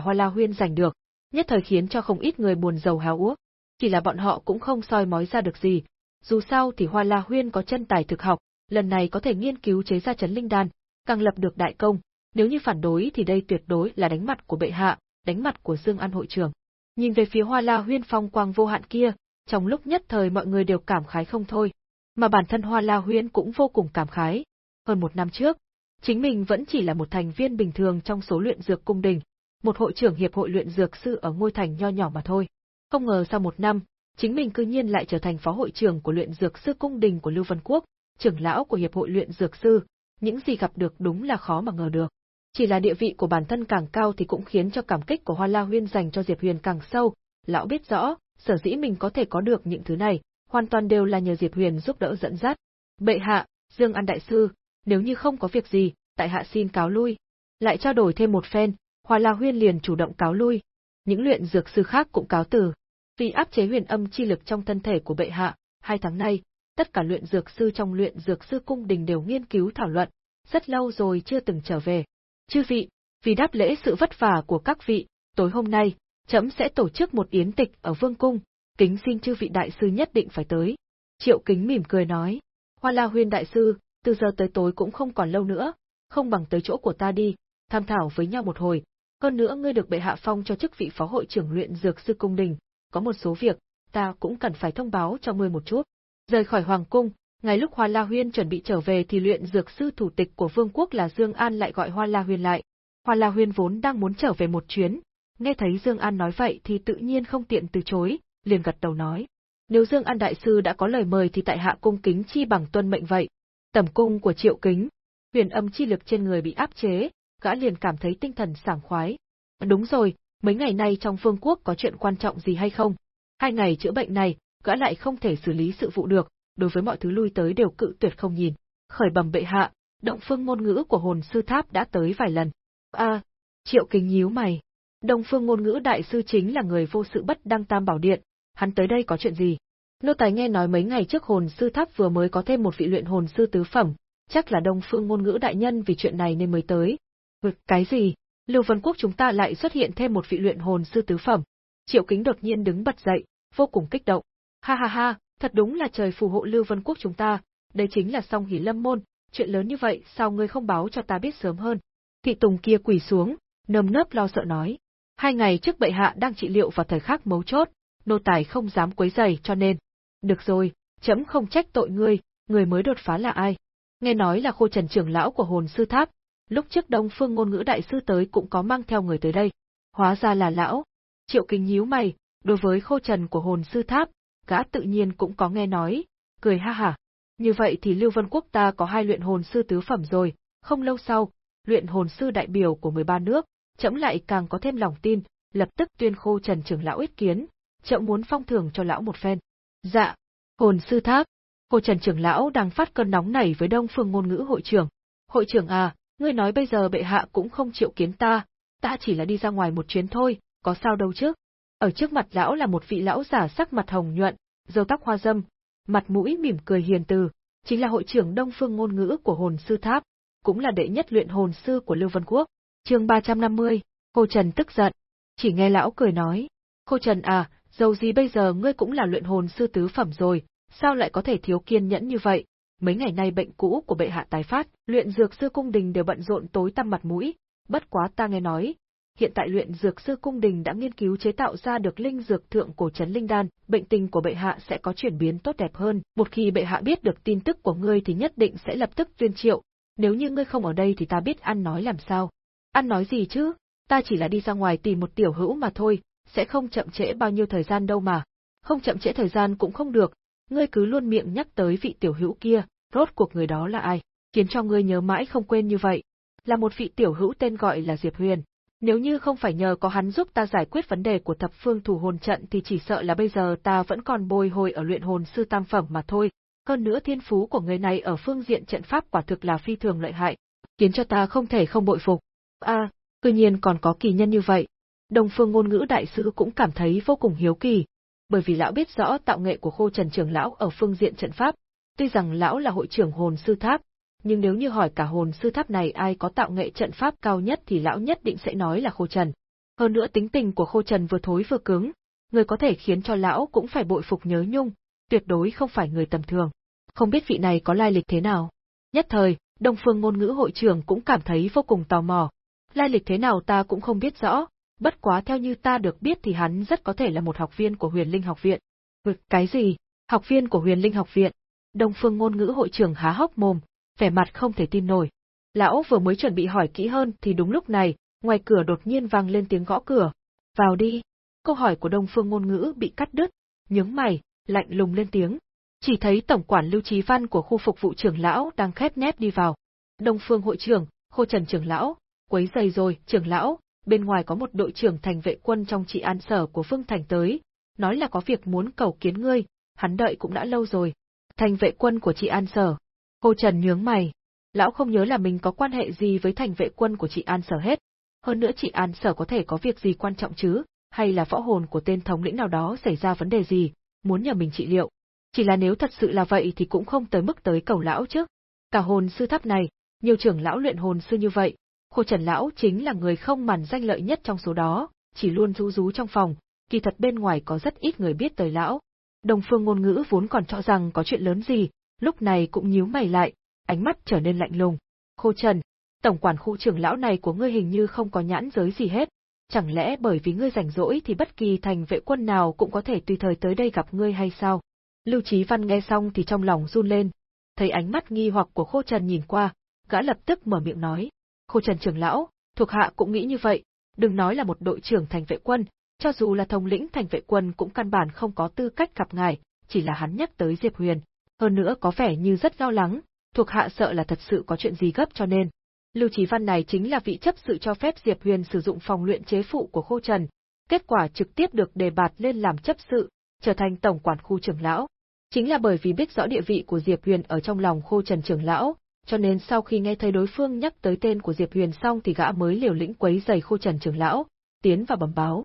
Hoa La Huyên giành được, nhất thời khiến cho không ít người buồn giàu háo uốc. Chỉ là bọn họ cũng không soi mói ra được gì, dù sao thì Hoa La Huyên có chân tài thực học, lần này có thể nghiên cứu chế ra chấn linh đan, càng lập được đại công, nếu như phản đối thì đây tuyệt đối là đánh mặt của bệ hạ, đánh mặt của Dương An hội trưởng. Nhìn về phía Hoa La Huyên phong quang vô hạn kia, trong lúc nhất thời mọi người đều cảm khái không thôi, mà bản thân Hoa La Huyên cũng vô cùng cảm khái. Hơn một năm trước, chính mình vẫn chỉ là một thành viên bình thường trong số luyện dược cung đình, một hội trưởng hiệp hội luyện dược sư ở ngôi thành nho nhỏ mà thôi. Không ngờ sau một năm, chính mình cư nhiên lại trở thành phó hội trưởng của luyện dược sư cung đình của Lưu Vân Quốc, trưởng lão của hiệp hội luyện dược sư, những gì gặp được đúng là khó mà ngờ được. Chỉ là địa vị của bản thân càng cao thì cũng khiến cho cảm kích của Hoa La Huyên dành cho Diệp Huyền càng sâu, lão biết rõ, sở dĩ mình có thể có được những thứ này, hoàn toàn đều là nhờ Diệp Huyền giúp đỡ dẫn dắt. Bệ hạ, Dương An đại sư, nếu như không có việc gì, tại hạ xin cáo lui. Lại trao đổi thêm một phen, Hoa La Huyên liền chủ động cáo lui. Những luyện dược sư khác cũng cáo từ. Vì áp chế huyền âm chi lực trong thân thể của bệ hạ, hai tháng nay, tất cả luyện dược sư trong luyện dược sư cung đình đều nghiên cứu thảo luận, rất lâu rồi chưa từng trở về. Chư vị, vì đáp lễ sự vất vả của các vị, tối hôm nay, trẫm sẽ tổ chức một yến tịch ở vương cung, kính xin chư vị đại sư nhất định phải tới. Triệu kính mỉm cười nói, Hoa La Huyên đại sư, từ giờ tới tối cũng không còn lâu nữa, không bằng tới chỗ của ta đi, tham thảo với nhau một hồi. Hơn nữa ngươi được bệ hạ phong cho chức vị phó hội trưởng luyện dược sư cung đình, có một số việc, ta cũng cần phải thông báo cho ngươi một chút. Rời khỏi hoàng cung, ngay lúc Hoa La Huyên chuẩn bị trở về thì luyện dược sư thủ tịch của vương quốc là Dương An lại gọi Hoa La Huyên lại. Hoa La Huyên vốn đang muốn trở về một chuyến, nghe thấy Dương An nói vậy thì tự nhiên không tiện từ chối, liền gật đầu nói: "Nếu Dương An đại sư đã có lời mời thì tại hạ cung kính chi bằng tuân mệnh vậy." Tầm cung của Triệu Kính, huyền âm chi lực trên người bị áp chế, gã liền cảm thấy tinh thần sảng khoái. Đúng rồi, mấy ngày nay trong phương quốc có chuyện quan trọng gì hay không? Hai ngày chữa bệnh này, gã lại không thể xử lý sự vụ được, đối với mọi thứ lui tới đều cự tuyệt không nhìn. Khởi bẩm bệ hạ, động phương ngôn ngữ của hồn sư tháp đã tới vài lần. A, triệu kính nhíu mày. đông phương ngôn ngữ đại sư chính là người vô sự bất đăng tam bảo điện, hắn tới đây có chuyện gì? Nô tài nghe nói mấy ngày trước hồn sư tháp vừa mới có thêm một vị luyện hồn sư tứ phẩm, chắc là đông phương ngôn ngữ đại nhân vì chuyện này nên mới tới. Vực cái gì? Lưu Vân Quốc chúng ta lại xuất hiện thêm một vị luyện hồn sư tứ phẩm. Triệu Kính đột nhiên đứng bật dậy, vô cùng kích động. Ha ha ha, thật đúng là trời phù hộ Lưu Vân Quốc chúng ta, đây chính là song hỷ lâm môn, chuyện lớn như vậy sao ngươi không báo cho ta biết sớm hơn. Thị Tùng kia quỳ xuống, nơm nớp lo sợ nói. Hai ngày trước bệ hạ đang trị liệu vào thời khắc mấu chốt, nô tài không dám quấy rầy cho nên. Được rồi, chấm không trách tội ngươi, người mới đột phá là ai. Nghe nói là khô trần trưởng lão của hồn sư tháp, lúc trước đông phương ngôn ngữ đại sư tới cũng có mang theo người tới đây. Hóa ra là lão. Triệu kinh nhíu mày, đối với khô trần của hồn sư tháp, gã tự nhiên cũng có nghe nói, cười ha hả. Như vậy thì Lưu Vân Quốc ta có hai luyện hồn sư tứ phẩm rồi, không lâu sau, luyện hồn sư đại biểu của 13 nước, chậm lại càng có thêm lòng tin, lập tức tuyên khô trần trưởng lão ít kiến, chậm muốn phong thưởng cho lão một phen. Dạ, hồn sư tháp, Cô Trần trưởng lão đang phát cơn nóng này với Đông Phương ngôn ngữ hội trưởng. Hội trưởng à, ngươi nói bây giờ bệ hạ cũng không chịu kiến ta, ta chỉ là đi ra ngoài một chuyến thôi, có sao đâu chứ. Ở trước mặt lão là một vị lão giả sắc mặt hồng nhuận, râu tóc hoa dâm, mặt mũi mỉm cười hiền từ, chính là hội trưởng Đông Phương ngôn ngữ của hồn sư tháp, cũng là đệ nhất luyện hồn sư của Lưu Vân Quốc. Chương 350, Cô Trần tức giận, chỉ nghe lão cười nói, Cô Trần à, dầu gì bây giờ ngươi cũng là luyện hồn sư tứ phẩm rồi, sao lại có thể thiếu kiên nhẫn như vậy? Mấy ngày nay bệnh cũ của bệ hạ tái phát, luyện dược sư cung đình đều bận rộn tối tăm mặt mũi, bất quá ta nghe nói, hiện tại luyện dược sư cung đình đã nghiên cứu chế tạo ra được linh dược thượng cổ trấn linh đan, bệnh tình của bệ hạ sẽ có chuyển biến tốt đẹp hơn, một khi bệ hạ biết được tin tức của ngươi thì nhất định sẽ lập tức tuyên triệu, nếu như ngươi không ở đây thì ta biết ăn nói làm sao. Ăn nói gì chứ, ta chỉ là đi ra ngoài tìm một tiểu hữu mà thôi, sẽ không chậm trễ bao nhiêu thời gian đâu mà. Không chậm trễ thời gian cũng không được, ngươi cứ luôn miệng nhắc tới vị tiểu hữu kia, rốt cuộc người đó là ai. khiến cho ngươi nhớ mãi không quên như vậy. Là một vị tiểu hữu tên gọi là Diệp Huyền. Nếu như không phải nhờ có hắn giúp ta giải quyết vấn đề của thập phương thủ hồn trận thì chỉ sợ là bây giờ ta vẫn còn bồi hồi ở luyện hồn sư tam phẩm mà thôi. Hơn nữa thiên phú của người này ở phương diện trận pháp quả thực là phi thường lợi hại, khiến cho ta không thể không bội phục. A, à, cư nhiên còn có kỳ nhân như vậy. Đông Phương ngôn ngữ đại sư cũng cảm thấy vô cùng hiếu kỳ, bởi vì lão biết rõ tạo nghệ của Khô Trần trưởng lão ở phương diện trận pháp, tuy rằng lão là hội trưởng hồn sư tháp, nhưng nếu như hỏi cả hồn sư tháp này ai có tạo nghệ trận pháp cao nhất thì lão nhất định sẽ nói là Khô Trần. Hơn nữa tính tình của Khô Trần vừa thối vừa cứng, người có thể khiến cho lão cũng phải bội phục nhớ nhung, tuyệt đối không phải người tầm thường. Không biết vị này có lai lịch thế nào. Nhất thời, Đông Phương ngôn ngữ hội trưởng cũng cảm thấy vô cùng tò mò. Lai lịch thế nào ta cũng không biết rõ, bất quá theo như ta được biết thì hắn rất có thể là một học viên của huyền linh học viện. Ừ, cái gì? Học viên của huyền linh học viện? Đông phương ngôn ngữ hội trưởng há hốc mồm, vẻ mặt không thể tin nổi. Lão vừa mới chuẩn bị hỏi kỹ hơn thì đúng lúc này, ngoài cửa đột nhiên vang lên tiếng gõ cửa. Vào đi. Câu hỏi của đông phương ngôn ngữ bị cắt đứt, nhướng mày, lạnh lùng lên tiếng. Chỉ thấy tổng quản lưu trí văn của khu phục vụ trưởng lão đang khép nép đi vào. Đông phương hội trưởng, khô trần trưởng lão, quấy giày rồi, trưởng lão, bên ngoài có một đội trưởng thành vệ quân trong trị an sở của Phương Thành tới, nói là có việc muốn cầu kiến ngươi, hắn đợi cũng đã lâu rồi. Thành vệ quân của trị an sở. Cô Trần nhướng mày. Lão không nhớ là mình có quan hệ gì với thành vệ quân của chị an sở hết. Hơn nữa chị an sở có thể có việc gì quan trọng chứ, hay là võ hồn của tên thống lĩnh nào đó xảy ra vấn đề gì, muốn nhờ mình trị liệu. Chỉ là nếu thật sự là vậy thì cũng không tới mức tới cầu lão chứ. Cả hồn sư tháp này, nhiều trưởng lão luyện hồn sư như vậy, Khô Trần Lão chính là người không màn danh lợi nhất trong số đó, chỉ luôn rú rú trong phòng, kỳ thật bên ngoài có rất ít người biết tới Lão. Đồng phương ngôn ngữ vốn còn cho rằng có chuyện lớn gì, lúc này cũng nhíu mày lại, ánh mắt trở nên lạnh lùng. Khô Trần, tổng quản khu trưởng lão này của ngươi hình như không có nhãn giới gì hết, chẳng lẽ bởi vì ngươi rảnh rỗi thì bất kỳ thành vệ quân nào cũng có thể tùy thời tới đây gặp ngươi hay sao? Lưu Chí Văn nghe xong thì trong lòng run lên, thấy ánh mắt nghi hoặc của Khô Trần nhìn qua, gã lập tức mở miệng nói, Khô Trần trưởng lão, thuộc hạ cũng nghĩ như vậy, đừng nói là một đội trưởng thành vệ quân, cho dù là thống lĩnh thành vệ quân cũng căn bản không có tư cách gặp ngài, chỉ là hắn nhắc tới Diệp Huyền, hơn nữa có vẻ như rất lo lắng, thuộc hạ sợ là thật sự có chuyện gì gấp cho nên. Lưu Chí Văn này chính là vị chấp sự cho phép Diệp Huyền sử dụng phòng luyện chế phụ của Khô Trần, kết quả trực tiếp được đề bạt lên làm chấp sự, trở thành tổng quản khu trưởng lão. Chính là bởi vì biết rõ địa vị của Diệp Huyền ở trong lòng Khô Trần trưởng lão, cho nên sau khi nghe thấy đối phương nhắc tới tên của Diệp Huyền xong thì gã mới liều lĩnh quấy giày Khô Trần trưởng lão, tiến vào bẩm báo.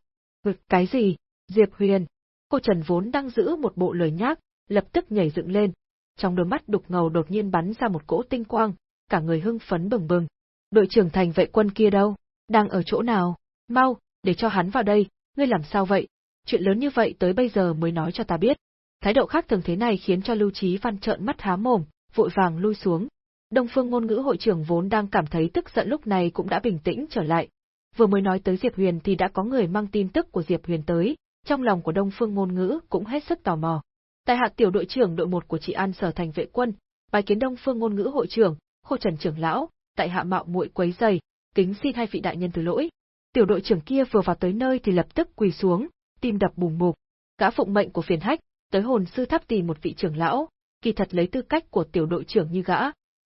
Cái gì? Diệp Huyền. Khô Trần vốn đang giữ một bộ lời nhác, lập tức nhảy dựng lên, trong đôi mắt đục ngầu đột nhiên bắn ra một cỗ tinh quang, cả người hưng phấn bừng bừng. Đội trưởng thành vệ quân kia đâu? Đang ở chỗ nào? Mau, để cho hắn vào đây, ngươi làm sao vậy? Chuyện lớn như vậy tới bây giờ mới nói cho ta biết. Thái độ khác thường thế này khiến cho Lưu Trí Văn trợn mắt há mồm, vội vàng lui xuống, Đông Phương ngôn ngữ hội trưởng vốn đang cảm thấy tức giận lúc này cũng đã bình tĩnh trở lại. Vừa mới nói tới Diệp Huyền thì đã có người mang tin tức của Diệp Huyền tới, trong lòng của Đông Phương ngôn ngữ cũng hết sức tò mò. Tại hạ tiểu đội trưởng đội 1 của chị An sở thành vệ quân, bài kiến Đông Phương ngôn ngữ hội trưởng, Khô Trần trưởng lão, tại hạ mạo muội quấy giày, kính xin hai vị đại nhân thứ lỗi. Tiểu đội trưởng kia vừa vào tới nơi thì lập tức quỳ xuống, tim đập bùng bục. Gã phụng mệnh của phiền hách, tới hồn sư tháp tìm một vị trưởng lão, kỳ thật lấy tư cách của tiểu đội trưởng như gã,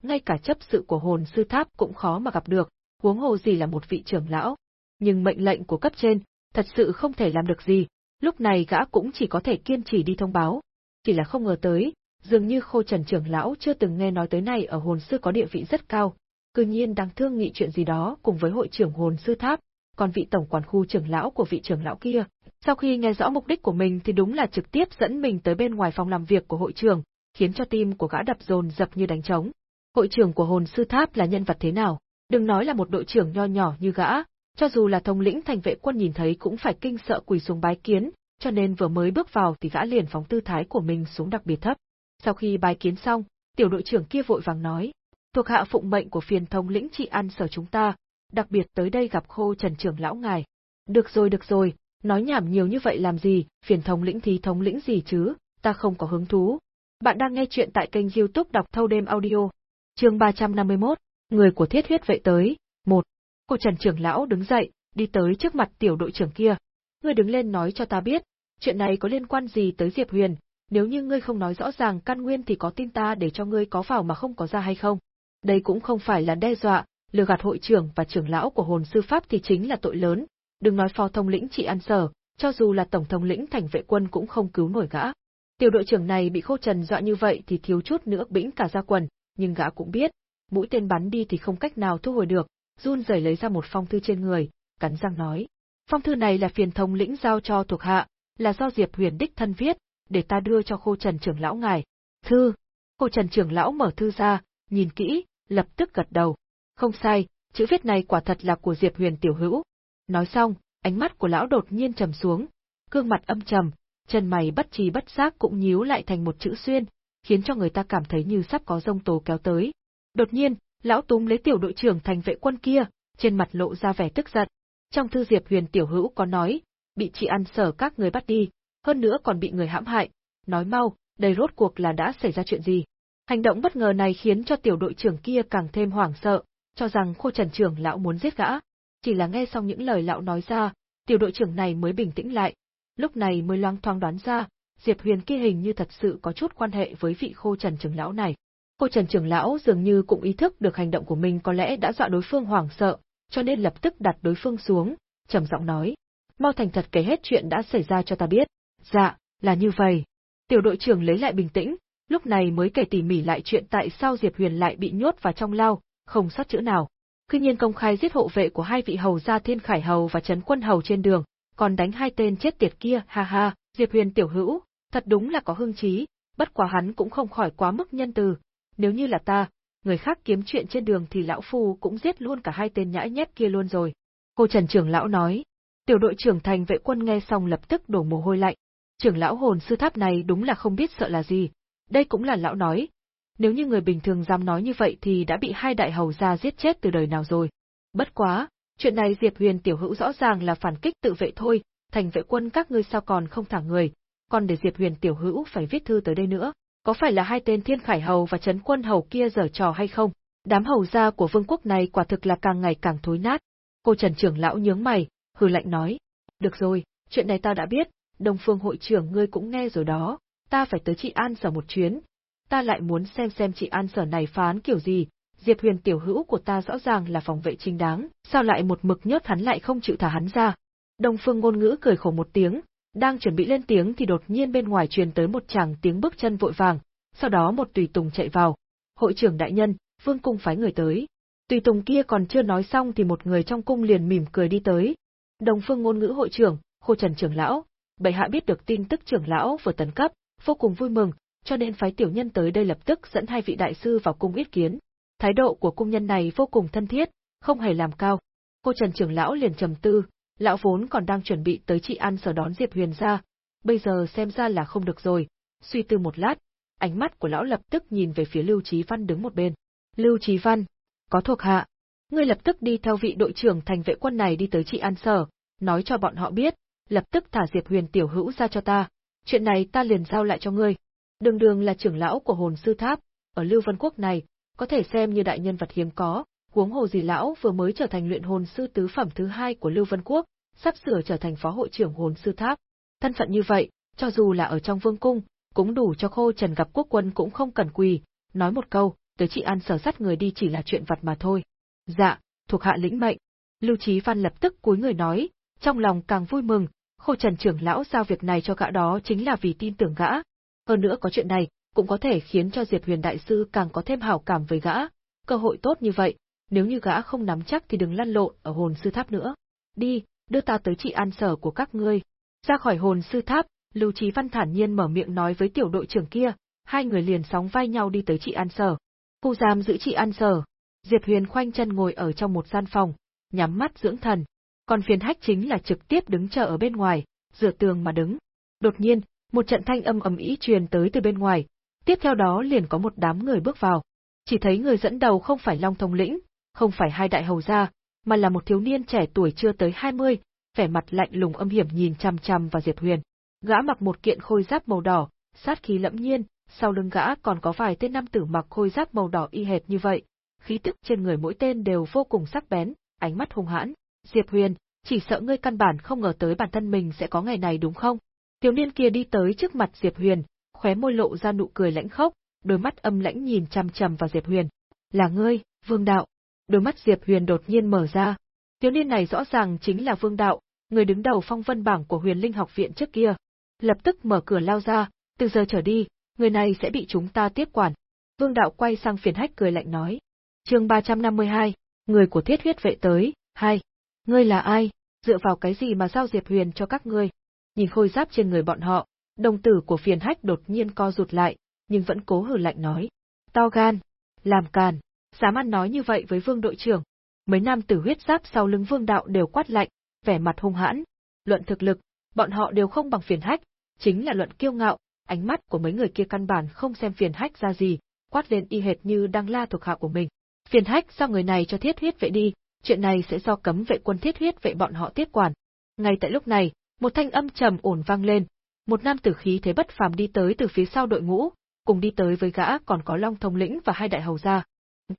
ngay cả chấp sự của hồn sư tháp cũng khó mà gặp được, huống hồ gì là một vị trưởng lão. Nhưng mệnh lệnh của cấp trên, thật sự không thể làm được gì, lúc này gã cũng chỉ có thể kiên trì đi thông báo. Chỉ là không ngờ tới, dường như khô trần trưởng lão chưa từng nghe nói tới này ở hồn sư có địa vị rất cao, cư nhiên đang thương nghị chuyện gì đó cùng với hội trưởng hồn sư tháp, còn vị tổng quản khu trưởng lão của vị trưởng lão kia. Sau khi nghe rõ mục đích của mình thì đúng là trực tiếp dẫn mình tới bên ngoài phòng làm việc của hội trưởng, khiến cho tim của gã đập dồn dập như đánh trống. Hội trưởng của hồn sư tháp là nhân vật thế nào? Đừng nói là một đội trưởng nho nhỏ như gã, cho dù là thống lĩnh thành vệ quân nhìn thấy cũng phải kinh sợ quỳ xuống bái kiến, cho nên vừa mới bước vào thì gã liền phóng tư thái của mình xuống đặc biệt thấp. Sau khi bài kiến xong, tiểu đội trưởng kia vội vàng nói, thuộc hạ phụng mệnh của phiền thống lĩnh trị an sở chúng ta, đặc biệt tới đây gặp khô trần trưởng lão ngài. Được rồi được rồi, nói nhảm nhiều như vậy làm gì, phiền thống lĩnh thì thống lĩnh gì chứ, ta không có hứng thú. Bạn đang nghe chuyện tại kênh youtube đọc thâu đêm audio, chương 351, người của thiết huyết vậy tới, một. Cô Trần trưởng lão đứng dậy, đi tới trước mặt tiểu đội trưởng kia. Ngươi đứng lên nói cho ta biết, chuyện này có liên quan gì tới Diệp Huyền, nếu như ngươi không nói rõ ràng căn nguyên thì có tin ta để cho ngươi có vào mà không có ra hay không. Đây cũng không phải là đe dọa, lừa gạt hội trưởng và trưởng lão của hồn sư pháp thì chính là tội lớn, đừng nói phó thông lĩnh trị an sở, cho dù là tổng thống lĩnh thành vệ quân cũng không cứu nổi gã. Tiểu đội trưởng này bị Khô Trần dọa như vậy thì thiếu chút nữa bĩnh cả ra quần, nhưng gã cũng biết, mũi tên bắn đi thì không cách nào thu hồi được, run rẩy lấy ra một phong thư trên người, cắn răng nói: "Phong thư này là phiền thông lĩnh giao cho thuộc hạ, là do Diệp Huyền đích thân viết, để ta đưa cho Khô Trần trưởng lão ngài." Thư. Khô Trần trưởng lão mở thư ra, nhìn kỹ, lập tức gật đầu. Không sai, chữ viết này quả thật là của Diệp Huyền tiểu hữu. Nói xong, ánh mắt của lão đột nhiên trầm xuống, gương mặt âm trầm, chân mày bất trì bất giác cũng nhíu lại thành một chữ xuyên, khiến cho người ta cảm thấy như sắp có rông tố kéo tới. Đột nhiên, lão túm lấy tiểu đội trưởng thành vệ quân kia, trên mặt lộ ra vẻ tức giận. Trong thư Diệp Huyền tiểu hữu có nói, bị chị ăn sở các người bắt đi, hơn nữa còn bị người hãm hại. Nói mau, đây rốt cuộc là đã xảy ra chuyện gì? Hành động bất ngờ này khiến cho tiểu đội trưởng kia càng thêm hoảng sợ, cho rằng khô trần trưởng lão muốn giết gã. Chỉ là nghe xong những lời lão nói ra, tiểu đội trưởng này mới bình tĩnh lại. Lúc này mới loang thoáng đoán ra, Diệp Huyền kia hình như thật sự có chút quan hệ với vị khô trần trưởng lão này. Khô trần trưởng lão dường như cũng ý thức được hành động của mình có lẽ đã dọa đối phương hoảng sợ, cho nên lập tức đặt đối phương xuống, trầm giọng nói. Mau thành thật kể hết chuyện đã xảy ra cho ta biết. Dạ, là như vậy. Tiểu đội trưởng lấy lại bình tĩnh, lúc này mới kể tỉ mỉ lại chuyện tại sao Diệp Huyền lại bị nhốt vào trong lao, không sót chữ nào. Cứ nhiên công khai giết hộ vệ của hai vị hầu gia Thiên Khải Hầu và Trấn Quân Hầu trên đường, còn đánh hai tên chết tiệt kia, ha ha, Diệp Huyền tiểu hữu, thật đúng là có hương trí, bất quá hắn cũng không khỏi quá mức nhân từ. Nếu như là ta, người khác kiếm chuyện trên đường thì lão phu cũng giết luôn cả hai tên nhãi nhét kia luôn rồi. Cô Trần trưởng lão nói. Tiểu đội trưởng thành vệ quân nghe xong lập tức đổ mồ hôi lạnh. Trưởng lão hồn sư tháp này đúng là không biết sợ là gì. Đây cũng là lão nói. Nếu như người bình thường dám nói như vậy thì đã bị hai đại hầu gia giết chết từ đời nào rồi. Bất quá, chuyện này Diệp Huyền tiểu hữu rõ ràng là phản kích tự vệ thôi, thành vệ quân các ngươi sao còn không thả người, còn để Diệp Huyền tiểu hữu phải viết thư tới đây nữa. Có phải là hai tên Thiên Khải Hầu và Trấn Quân Hầu kia giở trò hay không? Đám hầu gia của vương quốc này quả thực là càng ngày càng thối nát. Cô Trần trưởng lão nhướng mày, hừ lạnh nói. Được rồi, chuyện này ta đã biết, Đông Phương hội trưởng ngươi cũng nghe rồi đó, ta phải tới chị An sở một chuyến. Ta lại muốn xem xem chị An sở này phán kiểu gì, Diệp Huyền tiểu hữu của ta rõ ràng là phòng vệ chính đáng, sao lại một mực nhớt hắn lại không chịu thả hắn ra. Đông Phương ngôn ngữ cười khổ một tiếng, đang chuẩn bị lên tiếng thì đột nhiên bên ngoài truyền tới một chàng tiếng bước chân vội vàng, sau đó một tùy tùng chạy vào. Hội trưởng đại nhân, vương cung phái người tới. Tùy tùng kia còn chưa nói xong thì một người trong cung liền mỉm cười đi tới. Đồng phương ngôn ngữ hội trưởng, khô trần trưởng lão, bệ hạ biết được tin tức trưởng lão vừa tấn cấp, vô cùng vui mừng, cho nên phái tiểu nhân tới đây lập tức dẫn hai vị đại sư vào cung yết kiến. Thái độ của cung nhân này vô cùng thân thiết, không hề làm cao. Cô Trần trưởng lão liền trầm tư, lão vốn còn đang chuẩn bị tới trị an sở đón Diệp Huyền ra, bây giờ xem ra là không được rồi. Suy tư một lát, ánh mắt của lão lập tức nhìn về phía Lưu Chí Văn đứng một bên. Lưu Chí Văn, có thuộc hạ, ngươi lập tức đi theo vị đội trưởng thành vệ quân này đi tới trị an sở, nói cho bọn họ biết, lập tức thả Diệp Huyền tiểu hữu ra cho ta, chuyện này ta liền giao lại cho ngươi. Đường đường là trưởng lão của hồn sư tháp, ở Lưu Vân Quốc này, có thể xem như đại nhân vật hiếm có, huống hồ gì lão vừa mới trở thành luyện hồn sư tứ phẩm thứ hai của Lưu Vân Quốc, sắp sửa trở thành phó hội trưởng hồn sư tháp. Thân phận như vậy, cho dù là ở trong vương cung, cũng đủ cho khô trần gặp quốc quân cũng không cần quỳ, nói một câu, tới chị an sở sắt người đi chỉ là chuyện vặt mà thôi. Dạ, thuộc hạ lĩnh mệnh. Lưu Chí Văn lập tức cúi người nói, trong lòng càng vui mừng, khô trần trưởng lão giao việc này cho gã đó chính là vì tin tưởng gã. Hơn nữa có chuyện này, cũng có thể khiến cho Diệp Huyền Đại Sư càng có thêm hảo cảm với gã. Cơ hội tốt như vậy, nếu như gã không nắm chắc thì đừng lăn lộn ở hồn sư tháp nữa. Đi, đưa ta tới trị an sở của các ngươi. Ra khỏi hồn sư tháp, Lưu Chí Văn thản nhiên mở miệng nói với tiểu đội trưởng kia, hai người liền sóng vai nhau đi tới trị an sở. Khu giam giữ trị an sở. Diệp Huyền khoanh chân ngồi ở trong một gian phòng, nhắm mắt dưỡng thần. Còn phiền hách chính là trực tiếp đứng chờ ở bên ngoài, dựa tường mà đứng. Đột nhiên, một trận thanh âm ầm ĩ truyền tới từ bên ngoài, tiếp theo đó liền có một đám người bước vào. Chỉ thấy người dẫn đầu không phải Long Thông Lĩnh, không phải hai đại hầu gia, mà là một thiếu niên trẻ tuổi chưa tới 20, vẻ mặt lạnh lùng âm hiểm nhìn chằm chằm vào Diệp Huyền. Gã mặc một kiện khôi giáp màu đỏ, sát khí lẫm nhiên, sau lưng gã còn có vài tên nam tử mặc khôi giáp màu đỏ y hệt như vậy. Khí tức trên người mỗi tên đều vô cùng sắc bén, ánh mắt hung hãn. Diệp Huyền, chỉ sợ ngươi căn bản không ngờ tới bản thân mình sẽ có ngày này đúng không? Thiếu niên kia đi tới trước mặt Diệp Huyền, khóe môi lộ ra nụ cười lãnh khốc, đôi mắt âm lãnh nhìn chằm chằm vào Diệp Huyền. Là ngươi, Vương Đạo. Đôi mắt Diệp Huyền đột nhiên mở ra. Thiếu niên này rõ ràng chính là Vương Đạo, người đứng đầu phong vân bảng của huyền linh học viện trước kia. Lập tức mở cửa lao ra, từ giờ trở đi, người này sẽ bị chúng ta tiếp quản. Vương Đạo quay sang phiền hách cười lạnh nói chương 352, người của thiết huyết vệ tới, hai. Ngươi là ai? Dựa vào cái gì mà giao Diệp Huyền cho các ngươi? Nhìn khôi giáp trên người bọn họ, đồng tử của phiền hách đột nhiên co rụt lại, nhưng vẫn cố hử lạnh nói. To gan, làm càn, dám ăn nói như vậy với vương đội trưởng. Mấy nam tử huyết giáp sau lưng vương đạo đều quát lạnh, vẻ mặt hung hãn. Luận thực lực, bọn họ đều không bằng phiền hách, chính là luận kiêu ngạo, ánh mắt của mấy người kia căn bản không xem phiền hách ra gì, quát lên y hệt như đang la thuộc hạ của mình. Phiền hách giao người này cho thiết huyết vệ đi, chuyện này sẽ do cấm vệ quân thiết huyết vệ bọn họ tiếp quản. Ngay tại lúc này, một thanh âm trầm ổn vang lên, một nam tử khí thế bất phàm đi tới từ phía sau đội ngũ, cùng đi tới với gã còn có Long Thông lĩnh và hai đại hầu gia.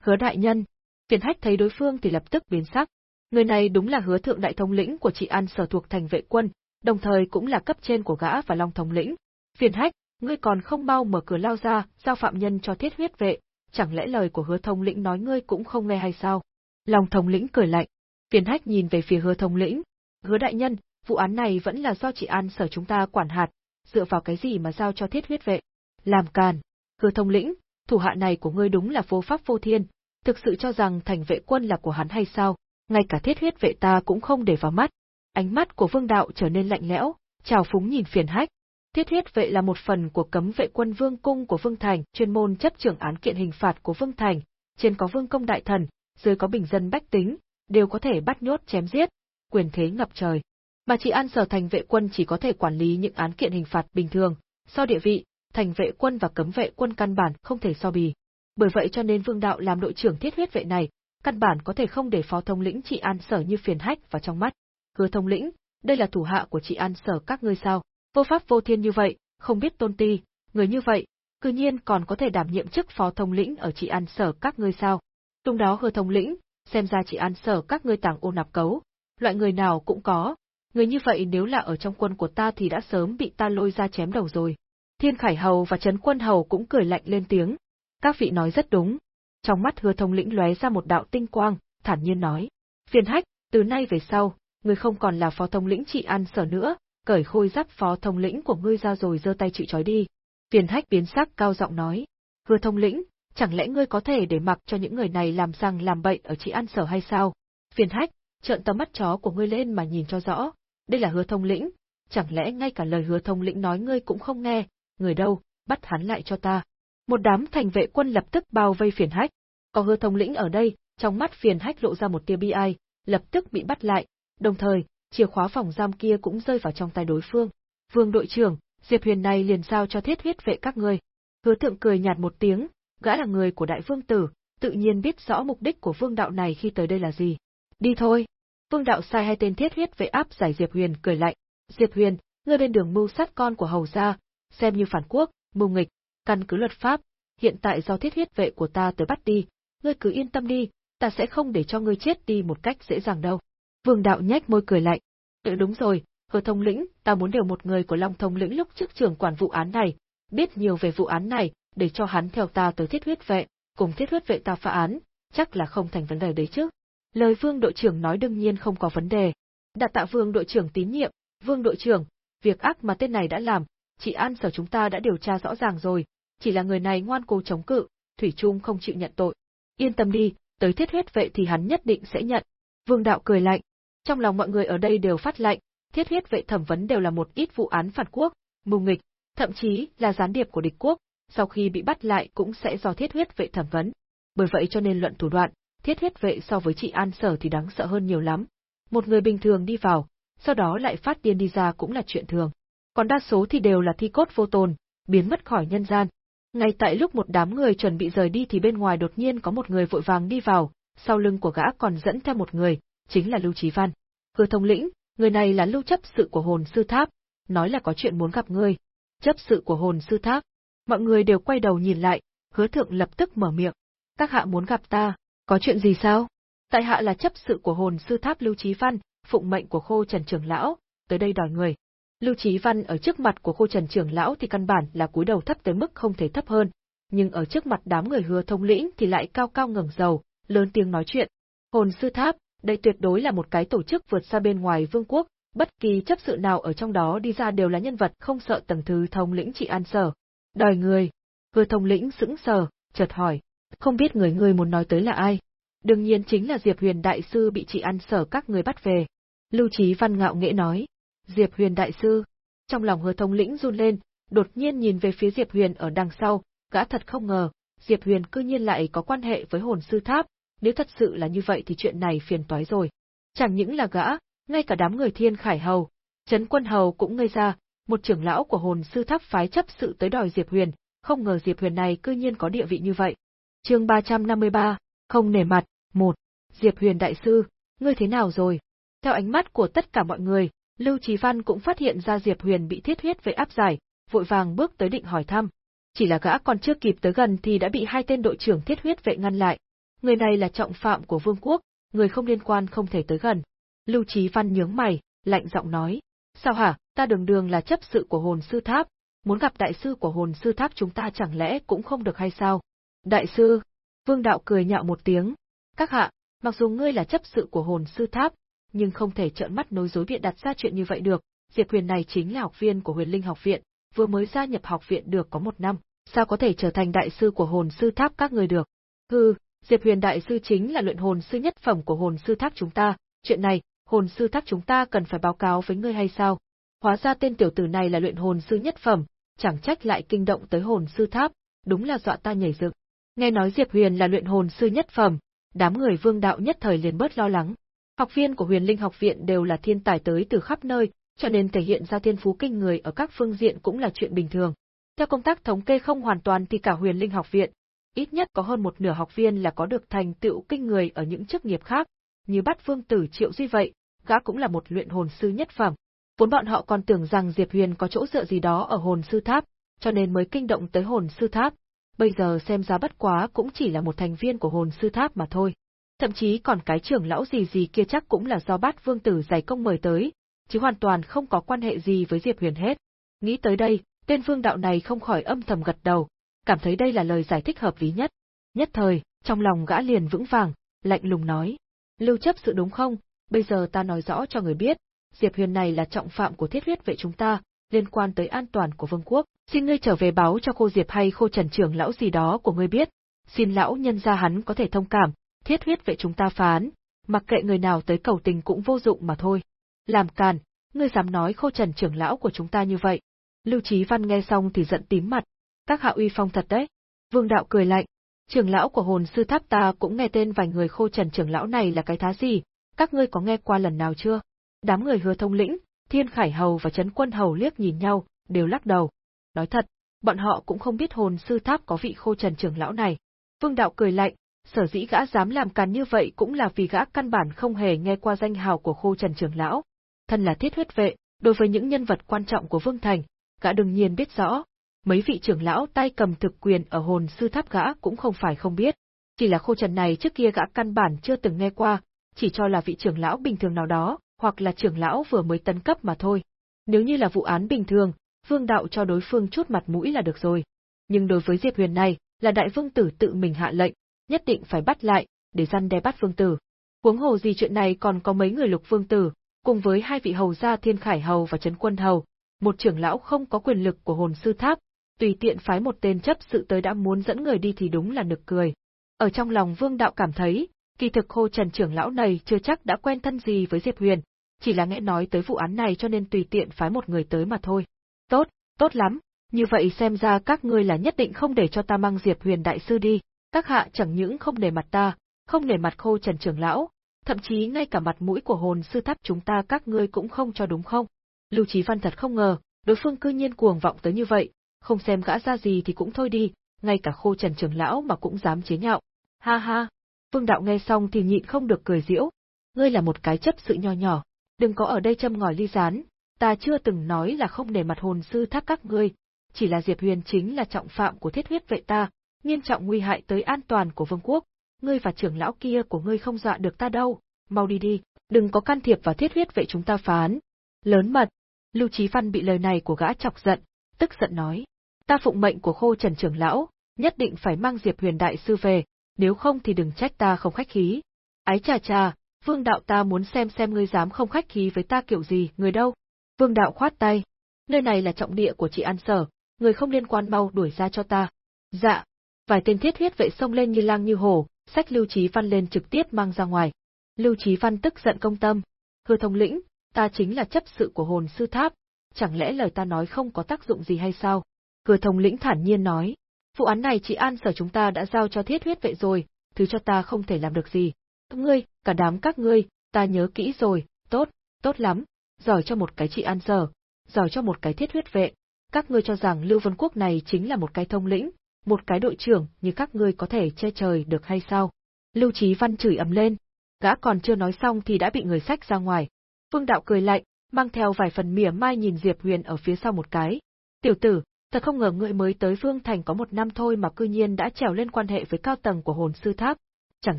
Hứa đại nhân, Phiền Hách thấy đối phương thì lập tức biến sắc. Người này đúng là Hứa thượng đại thông lĩnh của chị An sở thuộc thành vệ quân, đồng thời cũng là cấp trên của gã và Long Thông lĩnh. Phiền Hách, ngươi còn không mau mở cửa lao ra, giao phạm nhân cho thiết huyết vệ, chẳng lẽ lời của Hứa thông lĩnh nói ngươi cũng không nghe hay sao? lòng thông lĩnh cười lạnh. Phiền Hách nhìn về phía Hứa thông lĩnh. Hứa đại nhân, vụ án này vẫn là do chị An sở chúng ta quản hạt, dựa vào cái gì mà giao cho thiết huyết vệ? Làm càn. Hứa thông lĩnh, thủ hạ này của ngươi đúng là vô pháp vô thiên, thực sự cho rằng thành vệ quân là của hắn hay sao? Ngay cả thiết huyết vệ ta cũng không để vào mắt. Ánh mắt của vương đạo trở nên lạnh lẽo, trào phúng nhìn phiền hách. Thiết huyết vệ là một phần của cấm vệ quân vương cung của Vương Thành, chuyên môn chấp trưởng án kiện hình phạt của Vương Thành, trên có vương công đại thần, dưới có bình dân bách tính, đều có thể bắt nhốt chém giết, quyền thế ngập trời. Mà chỉ an sở thành vệ quân chỉ có thể quản lý những án kiện hình phạt bình thường, so địa vị, thành vệ quân và cấm vệ quân căn bản không thể so bì. Bởi vậy cho nên Vương Đạo làm đội trưởng thiết huyết vệ này, căn bản có thể không để phó thông lĩnh trị an sở như phiền hách vào trong mắt. Hứa thông lĩnh, đây là thủ hạ của trị an sở các ngươi sao? Vô pháp vô thiên như vậy, không biết tôn ti, người như vậy, cư nhiên còn có thể đảm nhiệm chức phó thông lĩnh ở trị an sở các ngươi sao? Lúc đó hứa thông lĩnh, xem ra trị an sở các ngươi tàng ô nạp cấu, loại người nào cũng có, người như vậy nếu là ở trong quân của ta thì đã sớm bị ta lôi ra chém đầu rồi. Thiên Khải Hầu và Trấn Quân Hầu cũng cười lạnh lên tiếng. Các vị nói rất đúng. Trong mắt hứa thông lĩnh lóe ra một đạo tinh quang, thản nhiên nói. Phiền hách, từ nay về sau, người không còn là phó thông lĩnh trị an sở nữa, cởi khôi giáp phó thông lĩnh của ngươi ra rồi giơ tay chịu trói đi. Phiền hách biến sắc cao giọng nói. Hứa thông lĩnh, chẳng lẽ ngươi có thể để mặc cho những người này làm răng làm bậy ở trị an sở hay sao? Phiền hách, trợn tấm mắt chó của ngươi lên mà nhìn cho rõ, đây là hứa thông lĩnh, chẳng lẽ ngay cả lời hứa thông lĩnh nói ngươi cũng không nghe, người đâu, bắt hắn lại cho ta. Một đám thành vệ quân lập tức bao vây phiền hách, có hứa thông lĩnh ở đây, trong mắt phiền hách lộ ra một tia bi ai, lập tức bị bắt lại, đồng thời, chìa khóa phòng giam kia cũng rơi vào trong tay đối phương. Vương đội trưởng, Diệp Huyền này liền giao cho thiết huyết vệ các ngươi. Hứa thượng cười nhạt một tiếng, gã là người của đại vương tử, tự nhiên biết rõ mục đích của vương đạo này khi tới đây là gì. Đi thôi. Vương đạo sai hai tên thiết huyết vệ áp giải Diệp Huyền cười lạnh. Diệp Huyền, ngươi bên đường mưu sát con của hầu gia, xem như phản quốc, mưu nghịch, căn cứ luật pháp, hiện tại do thiết huyết vệ của ta tới bắt đi, ngươi cứ yên tâm đi, ta sẽ không để cho ngươi chết đi một cách dễ dàng đâu. Vương đạo nhếch môi cười lạnh. Ừ đúng rồi, hứa thông lĩnh, ta muốn điều một người của Long thông lĩnh lúc trước trưởng quản vụ án này, biết nhiều về vụ án này, để cho hắn theo ta tới thiết huyết vệ, cùng thiết huyết vệ ta phá án, chắc là không thành vấn đề đấy chứ. Lời vương đội trưởng nói đương nhiên không có vấn đề. Đạt tạ vương đội trưởng tín nhiệm, vương đội trưởng, việc ác mà tên này đã làm, chị An sở chúng ta đã điều tra rõ ràng rồi, chỉ là người này ngoan cố chống cự, Thủy Trung không chịu nhận tội. Yên tâm đi, tới thiết huyết vệ thì hắn nhất định sẽ nhận. Vương đạo cười lạnh. Trong lòng mọi người ở đây đều phát lạnh, thiết huyết vệ thẩm vấn đều là một ít vụ án phản quốc, mưu nghịch, thậm chí là gián điệp của địch quốc, sau khi bị bắt lại cũng sẽ do thiết huyết vệ thẩm vấn. Bởi vậy cho nên luận thủ đoạn, thiết huyết vệ so với chị An Sở thì đáng sợ hơn nhiều lắm. Một người bình thường đi vào, sau đó lại phát điên đi ra cũng là chuyện thường. Còn đa số thì đều là thi cốt vô tồn, biến mất khỏi nhân gian. Ngay tại lúc một đám người chuẩn bị rời đi thì bên ngoài đột nhiên có một người vội vàng đi vào, sau lưng của gã còn dẫn theo một người, chính là Lưu Chí Văn. Hứa thông lĩnh, người này là lưu chấp sự của hồn sư tháp, nói là có chuyện muốn gặp ngươi. Chấp sự của hồn sư tháp. Mọi người đều quay đầu nhìn lại, hứa thượng lập tức mở miệng. Các hạ muốn gặp ta, có chuyện gì sao? Tại hạ là chấp sự của hồn sư tháp Lưu Chí Văn, phụng mệnh của khô trần trưởng lão, tới đây đòi người. Lưu Chí Văn ở trước mặt của khô trần trưởng lão thì căn bản là cúi đầu thấp tới mức không thể thấp hơn. nhưng ở trước mặt đám người hứa thông lĩnh thì lại cao cao ngẩng đầu, lớn tiếng nói chuyện. Hồn sư tháp, đây tuyệt đối là một cái tổ chức vượt xa bên ngoài vương quốc, bất kỳ chấp sự nào ở trong đó đi ra đều là nhân vật không sợ tầng thứ thông lĩnh trị an sở. Đòi người. Hứa thông lĩnh sững sờ, chợt hỏi. Không biết người người muốn nói tới là ai? Đương nhiên chính là Diệp Huyền Đại Sư bị trị an sở các người bắt về. Lưu Chí Văn ngạo nghễ nói. Diệp Huyền Đại Sư. Trong lòng hứa thông lĩnh run lên, đột nhiên nhìn về phía Diệp Huyền ở đằng sau, gã thật không ngờ, Diệp Huyền cư nhiên lại có quan hệ với hồn sư tháp, nếu thật sự là như vậy thì chuyện này phiền toái rồi. Chẳng những là gã, ngay cả đám người thiên khải hầu, chấn quân hầu cũng ngây ra, một trưởng lão của hồn sư tháp phái chấp sự tới đòi Diệp Huyền, không ngờ Diệp Huyền này cư nhiên có địa vị như vậy. chương 353, không nể mặt, một Diệp Huyền đại sư, ngươi thế nào rồi? Theo ánh mắt của tất cả mọi người, Lưu Trí Văn cũng phát hiện ra Diệp Huyền bị thiết huyết vệ áp giải, vội vàng bước tới định hỏi thăm. Chỉ là gã còn chưa kịp tới gần thì đã bị hai tên đội trưởng thiết huyết vệ ngăn lại. Người này là trọng phạm của vương quốc, người không liên quan không thể tới gần. Lưu Chí Văn nhướng mày, lạnh giọng nói. Sao hả, ta đường đường là chấp sự của hồn sư tháp, muốn gặp đại sư của hồn sư tháp chúng ta chẳng lẽ cũng không được hay sao? Đại sư, vương đạo cười nhạo một tiếng. Các hạ, mặc dù ngươi là chấp sự của hồn sư tháp, nhưng không thể trợn mắt nối dối biện đặt ra chuyện như vậy được. Diệp Huyền này chính là học viên của Huyền Linh học viện, vừa mới gia nhập học viện được có một năm, sao có thể trở thành đại sư của hồn sư tháp các người được? Hừ, Diệp Huyền đại sư chính là luyện hồn sư nhất phẩm của hồn sư tháp chúng ta, chuyện này, hồn sư tháp chúng ta cần phải báo cáo với ngươi hay sao? Hóa ra tên tiểu tử này là luyện hồn sư nhất phẩm, chẳng trách lại kinh động tới hồn sư tháp, đúng là dọa ta nhảy dựng. Nghe nói Diệp Huyền là luyện hồn sư nhất phẩm, đám người vương đạo nhất thời liền bớt lo lắng. Học viên của Huyền Linh học viện đều là thiên tài tới từ khắp nơi, cho nên thể hiện ra thiên phú kinh người ở các phương diện cũng là chuyện bình thường. Theo công tác thống kê không hoàn toàn thì cả Huyền Linh học viện, ít nhất có hơn một nửa học viên là có được thành tựu kinh người ở những chức nghiệp khác, như Bát Vương tử Triệu Duy vậy, gã cũng là một luyện hồn sư nhất phẩm. Vốn bọn họ còn tưởng rằng Diệp Huyền có chỗ dựa gì đó ở hồn sư tháp, cho nên mới kinh động tới hồn sư tháp. Bây giờ xem ra bất quá cũng chỉ là một thành viên của hồn sư tháp mà thôi. Thậm chí còn cái trưởng lão gì gì kia chắc cũng là do bát vương tử giải công mời tới, chứ hoàn toàn không có quan hệ gì với Diệp Huyền hết. Nghĩ tới đây, tên vương đạo này không khỏi âm thầm gật đầu, cảm thấy đây là lời giải thích hợp lý nhất. Nhất thời, trong lòng gã liền vững vàng, lạnh lùng nói. Lưu chấp sự đúng không, bây giờ ta nói rõ cho người biết, Diệp Huyền này là trọng phạm của thiết huyết vệ chúng ta, liên quan tới an toàn của vương quốc, xin ngươi trở về báo cho cô Diệp hay khô trần trưởng lão gì đó của ngươi biết, xin lão nhân ra hắn có thể thông cảm, thiết huyết vệ chúng ta phán, mặc kệ người nào tới cầu tình cũng vô dụng mà thôi. Làm càn, ngươi dám nói khô trần trưởng lão của chúng ta như vậy. Lưu Chí Văn nghe xong thì giận tím mặt, các hạ uy phong thật đấy. Vương đạo cười lạnh, trưởng lão của hồn sư tháp ta cũng nghe tên vài người khô trần trưởng lão này là cái thá gì, các ngươi có nghe qua lần nào chưa? Đám người hứa thông lĩnh, thiên khải hầu và chấn quân hầu liếc nhìn nhau, đều lắc đầu. Nói thật, bọn họ cũng không biết hồn sư tháp có vị khô trần trưởng lão này. Vương đạo cười lạnh, sở dĩ gã dám làm càn như vậy cũng là vì gã căn bản không hề nghe qua danh hào của khô trần trưởng lão. Thân là thiết huyết vệ, đối với những nhân vật quan trọng của Vương Thành, gã đương nhiên biết rõ. Mấy vị trưởng lão tay cầm thực quyền ở hồn sư tháp gã cũng không phải không biết. Chỉ là khô trần này trước kia gã căn bản chưa từng nghe qua, chỉ cho là vị trưởng lão bình thường nào đó, hoặc là trưởng lão vừa mới tấn cấp mà thôi. Nếu như là vụ án bình thường, vương đạo cho đối phương chút mặt mũi là được rồi. Nhưng đối với Diệp Huyền này, là đại vương tử tự mình hạ lệnh, nhất định phải bắt lại, để răn đe bắt vương tử. Huống hồ gì chuyện này còn có mấy người lục vương tử, cùng với hai vị hầu gia Thiên Khải Hầu và Trấn Quân Hầu, một trưởng lão không có quyền lực của hồn sư tháp, tùy tiện phái một tên chấp sự tới đã muốn dẫn người đi thì đúng là nực cười. Ở trong lòng vương đạo cảm thấy, kỳ thực khô trần trưởng lão này chưa chắc đã quen thân gì với Diệp Huyền, chỉ là nghe nói tới vụ án này cho nên tùy tiện phái một người tới mà thôi. Tốt, tốt lắm, như vậy xem ra các ngươi là nhất định không để cho ta mang Diệp Huyền đại sư đi, các hạ chẳng những không để mặt ta, không để mặt khô trần trưởng lão, thậm chí ngay cả mặt mũi của hồn sư tháp chúng ta các ngươi cũng không cho đúng không? Lưu Chí Văn thật không ngờ, đối phương cư nhiên cuồng vọng tới như vậy, không xem gã ra gì thì cũng thôi đi, ngay cả khô trần trưởng lão mà cũng dám chế nhạo. Ha ha, Vương Đạo nghe xong thì nhịn không được cười diễu. ngươi là một cái chấp sự nho nhỏ, đừng có ở đây châm ngòi ly rán, ta chưa từng nói là không để mặt hồn sư tháp các ngươi, chỉ là Diệp Huyền chính là trọng phạm của thiết huyết vệ ta, nghiêm trọng nguy hại tới an toàn của vương quốc, ngươi và trưởng lão kia của ngươi không dọa được ta đâu, mau đi đi, đừng có can thiệp vào thiết huyết vệ chúng ta phán. Lớn mật, Lưu Chí Văn bị lời này của gã chọc giận, tức giận nói, ta phụng mệnh của khô trần trưởng lão, nhất định phải mang Diệp Huyền đại sư về, nếu không thì đừng trách ta không khách khí. Ái chà chà, Vương đạo ta muốn xem xem ngươi dám không khách khí với ta kiểu gì, người đâu? Vương đạo khoát tay. Nơi này là trọng địa của chị An Sở, người không liên quan mau đuổi ra cho ta. Dạ. Vài tên thiết huyết vệ xông lên như lang như hổ, sách Lưu Chí Văn lên trực tiếp mang ra ngoài. Lưu Chí Văn tức giận công tâm. Hư thông lĩnh, ta chính là chấp sự của hồn sư tháp, chẳng lẽ lời ta nói không có tác dụng gì hay sao? Cửa thông lĩnh thản nhiên nói. Vụ án này chị An Sở chúng ta đã giao cho thiết huyết vệ rồi, thứ cho ta không thể làm được gì. Ngươi, cả đám các ngươi, ta nhớ kỹ rồi, tốt, tốt lắm, giỏi cho một cái chị An Sở, giỏi cho một cái thiết huyết vệ. Các ngươi cho rằng Lưu Vân Quốc này chính là một cái thông lĩnh, một cái đội trưởng như các ngươi có thể che trời được hay sao? Lưu Chí Văn chửi ầm lên, gã còn chưa nói xong thì đã bị người sách ra ngoài. Vương Đạo cười lạnh, mang theo vài phần mỉa mai nhìn Diệp Huyền ở phía sau một cái. Tiểu tử, thật không ngờ ngươi mới tới Vương Thành có một năm thôi mà cư nhiên đã trèo lên quan hệ với cao tầng của hồn sư tháp. Chẳng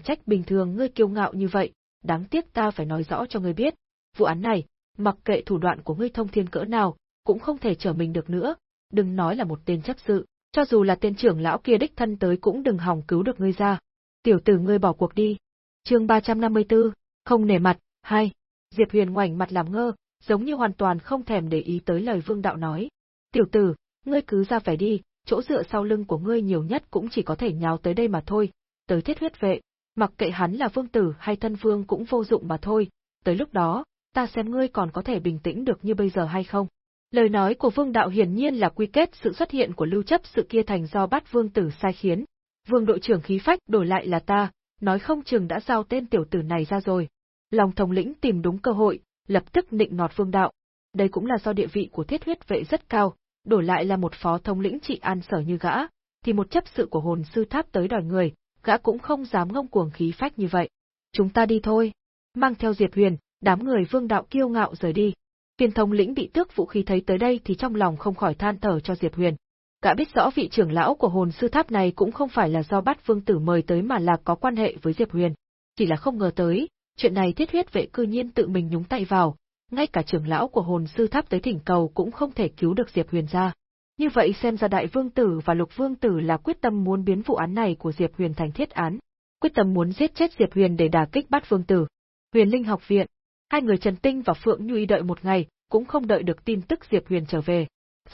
trách bình thường ngươi kiêu ngạo như vậy, đáng tiếc ta phải nói rõ cho ngươi biết. Vụ án này, mặc kệ thủ đoạn của ngươi thông thiên cỡ nào, cũng không thể trở mình được nữa, đừng nói là một tên chấp sự, cho dù là tên trưởng lão kia đích thân tới cũng đừng hòng cứu được ngươi ra. Tiểu tử ngươi bỏ cuộc đi. Chương 354, không nể mặt, hai. Diệp Huyền ngoảnh mặt làm ngơ, giống như hoàn toàn không thèm để ý tới lời Vương đạo nói. Tiểu tử, ngươi cứ ra vẻ đi, chỗ dựa sau lưng của ngươi nhiều nhất cũng chỉ có thể nhào tới đây mà thôi, tới thiết huyết vệ, mặc kệ hắn là vương tử hay thân vương cũng vô dụng mà thôi, tới lúc đó, ta xem ngươi còn có thể bình tĩnh được như bây giờ hay không. Lời nói của vương đạo hiển nhiên là quy kết sự xuất hiện của lưu chấp sự kia thành do bắt vương tử sai khiến. Vương đội trưởng khí phách đổi lại là ta, nói không chừng đã giao tên tiểu tử này ra rồi. Lòng thống lĩnh tìm đúng cơ hội, lập tức nịnh nọt vương đạo. Đây cũng là do địa vị của thiết huyết vệ rất cao, đổi lại là một phó thống lĩnh trị an sở như gã, thì một chấp sự của hồn sư tháp tới đòi người, gã cũng không dám ngông cuồng khí phách như vậy. Chúng ta đi thôi. Mang theo Diệp Huyền, đám người vương đạo kiêu ngạo rời đi. Viên thống lĩnh bị tước vũ khí thấy tới đây thì trong lòng không khỏi than thở cho Diệp Huyền. Gã biết rõ vị trưởng lão của hồn sư tháp này cũng không phải là do bắt vương tử mời tới mà là có quan hệ với Diệp Huyền. Chỉ là không ngờ tới, chuyện này thiết huyết vệ cư nhiên tự mình nhúng tay vào, ngay cả trưởng lão của hồn sư tháp tới thỉnh cầu cũng không thể cứu được Diệp Huyền ra. Như vậy xem ra đại vương tử và lục vương tử là quyết tâm muốn biến vụ án này của Diệp Huyền thành thiết án, quyết tâm muốn giết chết Diệp Huyền để đả kích bắt vương tử. Huyền Linh học viện, hai người Trần Tinh và Phượng Nhu đợi một ngày, cũng không đợi được tin tức Diệp Huyền trở về.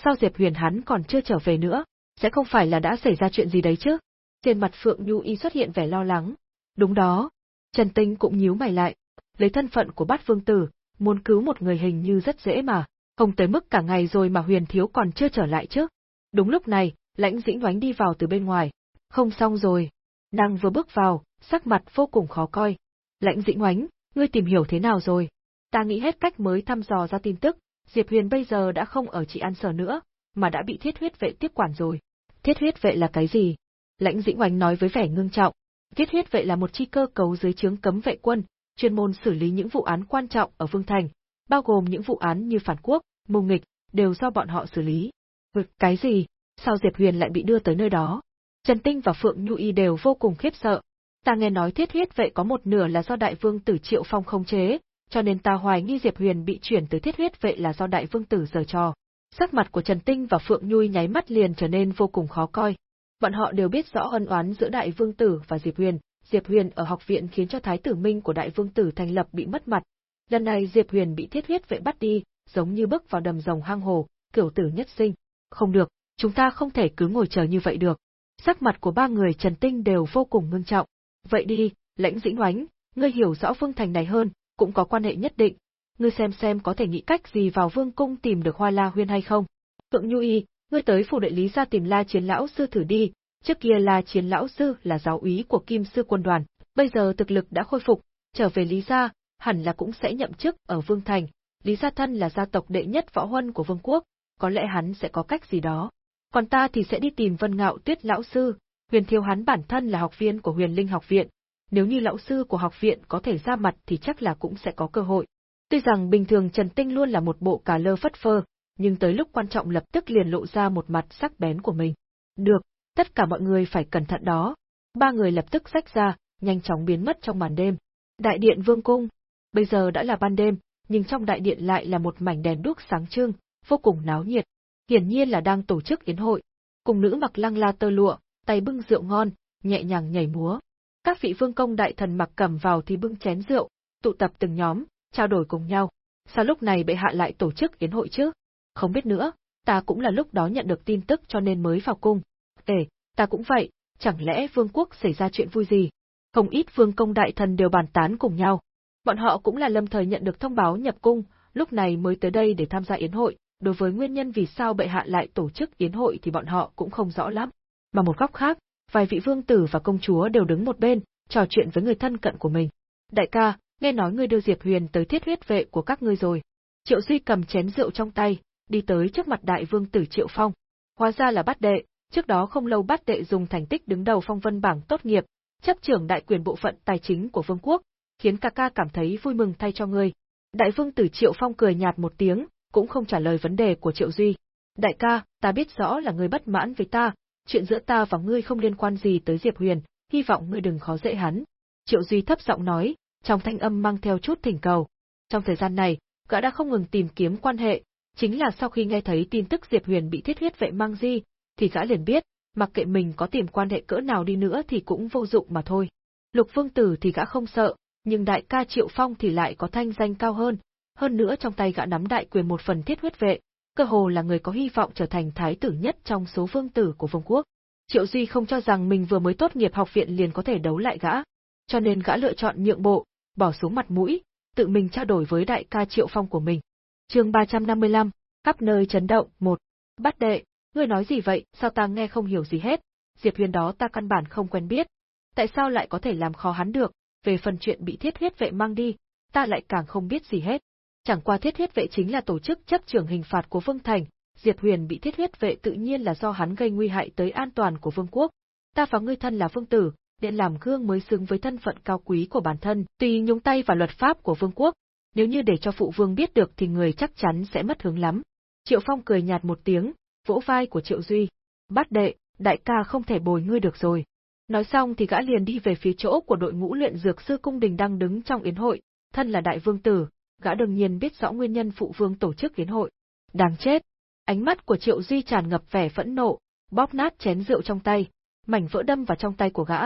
Sao Diệp Huyền hắn còn chưa trở về nữa, sẽ không phải là đã xảy ra chuyện gì đấy chứ? Trên mặt Phượng Nhu Y xuất hiện vẻ lo lắng. Đúng đó. Trần Tinh cũng nhíu mày lại. Lấy thân phận của bát vương tử, muốn cứu một người hình như rất dễ mà. Không tới mức cả ngày rồi mà huyền thiếu còn chưa trở lại chứ. Đúng lúc này, lãnh dĩnh oánh đi vào từ bên ngoài. Không xong rồi. Nàng vừa bước vào, sắc mặt vô cùng khó coi. Lãnh dĩnh oánh, ngươi tìm hiểu thế nào rồi? Ta nghĩ hết cách mới thăm dò ra tin tức, Diệp Huyền bây giờ đã không ở trị an sở nữa, mà đã bị thiết huyết vệ tiếp quản rồi. Thiết huyết vệ là cái gì? Lãnh dĩnh oánh nói với vẻ ngưng trọng. Thiết huyết vệ là một chi cơ cấu dưới trướng cấm vệ quân, chuyên môn xử lý những vụ án quan trọng ở Vương Thành, bao gồm những vụ án như phản quốc, mưu nghịch, đều do bọn họ xử lý. Vực cái gì? Sao Diệp Huyền lại bị đưa tới nơi đó? Trần Tinh và Phượng Nhu Y đều vô cùng khiếp sợ. Ta nghe nói thiết huyết vệ có một nửa là do đại vương tử Triệu Phong không chế, cho nên ta hoài nghi Diệp Huyền bị chuyển từ thiết huyết vệ là do đại vương tử giở trò. Sắc mặt của Trần Tinh và Phượng Nhu nháy mắt liền trở nên vô cùng khó coi. Bọn họ đều biết rõ ân oán giữa đại vương tử và Diệp Huyền, Diệp Huyền ở học viện khiến cho thái tử minh của đại vương tử thành lập bị mất mặt. Lần này Diệp Huyền bị thiết huyết vệ bắt đi, giống như bước vào đầm rồng hang hồ, cửu tử nhất sinh. Không được, chúng ta không thể cứ ngồi chờ như vậy được. Sắc mặt của ba người Trần Tinh đều vô cùng ngưng trọng. Vậy đi, lãnh dĩnh oánh, ngươi hiểu rõ vương thành này hơn, cũng có quan hệ nhất định. Ngươi xem xem có thể nghĩ cách gì vào vương cung tìm được hoa la huyên hay không. Thượng Nhu Y, ngươi tới phủ đệ lý ra tìm la chiến lão sư thử đi, trước kia la chiến lão sư là giáo úy của kim sư quân đoàn, bây giờ thực lực đã khôi phục, trở về lý gia, hẳn là cũng sẽ nhậm chức ở vương thành, Lý Gia Thân là gia tộc đệ nhất võ huân của vương quốc, có lẽ hắn sẽ có cách gì đó. Còn ta thì sẽ đi tìm Vân Ngạo Tuyết lão sư, Huyền Thiếu hắn bản thân là học viên của Huyền Linh học viện, nếu như lão sư của học viện có thể ra mặt thì chắc là cũng sẽ có cơ hội. Tuy rằng bình thường Trần Tinh luôn là một bộ cà lơ phất phơ, nhưng tới lúc quan trọng lập tức liền lộ ra một mặt sắc bén của mình. Được, tất cả mọi người phải cẩn thận đó. Ba người lập tức rách ra, nhanh chóng biến mất trong màn đêm. Đại điện Vương Cung. Bây giờ đã là ban đêm, nhưng trong đại điện lại là một mảnh đèn đuốc sáng trưng, vô cùng náo nhiệt. Hiển nhiên là đang tổ chức yến hội. Cùng nữ mặc lăng la tơ lụa, tay bưng rượu ngon, nhẹ nhàng nhảy múa. Các vị vương công đại thần mặc cầm vào thì bưng chén rượu, tụ tập từng nhóm, trao đổi cùng nhau. Sao lúc này bệ hạ lại tổ chức yến hội chứ? Không biết nữa, ta cũng là lúc đó nhận được tin tức cho nên mới vào cung. Ê, ta cũng vậy, chẳng lẽ vương quốc xảy ra chuyện vui gì? Không ít vương công đại thần đều bàn tán cùng nhau. Bọn họ cũng là lâm thời nhận được thông báo nhập cung, lúc này mới tới đây để tham gia yến hội, đối với nguyên nhân vì sao bệ hạ lại tổ chức yến hội thì bọn họ cũng không rõ lắm. Mà một góc khác, vài vị vương tử và công chúa đều đứng một bên, trò chuyện với người thân cận của mình. Đại ca, nghe nói ngươi đưa Diệp Huyền tới thiết huyết vệ của các ngươi rồi. Triệu Duy cầm chén rượu trong tay, đi tới trước mặt đại vương tử Triệu Phong. Hóa ra là bắt đệ, trước đó không lâu bắt đệ dùng thành tích đứng đầu phong vân bảng tốt nghiệp, chấp trưởng đại quyền bộ phận tài chính của vương quốc, khiến ca ca cảm thấy vui mừng thay cho ngươi. Đại vương tử Triệu Phong cười nhạt một tiếng, cũng không trả lời vấn đề của Triệu Duy. Đại ca, ta biết rõ là ngươi bất mãn với ta, chuyện giữa ta và ngươi không liên quan gì tới Diệp Huyền, hy vọng ngươi đừng khó dễ hắn. Triệu Duy thấp giọng nói, trong thanh âm mang theo chút thỉnh cầu. Trong thời gian này, gã đã không ngừng tìm kiếm quan hệ, chính là sau khi nghe thấy tin tức Diệp Huyền bị thiết huyết vệ mang di, thì gã liền biết, mặc kệ mình có tìm quan hệ cỡ nào đi nữa thì cũng vô dụng mà thôi. Lục Vương Tử thì gã không sợ, nhưng đại ca Triệu Phong thì lại có thanh danh cao hơn, hơn nữa trong tay gã nắm đại quyền một phần thiết huyết vệ, cơ hồ là người có hy vọng trở thành thái tử nhất trong số vương tử của vương quốc. Triệu Duy không cho rằng mình vừa mới tốt nghiệp học viện liền có thể đấu lại gã, cho nên gã lựa chọn nhượng bộ, bỏ xuống mặt mũi, tự mình trao đổi với đại ca Triệu Phong của mình. Chương 355, khắp nơi chấn động, một. Bắt đệ, ngươi nói gì vậy, sao ta nghe không hiểu gì hết? Diệp Huyền đó ta căn bản không quen biết, tại sao lại có thể làm khó hắn được? Về phần chuyện bị thiết huyết vệ mang đi, ta lại càng không biết gì hết. Chẳng qua thiết huyết vệ chính là tổ chức chấp trưởng hình phạt của Vương Thành, Diệp Huyền bị thiết huyết vệ tự nhiên là do hắn gây nguy hại tới an toàn của vương quốc. Ta và ngươi thân là vương tử, điện làm gương mới xứng với thân phận cao quý của bản thân, tùy nhúng tay vào luật pháp của vương quốc. Nếu như để cho phụ vương biết được thì người chắc chắn sẽ mất hứng lắm. Triệu Phong cười nhạt một tiếng, vỗ vai của Triệu Duy. Bắt đệ, đại ca không thể bồi ngươi được rồi. Nói xong thì gã liền đi về phía chỗ của đội ngũ luyện dược sư cung đình đang đứng trong yến hội, thân là đại vương tử, gã đương nhiên biết rõ nguyên nhân phụ vương tổ chức yến hội. Đáng chết, Ánh mắt của Triệu Duy tràn ngập vẻ phẫn nộ, bóp nát chén rượu trong tay, mảnh vỡ đâm vào trong tay của gã,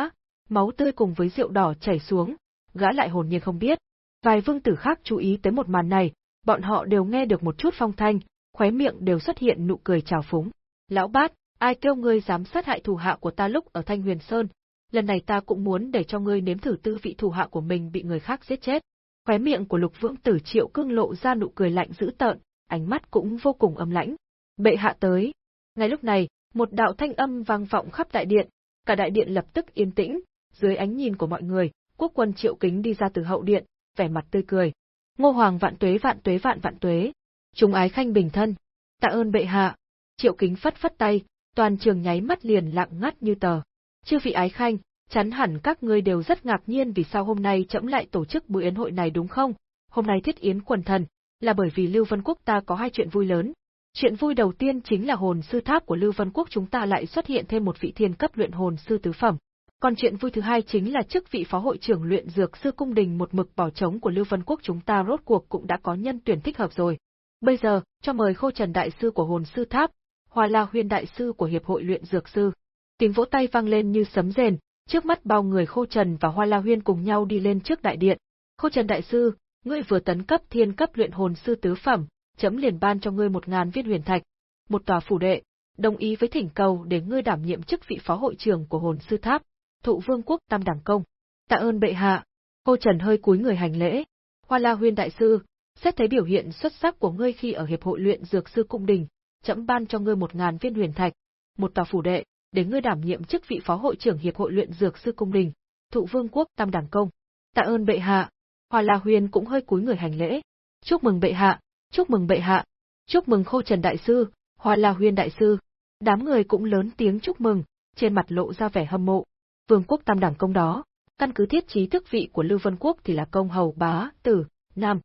máu tươi cùng với rượu đỏ chảy xuống, gã lại hồn nhiên không biết. Vài vương tử khác chú ý tới một màn này, bọn họ đều nghe được một chút phong thanh, khóe miệng đều xuất hiện nụ cười trào phúng. Lão bát, ai kêu ngươi dám sát hại thủ hạ của ta lúc ở Thanh Huyền Sơn, lần này ta cũng muốn để cho ngươi nếm thử tư vị thủ hạ của mình bị người khác giết chết. Khóe miệng của lục vương tử triệu cương lộ ra nụ cười lạnh dữ tợn, ánh mắt cũng vô cùng âm lãnh. Bệ hạ tới. Ngay lúc này, một đạo thanh âm vang vọng khắp đại điện, cả đại điện lập tức yên tĩnh, dưới ánh nhìn của mọi người, quốc quân Triệu Kính đi ra từ hậu điện, vẻ mặt tươi cười. Ngô Hoàng vạn tuế vạn tuế vạn vạn tuế. Chúng ái khanh bình thân. Tạ ơn bệ hạ. Triệu Kính phất phất tay, toàn trường nháy mắt liền lặng ngắt như tờ. Chư vị ái khanh, chắn hẳn các ngươi đều rất ngạc nhiên vì sao hôm nay chậm lại tổ chức buổi yến hội này đúng không? Hôm nay thiết yến quần thần, là bởi vì Lưu Vân Quốc ta có hai chuyện vui lớn, Chuyện vui đầu tiên chính là hồn sư tháp của Lưu Vân Quốc chúng ta lại xuất hiện thêm một vị thiên cấp luyện hồn sư tứ phẩm. Còn chuyện vui thứ hai chính là chức vị phó hội trưởng luyện dược sư cung đình một mực bỏ trống của Lưu Vân Quốc chúng ta rốt cuộc cũng đã có nhân tuyển thích hợp rồi. Bây giờ, cho mời Khô Trần đại sư của hồn sư tháp, Hoa La Huyên đại sư của hiệp hội luyện dược sư. Tiếng vỗ tay vang lên như sấm rền, trước mắt bao người Khô Trần và Hoa La Huyên cùng nhau đi lên trước đại điện. Khô Trần đại sư, ngươi vừa tấn cấp thiên cấp luyện hồn sư tứ phẩm, chấm liền ban cho ngươi một ngàn viên huyền thạch, một tòa phủ đệ, đồng ý với thỉnh cầu để ngươi đảm nhiệm chức vị phó hội trưởng của hồn sư tháp, thụ vương quốc tam đẳng công. Tạ ơn bệ hạ. Cô Trần hơi cúi người hành lễ. Hoa La Huyên đại sư, xét thấy biểu hiện xuất sắc của ngươi khi ở hiệp hội luyện dược sư cung đình, chậm ban cho ngươi một ngàn viên huyền thạch, một tòa phủ đệ, để ngươi đảm nhiệm chức vị phó hội trưởng hiệp hội luyện dược sư cung đình, thụ vương quốc tam đẳng công. Tạ ơn bệ hạ. Hoa La Huyên cũng hơi cúi người hành lễ. Chúc mừng bệ hạ, Chúc mừng bệ hạ, chúc mừng Khô Trần đại sư, Hoa La Huyên đại sư. Đám người cũng lớn tiếng chúc mừng, trên mặt lộ ra vẻ hâm mộ. Vương quốc tam đẳng công đó, căn cứ thiết trí thức vị của Lưu Vân Quốc thì là công hầu bá, tử, nam.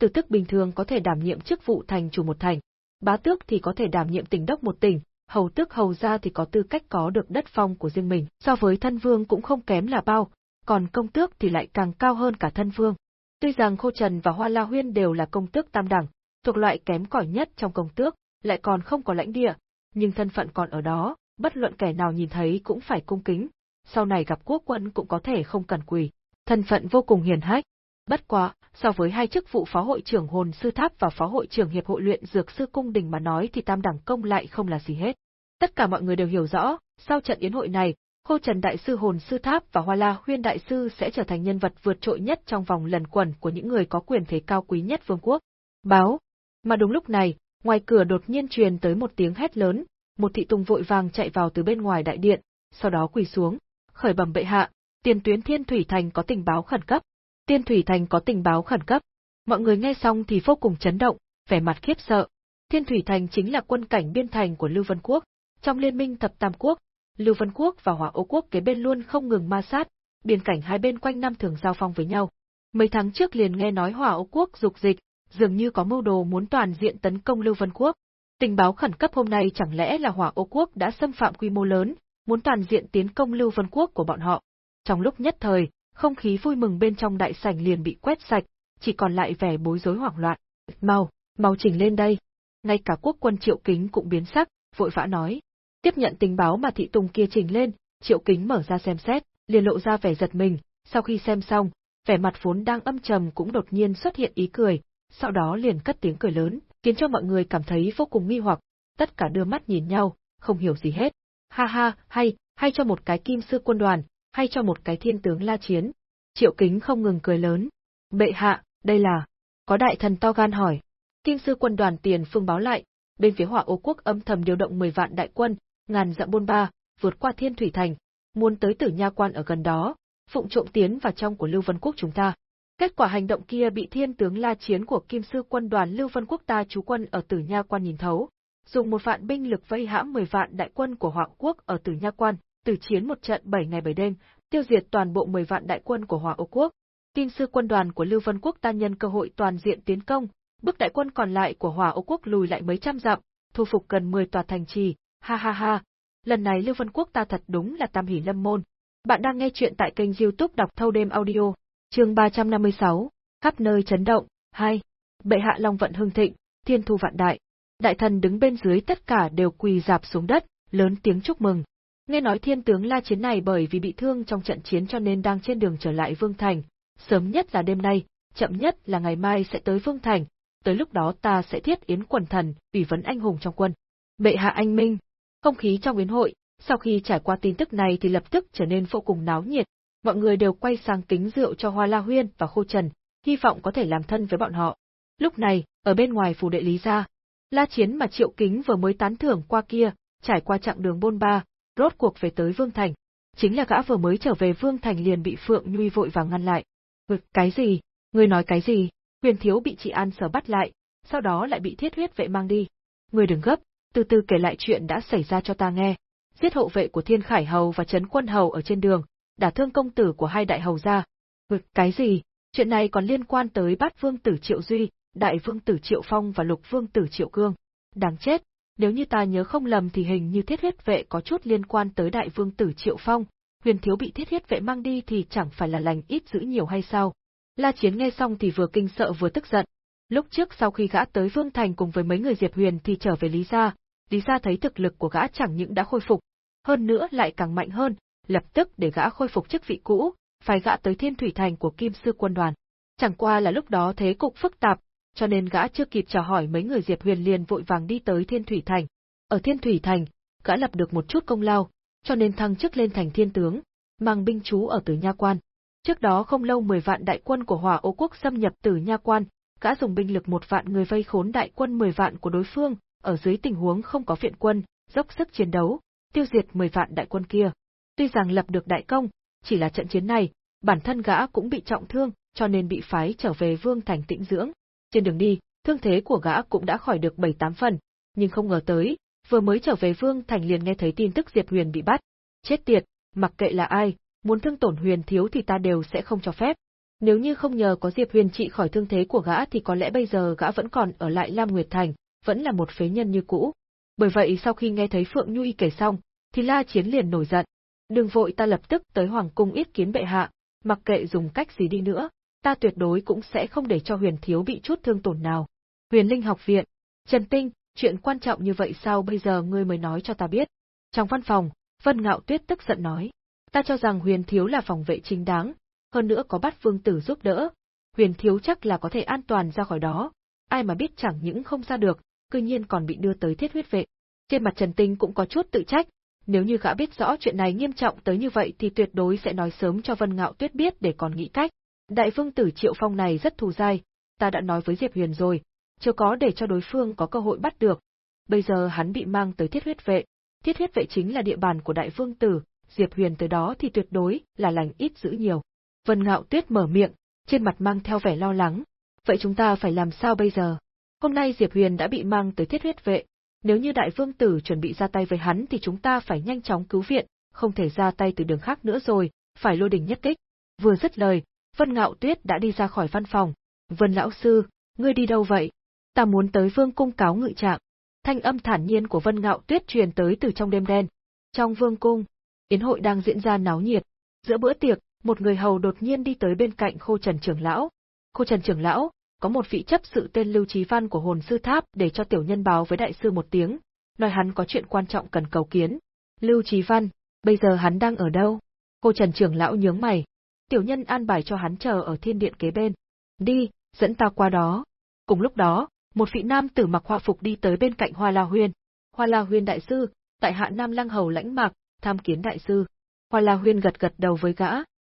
Tử tức bình thường có thể đảm nhiệm chức vụ thành chủ một thành, bá tước thì có thể đảm nhiệm tỉnh đốc một tỉnh, hầu tước hầu gia thì có tư cách có được đất phong của riêng mình, so với thân vương cũng không kém là bao, còn công tước thì lại càng cao hơn cả thân vương. Tuy rằng Khô Trần và Hoa La Huyên đều là công tước tam đẳng, thuộc loại kém cỏi nhất trong công tước, lại còn không có lãnh địa, nhưng thân phận còn ở đó, bất luận kẻ nào nhìn thấy cũng phải cung kính, sau này gặp quốc quân cũng có thể không cần quỳ. Thân phận vô cùng hiền hách. Bất quá, so với hai chức vụ phó hội trưởng hồn sư tháp và phó hội trưởng hiệp hội luyện dược sư cung đình mà nói thì tam đẳng công lại không là gì hết. Tất cả mọi người đều hiểu rõ, sau trận yến hội này, Khô Trần Đại Sư Hồn Sư Tháp và Hoa La Huyên Đại Sư sẽ trở thành nhân vật vượt trội nhất trong vòng lần quẩn của những người có quyền thế cao quý nhất vương quốc. Báo. Mà đúng lúc này, ngoài cửa đột nhiên truyền tới một tiếng hét lớn, một thị tùng vội vàng chạy vào từ bên ngoài đại điện, sau đó quỳ xuống, khởi bẩm bệ hạ, tiền tuyến Thiên Thủy Thành có tình báo khẩn cấp. Tiên Thủy Thành có tình báo khẩn cấp. Mọi người nghe xong thì vô cùng chấn động, vẻ mặt khiếp sợ. Thiên Thủy Thành chính là quân cảnh biên thành của Lưu Vân Quốc, trong liên minh thập tam quốc, Lưu Vân Quốc và Hỏa Ô Quốc kế bên luôn không ngừng ma sát, biên cảnh hai bên quanh năm thường giao phong với nhau. Mấy tháng trước liền nghe nói Hỏa Ô Quốc dục dịch, dường như có mưu đồ muốn toàn diện tấn công Lưu Vân Quốc. Tình báo khẩn cấp hôm nay chẳng lẽ là Hỏa Ô Quốc đã xâm phạm quy mô lớn, muốn toàn diện tiến công Lưu Vân Quốc của bọn họ. Trong lúc nhất thời, không khí vui mừng bên trong đại sảnh liền bị quét sạch, chỉ còn lại vẻ bối rối hoảng loạn. Mau, mau chỉnh lên đây. Ngay cả quốc quân triệu kính cũng biến sắc, vội vã nói. Tiếp nhận tình báo mà thị tùng kia trình lên, triệu kính mở ra xem xét, liền lộ ra vẻ giật mình, sau khi xem xong, vẻ mặt vốn đang âm trầm cũng đột nhiên xuất hiện ý cười, sau đó liền cất tiếng cười lớn, khiến cho mọi người cảm thấy vô cùng nghi hoặc, tất cả đưa mắt nhìn nhau, không hiểu gì hết. Ha ha, hay, hay cho một cái kim sư quân đoàn, hay cho một cái thiên tướng la chiến. Triệu kính không ngừng cười lớn. Bệ hạ, đây là... Có đại thần to gan hỏi. Kim sư quân đoàn tiền phương báo lại, bên phía hỏa ô quốc âm thầm điều động 10 vạn đại quân, ngàn dặm bôn ba, vượt qua thiên thủy thành, muốn tới tử nha quan ở gần đó, phụng trộm tiến vào trong của Lưu Vân Quốc chúng ta. Kết quả hành động kia bị thiên tướng la chiến của kim sư quân đoàn Lưu Vân Quốc ta trú quân ở tử nha quan nhìn thấu, dùng một vạn binh lực vây hãm 10 vạn đại quân của Hoàng quốc ở Tử Nha Quan, tử chiến một trận 7 ngày 7 đêm, tiêu diệt toàn bộ 10 vạn đại quân của Hỏa Âu quốc. Tin sư quân đoàn của Lưu Vân quốc ta nhân cơ hội toàn diện tiến công, bức đại quân còn lại của Hỏa Âu quốc lùi lại mấy trăm dặm, thu phục gần 10 tòa thành trì. Ha ha ha, lần này Lưu Vân quốc ta thật đúng là tam hỷ lâm môn. Bạn đang nghe chuyện tại kênh YouTube đọc thâu đêm audio, chương 356, khắp nơi chấn động, hai, Bệ hạ Long vận hưng thịnh, thiên thu vạn đại. Đại thần đứng bên dưới tất cả đều quỳ dạp xuống đất, lớn tiếng chúc mừng. Nghe nói thiên tướng La Chiến này bởi vì bị thương trong trận chiến cho nên đang trên đường trở lại Vương Thành, sớm nhất là đêm nay, chậm nhất là ngày mai sẽ tới Vương Thành, tới lúc đó ta sẽ thiết yến quần thần, ủy vấn anh hùng trong quân. Bệ hạ anh minh, không khí trong yến hội, sau khi trải qua tin tức này thì lập tức trở nên vô cùng náo nhiệt, mọi người đều quay sang kính rượu cho Hoa La Huyên và Khô Trần, hy vọng có thể làm thân với bọn họ. Lúc này, ở bên ngoài phủ đệ lý gia, La Chiến mà Triệu Kính vừa mới tán thưởng qua kia, trải qua chặng đường bôn ba, rốt cuộc về tới Vương Thành. Chính là gã vừa mới trở về Vương Thành liền bị Phượng Nhuy vội vàng ngăn lại. Vực, cái gì? Ngươi nói cái gì? Huyền Thiếu bị chị An sở bắt lại, sau đó lại bị thiết huyết vệ mang đi. Ngươi đừng gấp, từ từ kể lại chuyện đã xảy ra cho ta nghe. Giết hộ vệ của Thiên Khải Hầu và Trấn Quân Hầu ở trên đường, đả thương công tử của hai đại hầu gia. Vực, cái gì? Chuyện này còn liên quan tới bát vương tử Triệu Duy, đại vương tử Triệu Phong và lục vương tử Triệu Cương. Đáng chết, nếu như ta nhớ không lầm thì hình như thiết huyết vệ có chút liên quan tới đại vương tử Triệu Phong, huyền thiếu bị thiết huyết vệ mang đi thì chẳng phải là lành ít giữ nhiều hay sao. La Chiến nghe xong thì vừa kinh sợ vừa tức giận. Lúc trước sau khi gã tới Vương Thành cùng với mấy người Diệp Huyền thì trở về Lý Gia, Lý Gia thấy thực lực của gã chẳng những đã khôi phục, hơn nữa lại càng mạnh hơn, lập tức để gã khôi phục chức vị cũ, phải gã tới Thiên Thủy Thành của Kim Sư quân đoàn. Chẳng qua là lúc đó thế cục phức tạp, cho nên gã chưa kịp chào hỏi mấy người Diệp Huyền liền vội vàng đi tới Thiên Thủy Thành. Ở Thiên Thủy Thành, gã lập được một chút công lao, cho nên thăng chức lên thành thiên tướng, mang binh chú ở Tử Nha Quan. Trước đó không lâu 10 vạn đại quân của Hòa Ô Quốc xâm nhập Tử Nha Quan, gã dùng binh lực một vạn người vây khốn đại quân 10 vạn của đối phương, ở dưới tình huống không có viện quân, dốc sức chiến đấu, tiêu diệt 10 vạn đại quân kia. Tuy rằng lập được đại công, chỉ là trận chiến này, bản thân gã cũng bị trọng thương, cho nên bị phái trở về Vương Thành tĩnh dưỡng. Trên đường đi, thương thế của gã cũng đã khỏi được 7-8 phần, nhưng không ngờ tới, vừa mới trở về Vương Thành liền nghe thấy tin tức Diệp Huyền bị bắt. Chết tiệt, mặc kệ là ai, muốn thương tổn Huyền thiếu thì ta đều sẽ không cho phép. Nếu như không nhờ có Diệp Huyền trị khỏi thương thế của gã thì có lẽ bây giờ gã vẫn còn ở lại Lam Nguyệt Thành, vẫn là một phế nhân như cũ. Bởi vậy sau khi nghe thấy Phượng Nhu Y kể xong, thì La Chiến liền nổi giận. Đừng vội ta lập tức tới Hoàng Cung ít kiến bệ hạ, mặc kệ dùng cách gì đi nữa, ta tuyệt đối cũng sẽ không để cho huyền thiếu bị chút thương tổn nào. Huyền Linh học viện, Trần Tinh, chuyện quan trọng như vậy sao bây giờ ngươi mới nói cho ta biết? Trong văn phòng, Vân Ngạo Tuyết tức giận nói, ta cho rằng Huyền Thiếu là phòng vệ chính đáng, hơn nữa có bắt vương tử giúp đỡ, Huyền Thiếu chắc là có thể an toàn ra khỏi đó, ai mà biết chẳng những không ra được, cư nhiên còn bị đưa tới thiết huyết vệ. Trên mặt Trần Tinh cũng có chút tự trách, nếu như gã biết rõ chuyện này nghiêm trọng tới như vậy thì tuyệt đối sẽ nói sớm cho Vân Ngạo Tuyết biết để còn nghĩ cách. Đại vương tử Triệu Phong này rất thù dai, ta đã nói với Diệp Huyền rồi, chưa có để cho đối phương có cơ hội bắt được. Bây giờ hắn bị mang tới thiết huyết vệ, thiết huyết vệ chính là địa bàn của đại vương tử, Diệp Huyền tới đó thì tuyệt đối là lành ít giữ nhiều. Vân Ngạo Tuyết mở miệng, trên mặt mang theo vẻ lo lắng. Vậy chúng ta phải làm sao bây giờ? Hôm nay Diệp Huyền đã bị mang tới thiết huyết vệ, nếu như đại vương tử chuẩn bị ra tay với hắn thì chúng ta phải nhanh chóng cứu viện, không thể ra tay từ đường khác nữa rồi, phải lôi đình nhất kích. Vừa dứt lời, Vân Ngạo Tuyết đã đi ra khỏi văn phòng. Vân lão sư, ngươi đi đâu vậy? Ta muốn tới vương cung cáo ngự trạng. Thanh âm thản nhiên của Vân Ngạo Tuyết truyền tới từ trong đêm đen. Trong vương cung, yến hội đang diễn ra náo nhiệt. Giữa bữa tiệc, một người hầu đột nhiên đi tới bên cạnh Khô Trần trưởng lão. Khô Trần trưởng lão, có một vị chấp sự tên Lưu Trí Văn của hồn sư tháp để cho tiểu nhân báo với đại sư một tiếng, nói hắn có chuyện quan trọng cần cầu kiến. Lưu Trí Văn, bây giờ hắn đang ở đâu? Cô Trần trưởng lão nhướng mày. Tiểu nhân an bài cho hắn chờ ở thiên điện kế bên. Đi, dẫn ta qua đó. Cùng lúc đó, một vị nam tử mặc hoa phục đi tới bên cạnh Hoa La Huyên. Hoa La Huyên đại sư, tại hạ Nam Lăng Hầu lãnh mạc, tham kiến đại sư. Hoa La Huyên gật gật đầu với gã.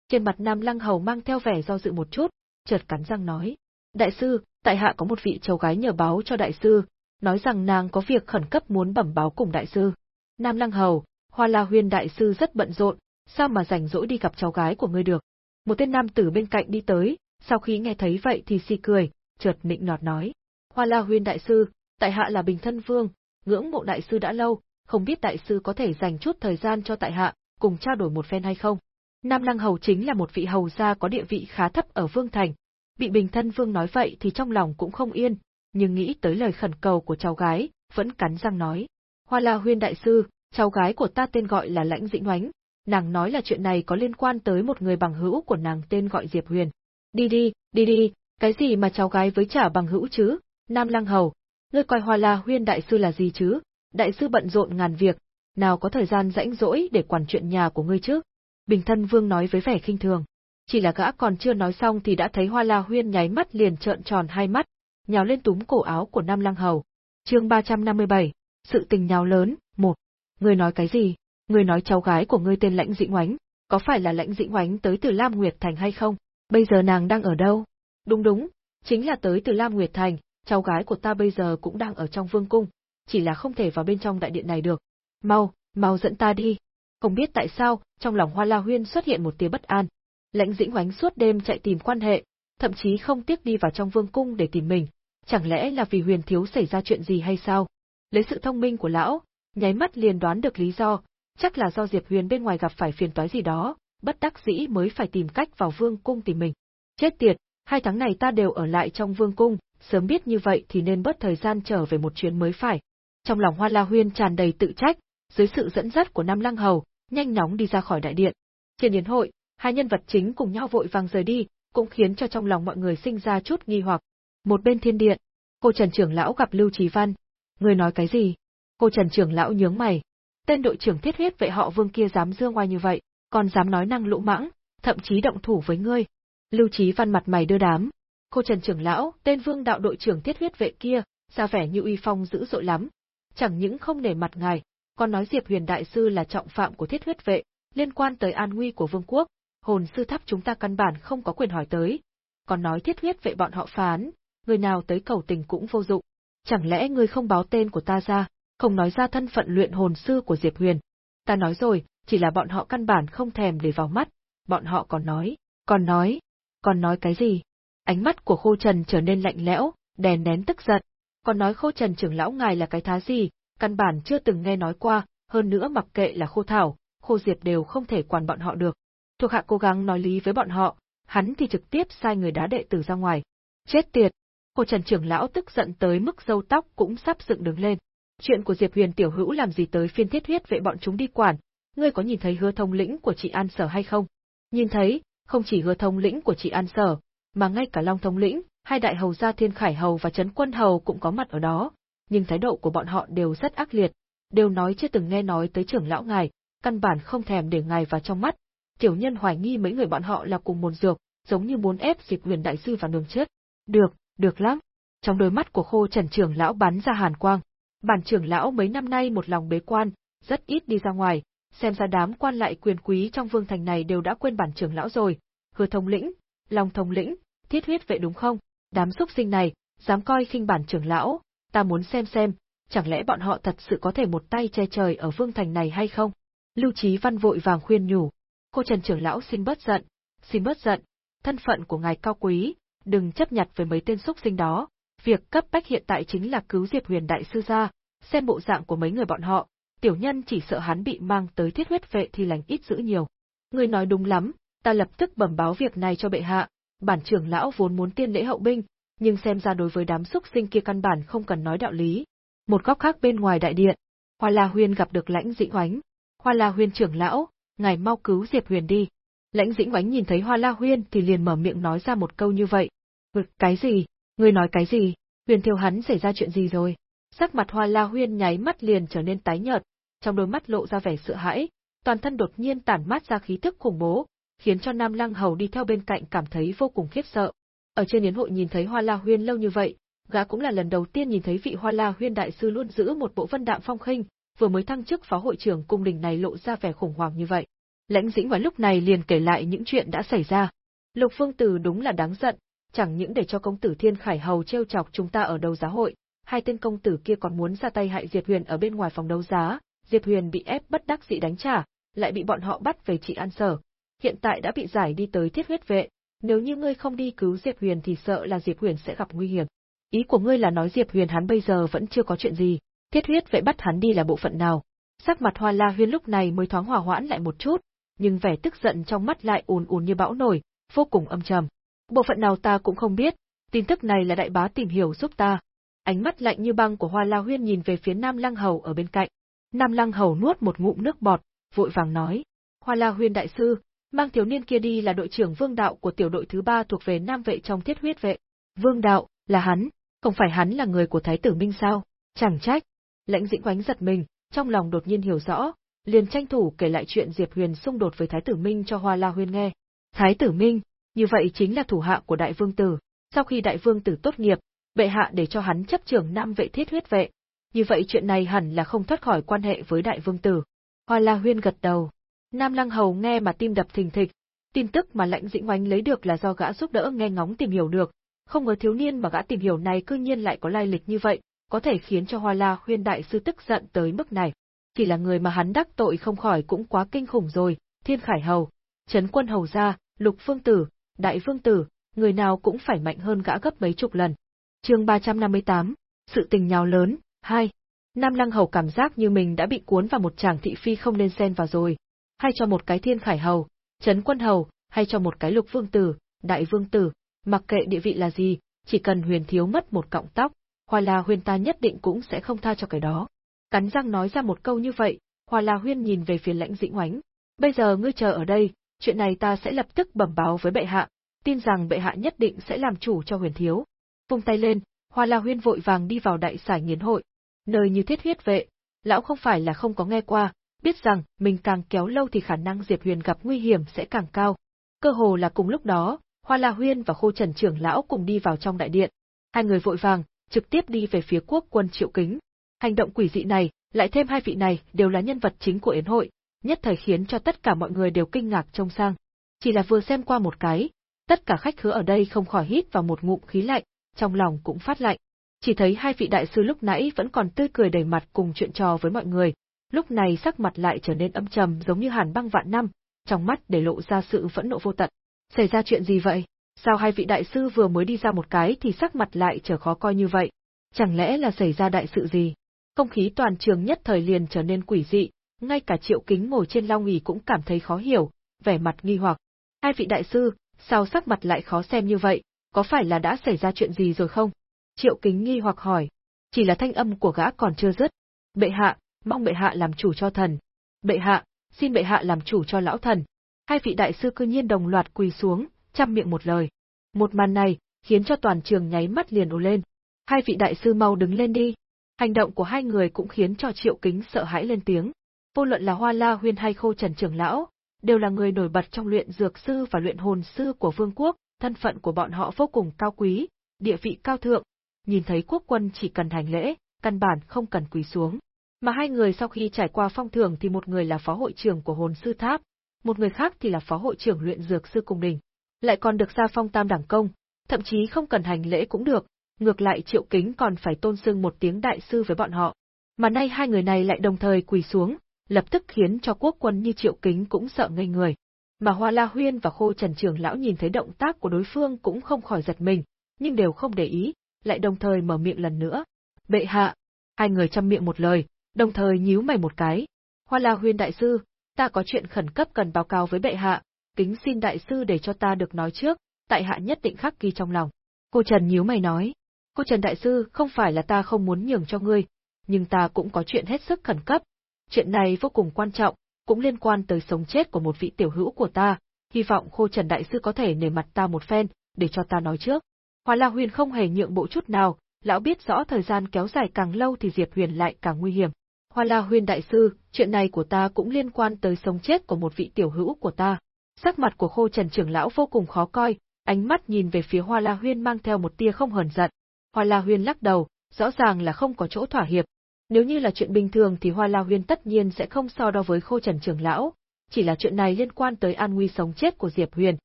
Trên mặt Nam Lăng Hầu mang theo vẻ do dự một chút, chợt cắn răng nói. Đại sư, tại hạ có một vị cháu gái nhờ báo cho đại sư, nói rằng nàng có việc khẩn cấp muốn bẩm báo cùng đại sư. Nam Lăng Hầu, Hoa La Huyên đại sư rất bận rộn, sao mà rảnh rỗi đi gặp cháu gái của ngươi được. Một tên nam tử bên cạnh đi tới, sau khi nghe thấy vậy thì si cười, chợt nịnh nọt nói. Hoa La Huyên đại sư, tại hạ là Bình Thân Vương, ngưỡng mộ đại sư đã lâu, không biết đại sư có thể dành chút thời gian cho tại hạ, cùng trao đổi một phen hay không. Nam Lăng Hầu chính là một vị hầu gia có địa vị khá thấp ở Vương Thành, Bị Bình Thân Vương nói vậy thì trong lòng cũng không yên, nhưng nghĩ tới lời khẩn cầu của cháu gái, vẫn cắn răng nói. Hoa La Huyên đại sư, cháu gái của ta tên gọi là Lãnh Dĩnh Oánh, nàng nói là chuyện này có liên quan tới một người bằng hữu của nàng tên gọi Diệp Huyền. Đi đi, đi đi, cái gì mà cháu gái với trả bằng hữu chứ? Nam Lăng Hầu, ngươi coi Hoa La Huyên đại sư là gì chứ? Đại sư bận rộn ngàn việc, nào có thời gian rảnh rỗi để quản chuyện nhà của ngươi chứ? Bình Thân Vương nói với vẻ khinh thường chỉ là gã còn chưa nói xong thì đã thấy Hoa La Huyên nháy mắt liền trợn tròn hai mắt, nhào lên túm cổ áo của Nam Lăng Hầu. Chương 357, sự tình nhào lớn, một. Ngươi nói cái gì? Ngươi nói cháu gái của ngươi tên Lãnh Dĩnh Oánh, có phải là Lãnh Dĩnh Oánh tới từ Lam Nguyệt Thành hay không? Bây giờ nàng đang ở đâu? Đúng đúng, chính là tới từ Lam Nguyệt Thành, cháu gái của ta bây giờ cũng đang ở trong vương cung, chỉ là không thể vào bên trong đại điện này được. Mau, mau dẫn ta đi. Không biết tại sao, trong lòng Hoa La Huyên xuất hiện một tia bất an, Lãnh Dĩnh Hoánh suốt đêm chạy tìm quan hệ, thậm chí không tiếc đi vào trong vương cung để tìm mình, chẳng lẽ là vì huyền thiếu xảy ra chuyện gì hay sao? Lấy sự thông minh của lão, nháy mắt liền đoán được lý do, chắc là do Diệp Huyền bên ngoài gặp phải phiền toái gì đó, bất đắc dĩ mới phải tìm cách vào vương cung tìm mình. Chết tiệt, hai tháng này ta đều ở lại trong vương cung, sớm biết như vậy thì nên bớt thời gian trở về một chuyến mới phải. Trong lòng Hoa La Huyên tràn đầy tự trách, dưới sự dẫn dắt của Nam Lăng Hầu, nhanh nóng đi ra khỏi đại điện. Trên yến hội, hai nhân vật chính cùng nhau vội vàng rời đi, cũng khiến cho trong lòng mọi người sinh ra chút nghi hoặc. Một bên thiên điện, cô Trần trưởng lão gặp Lưu Chí Văn. Người nói cái gì? Cô Trần trưởng lão nhướng mày. Tên đội trưởng thiết huyết vệ họ Vương kia dám dương ngoài như vậy, còn dám nói năng lũ mãng, thậm chí động thủ với ngươi. Lưu Chí Văn mặt mày đưa đám. Cô Trần trưởng lão, tên Vương đạo đội trưởng thiết huyết vệ kia, ra vẻ như uy phong dữ dội lắm. Chẳng những không nể mặt ngài, còn nói Diệp Huyền đại sư là trọng phạm của thiết huyết vệ, liên quan tới an nguy của vương quốc, hồn sư tháp chúng ta căn bản không có quyền hỏi tới. Còn nói thiết huyết vệ bọn họ phán, người nào tới cầu tình cũng vô dụng. Chẳng lẽ ngươi không báo tên của ta ra, không nói ra thân phận luyện hồn sư của Diệp Huyền? Ta nói rồi, chỉ là bọn họ căn bản không thèm để vào mắt, bọn họ còn nói, còn nói, còn nói cái gì? Ánh mắt của Khô Trần trở nên lạnh lẽo, đèn nén tức giận. Còn nói Khô Trần trưởng lão ngài là cái thá gì, căn bản chưa từng nghe nói qua, hơn nữa mặc kệ là Khô Thảo, Khô Diệp đều không thể quản bọn họ được thuộc hạ cố gắng nói lý với bọn họ, hắn thì trực tiếp sai người đá đệ tử ra ngoài. Chết tiệt! Khô Trần trưởng lão tức giận tới mức râu tóc cũng sắp dựng đứng lên. Chuyện của Diệp Huyền tiểu hữu làm gì tới phiên thiết huyết vệ bọn chúng đi quản, ngươi có nhìn thấy hứa thông lĩnh của chị An Sở hay không? Nhìn thấy, không chỉ hứa thông lĩnh của chị An Sở, mà ngay cả Long thông lĩnh, hai đại hầu gia Thiên Khải hầu và Trấn Quân hầu cũng có mặt ở đó, nhưng thái độ của bọn họ đều rất ác liệt. đều nói chưa từng nghe nói tới trưởng lão ngài, căn bản không thèm để ngài vào trong mắt. Tiểu nhân hoài nghi mấy người bọn họ là cùng một dược, giống như muốn ép Diệp Huyền đại sư vào đường chết. Được, được lắm. Trong đôi mắt của Khô Trần trưởng lão bắn ra hàn quang. Bản trưởng lão mấy năm nay một lòng bế quan, rất ít đi ra ngoài, xem ra đám quan lại quyền quý trong vương thành này đều đã quên bản trưởng lão rồi. Hứa thông lĩnh, Long thông lĩnh, thiết huyết vệ đúng không? Đám xúc sinh này, dám coi khinh bản trưởng lão, ta muốn xem xem, chẳng lẽ bọn họ thật sự có thể một tay che trời ở vương thành này hay không? Lưu Chí Văn vội vàng khuyên nhủ. Cô Trần trưởng lão xin bớt giận, xin bớt giận, thân phận của ngài cao quý, đừng chấp nhặt với mấy tên xúc sinh đó, việc cấp bách hiện tại chính là cứu Diệp Huyền đại sư ra, xem bộ dạng của mấy người bọn họ, tiểu nhân chỉ sợ hắn bị mang tới thiết huyết vệ thì lành ít dữ nhiều. Người nói đúng lắm, ta lập tức bẩm báo việc này cho bệ hạ, bản trưởng lão vốn muốn tiên lễ hậu binh, nhưng xem ra đối với đám xúc sinh kia căn bản không cần nói đạo lý. Một góc khác bên ngoài đại điện, Hoa La Huyên gặp được Lãnh Dĩnh Oánh. Hoa La Huyên trưởng lão, ngài mau cứu Diệp Huyền đi. Lãnh Dĩnh Oánh nhìn thấy Hoa La Huyên thì liền mở miệng nói ra một câu như vậy. Vực, cái gì? Ngươi nói cái gì? Huyền thiêu hắn xảy ra chuyện gì rồi? Sắc mặt Hoa La Huyên nháy mắt liền trở nên tái nhợt, trong đôi mắt lộ ra vẻ sợ hãi, toàn thân đột nhiên tản mát ra khí tức khủng bố, khiến cho Nam Lăng Hầu đi theo bên cạnh cảm thấy vô cùng khiếp sợ. Ở trên yến hội nhìn thấy Hoa La Huyên lâu như vậy, gã cũng là lần đầu tiên nhìn thấy vị Hoa La Huyên đại sư luôn giữ một bộ vân đạm phong khinh, vừa mới thăng chức phó hội trưởng cung đình này lộ ra vẻ khủng hoảng như vậy. Lãnh Dĩnh vào lúc này liền kể lại những chuyện đã xảy ra. Lục Phương Tử đúng là đáng giận, chẳng những để cho công tử Thiên Khải Hầu trêu chọc chúng ta ở đấu giá hội, hai tên công tử kia còn muốn ra tay hại Diệp Huyền ở bên ngoài phòng đấu giá, Diệp Huyền bị ép bất đắc dĩ đánh trả, lại bị bọn họ bắt về trị an sở. Hiện tại đã bị giải đi tới thiết huyết vệ, nếu như ngươi không đi cứu Diệp Huyền thì sợ là Diệp Huyền sẽ gặp nguy hiểm. Ý của ngươi là nói Diệp Huyền hắn bây giờ vẫn chưa có chuyện gì, thiết huyết vệ bắt hắn đi là bộ phận nào? Sắc mặt Hoa La Huyên lúc này mới thoáng hòa hoãn lại một chút, nhưng vẻ tức giận trong mắt lại ùn ùn như bão nổi, vô cùng âm trầm. Bộ phận nào ta cũng không biết, tin tức này là đại bá tìm hiểu giúp ta. Ánh mắt lạnh như băng của Hoa La Huyên nhìn về phía Nam Lăng Hầu ở bên cạnh. Nam Lăng Hầu nuốt một ngụm nước bọt, vội vàng nói: "Hoa La Huyên đại sư, mang thiếu niên kia đi là đội trưởng Vương Đạo của tiểu đội thứ ba thuộc về Nam vệ trong Thiết Huyết vệ." Vương Đạo, là hắn, không phải hắn là người của Thái tử Minh sao? Chẳng trách. Lãnh Dĩnh Quánh giật mình, trong lòng đột nhiên hiểu rõ, liền tranh thủ kể lại chuyện Diệp Huyền xung đột với Thái tử Minh cho Hoa La Huyên nghe. Thái tử Minh, như vậy chính là thủ hạ của Đại Vương Tử. Sau khi Đại Vương Tử tốt nghiệp, bệ hạ để cho hắn chấp trưởng Nam vệ thiết huyết vệ. Như vậy chuyện này hẳn là không thoát khỏi quan hệ với Đại Vương Tử. Hoa La Huyên gật đầu. Nam Lăng Hầu nghe mà tim đập thình thịch. Tin tức mà lãnh dĩnh oánh lấy được là do gã giúp đỡ nghe ngóng tìm hiểu được. Không ngờ thiếu niên mà gã tìm hiểu này cư nhiên lại có lai lịch như vậy, có thể khiến cho Hoa La Huyên đại sư tức giận tới mức này. Chỉ là người mà hắn đắc tội không khỏi cũng quá kinh khủng rồi, Thiên Khải Hầu, Trấn Quân Hầu gia, Lục Phương Tử, Đại Vương Tử, người nào cũng phải mạnh hơn gã gấp mấy chục lần. chương 358, sự tình nhào lớn, 2. Nam Lăng Hầu cảm giác như mình đã bị cuốn vào một chàng thị phi không nên xen vào rồi. Hay cho một cái Thiên Khải Hầu, chấn Quân Hầu, hay cho một cái Lục Vương Tử, Đại Vương Tử, mặc kệ địa vị là gì, chỉ cần huyền thiếu mất một cọng tóc, Hoa La Huyên ta nhất định cũng sẽ không tha cho cái đó. Cắn răng nói ra một câu như vậy, Hoa La Huyên nhìn về phía lãnh dĩnh oánh. Bây giờ ngươi chờ ở đây, chuyện này ta sẽ lập tức bẩm báo với bệ hạ, tin rằng bệ hạ nhất định sẽ làm chủ cho huyền thiếu. Vung tay lên, Hoa La Huyên vội vàng đi vào đại Sải nghiến hội. Nơi như thiết huyết vệ, lão không phải là không có nghe qua, biết rằng mình càng kéo lâu thì khả năng Diệp Huyền gặp nguy hiểm sẽ càng cao. Cơ hồ là cùng lúc đó, Hoa La Huyên và Khô Trần trưởng lão cùng đi vào trong đại điện. Hai người vội vàng, trực tiếp đi về phía quốc quân Triệu Kính. Hành động quỷ dị này, lại thêm hai vị này đều là nhân vật chính của yến hội, nhất thời khiến cho tất cả mọi người đều kinh ngạc trông sang. Chỉ là vừa xem qua một cái, tất cả khách khứa ở đây không khỏi hít vào một ngụm khí lạnh, trong lòng cũng phát lạnh. Chỉ thấy hai vị đại sư lúc nãy vẫn còn tươi cười đầy mặt cùng chuyện trò với mọi người, lúc này sắc mặt lại trở nên âm trầm giống như hàn băng vạn năm, trong mắt để lộ ra sự phẫn nộ vô tận. Xảy ra chuyện gì vậy? Sao hai vị đại sư vừa mới đi ra một cái thì sắc mặt lại trở khó coi như vậy? Chẳng lẽ là xảy ra đại sự gì? Không khí toàn trường nhất thời liền trở nên quỷ dị, ngay cả triệu kính ngồi trên long nghỉ cũng cảm thấy khó hiểu, vẻ mặt nghi hoặc. Hai vị đại sư, sao sắc mặt lại khó xem như vậy, có phải là đã xảy ra chuyện gì rồi không? Triệu kính nghi hoặc hỏi. Chỉ là thanh âm của gã còn chưa dứt. Bệ hạ, mong bệ hạ làm chủ cho thần. Bệ hạ, xin bệ hạ làm chủ cho lão thần. Hai vị đại sư cư nhiên đồng loạt quỳ xuống, chăm miệng một lời. Một màn này, khiến cho toàn trường nháy mắt liền ồ lên. Hai vị đại sư mau đứng lên đi. Hành động của hai người cũng khiến cho Triệu Kính sợ hãi lên tiếng. Vô luận là Hoa La Huyên hay Khô Trần trưởng lão, đều là người nổi bật trong luyện dược sư và luyện hồn sư của vương quốc, thân phận của bọn họ vô cùng cao quý, địa vị cao thượng, nhìn thấy quốc quân chỉ cần hành lễ, căn bản không cần quỳ xuống. Mà hai người sau khi trải qua phong thưởng thì một người là phó hội trưởng của hồn sư tháp, một người khác thì là phó hội trưởng luyện dược sư cung đình. Lại còn được gia phong tam đẳng công, thậm chí không cần hành lễ cũng được, ngược lại triệu kính còn phải tôn sưng một tiếng đại sư với bọn họ. Mà nay hai người này lại đồng thời quỳ xuống, lập tức khiến cho quốc quân như triệu kính cũng sợ ngây người. Mà Hoa La Huyên và Khô Trần Trường Lão nhìn thấy động tác của đối phương cũng không khỏi giật mình, nhưng đều không để ý, lại đồng thời mở miệng lần nữa. Bệ hạ, hai người chăm miệng một lời, đồng thời nhíu mày một cái. Hoa La Huyên đại sư, ta có chuyện khẩn cấp cần báo cáo với bệ hạ, kính xin đại sư để cho ta được nói trước, tại hạ nhất định khắc ghi trong lòng. Cô Trần nhíu mày nói, cô Trần đại sư không phải là ta không muốn nhường cho ngươi, nhưng ta cũng có chuyện hết sức khẩn cấp. Chuyện này vô cùng quan trọng, cũng liên quan tới sống chết của một vị tiểu hữu của ta, hy vọng Khô Trần đại sư có thể nể mặt ta một phen, để cho ta nói trước. Hoa La Huyền không hề nhượng bộ chút nào, lão biết rõ thời gian kéo dài càng lâu thì Diệp Huyền lại càng nguy hiểm. Hoa La Huyền đại sư, chuyện này của ta cũng liên quan tới sống chết của một vị tiểu hữu của ta. Sắc mặt của Khô Trần trưởng lão vô cùng khó coi, ánh mắt nhìn về phía Hoa La Huyền mang theo một tia không hờn giận. Hoa La Huyền lắc đầu, rõ ràng là không có chỗ thỏa hiệp. Nếu như là chuyện bình thường thì Hoa La Huyên tất nhiên sẽ không so đo với Khô Trần trưởng lão, chỉ là chuyện này liên quan tới an nguy sống chết của Diệp Huyền,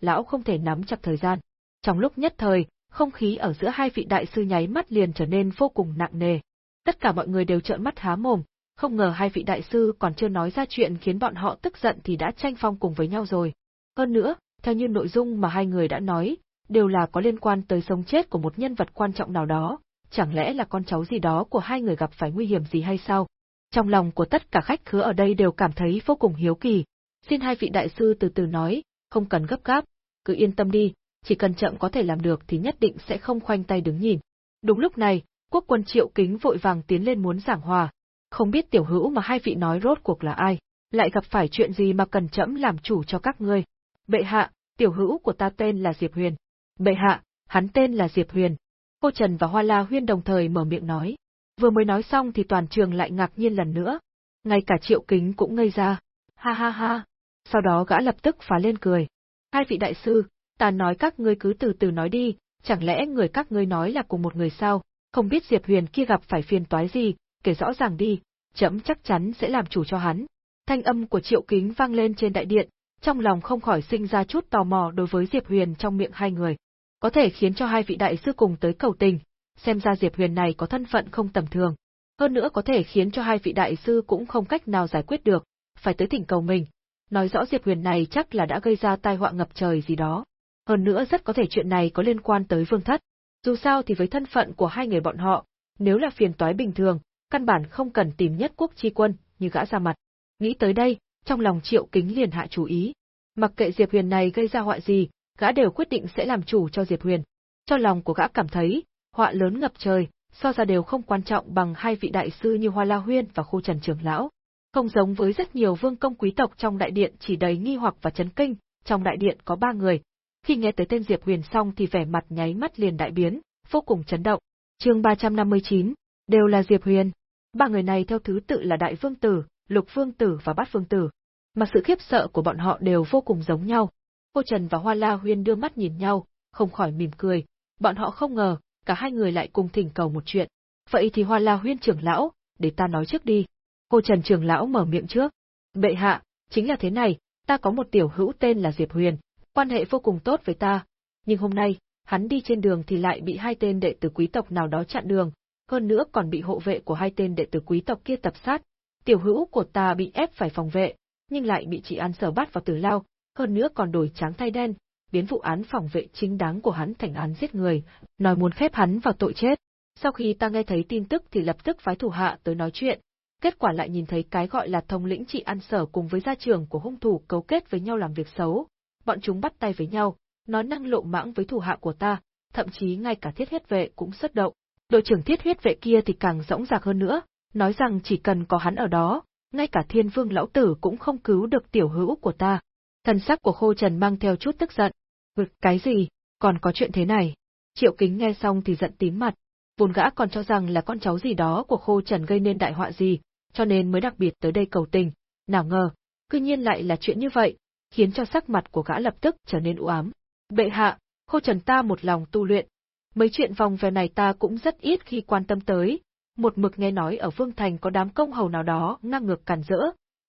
lão không thể nắm chặt thời gian. Trong lúc nhất thời, không khí ở giữa hai vị đại sư nháy mắt liền trở nên vô cùng nặng nề. Tất cả mọi người đều trợn mắt há mồm, không ngờ hai vị đại sư còn chưa nói ra chuyện khiến bọn họ tức giận thì đã tranh phong cùng với nhau rồi. Hơn nữa, theo như nội dung mà hai người đã nói, đều là có liên quan tới sống chết của một nhân vật quan trọng nào đó, chẳng lẽ là con cháu gì đó của hai người gặp phải nguy hiểm gì hay sao? Trong lòng của tất cả khách khứa ở đây đều cảm thấy vô cùng hiếu kỳ. Xin hai vị đại sư từ từ nói, không cần gấp gáp, cứ yên tâm đi, chỉ cần chậm có thể làm được thì nhất định sẽ không khoanh tay đứng nhìn. Đúng lúc này, quốc quân triệu kính vội vàng tiến lên muốn giảng hòa. Không biết tiểu hữu mà hai vị nói rốt cuộc là ai, lại gặp phải chuyện gì mà cần chậm làm chủ cho các ngươi. Bệ hạ, tiểu hữu của ta tên là Diệp Huyền. Bệ hạ, hắn tên là Diệp Huyền. Cô Trần và Hoa La Huyên đồng thời mở miệng nói. Vừa mới nói xong thì toàn trường lại ngạc nhiên lần nữa. Ngay cả triệu kính cũng ngây ra. Ha ha ha. Sau đó gã lập tức phá lên cười. Hai vị đại sư, ta nói các ngươi cứ từ từ nói đi, chẳng lẽ người các ngươi nói là cùng một người sao, không biết Diệp Huyền kia gặp phải phiền toái gì, kể rõ ràng đi, chấm chắc chắn sẽ làm chủ cho hắn. Thanh âm của Triệu Kính vang lên trên đại điện, trong lòng không khỏi sinh ra chút tò mò đối với Diệp Huyền trong miệng hai người. Có thể khiến cho hai vị đại sư cùng tới cầu tình, xem ra Diệp Huyền này có thân phận không tầm thường. Hơn nữa có thể khiến cho hai vị đại sư cũng không cách nào giải quyết được, phải tới thỉnh cầu mình. Nói rõ Diệp Huyền này chắc là đã gây ra tai họa ngập trời gì đó. Hơn nữa rất có thể chuyện này có liên quan tới vương thất. Dù sao thì với thân phận của hai người bọn họ, nếu là phiền toái bình thường, căn bản không cần tìm nhất quốc chi quân, như gã ra mặt. Nghĩ tới đây, trong lòng triệu kính liền hạ chú ý. Mặc kệ Diệp Huyền này gây ra họa gì, gã đều quyết định sẽ làm chủ cho Diệp Huyền. Cho lòng của gã cảm thấy, họa lớn ngập trời, so ra đều không quan trọng bằng hai vị đại sư như Hoa La Huyên và Khu Trần Trường Lão. Không giống với rất nhiều vương công quý tộc trong đại điện chỉ đầy nghi hoặc và chấn kinh, trong đại điện có ba người, khi nghe tới tên Diệp Huyền xong thì vẻ mặt nháy mắt liền đại biến, vô cùng chấn động. Chương 359, đều là Diệp Huyền. Ba người này theo thứ tự là Đại Vương Tử, Lục Vương Tử và Bát Vương Tử. Mà sự khiếp sợ của bọn họ đều vô cùng giống nhau. Cô Trần và Hoa La Huyên đưa mắt nhìn nhau, không khỏi mỉm cười. Bọn họ không ngờ, cả hai người lại cùng thỉnh cầu một chuyện. Vậy thì Hoa La Huyên trưởng lão, để ta nói trước đi. Cô Trần trưởng lão mở miệng trước. Bệ hạ, chính là thế này, ta có một tiểu hữu tên là Diệp Huyền, quan hệ vô cùng tốt với ta, nhưng hôm nay, hắn đi trên đường thì lại bị hai tên đệ tử quý tộc nào đó chặn đường, hơn nữa còn bị hộ vệ của hai tên đệ tử quý tộc kia tập sát. Tiểu hữu của ta bị ép phải phòng vệ, nhưng lại bị chị An sở bắt vào tử lao, hơn nữa còn đổi trắng thay đen, biến vụ án phòng vệ chính đáng của hắn thành án giết người, nói muốn khép hắn vào tội chết. Sau khi ta nghe thấy tin tức thì lập tức phái thủ hạ tới nói chuyện, kết quả lại nhìn thấy cái gọi là thông lĩnh trị An sở cùng với gia trưởng của hung thủ cấu kết với nhau làm việc xấu, bọn chúng bắt tay với nhau, nói năng lộ mãng với thủ hạ của ta, thậm chí ngay cả thiết huyết vệ cũng xuất động. Đội trưởng thiết huyết vệ kia thì càng rõng rạc hơn nữa, nói rằng chỉ cần có hắn ở đó, ngay cả thiên vương lão tử cũng không cứu được tiểu hữu của ta. Thần sắc của khô trần mang theo chút tức giận. Vực cái gì, còn có chuyện thế này. Triệu kính nghe xong thì giận tím mặt. Vốn gã còn cho rằng là con cháu gì đó của Khô Trần gây nên đại họa gì, cho nên mới đặc biệt tới đây cầu tình, nào ngờ, cư nhiên lại là chuyện như vậy, khiến cho sắc mặt của gã lập tức trở nên u ám. Bệ hạ, Khô Trần ta một lòng tu luyện, mấy chuyện vòng về này ta cũng rất ít khi quan tâm tới, một mực nghe nói ở Vương Thành có đám công hầu nào đó ngang ngược cản rỡ,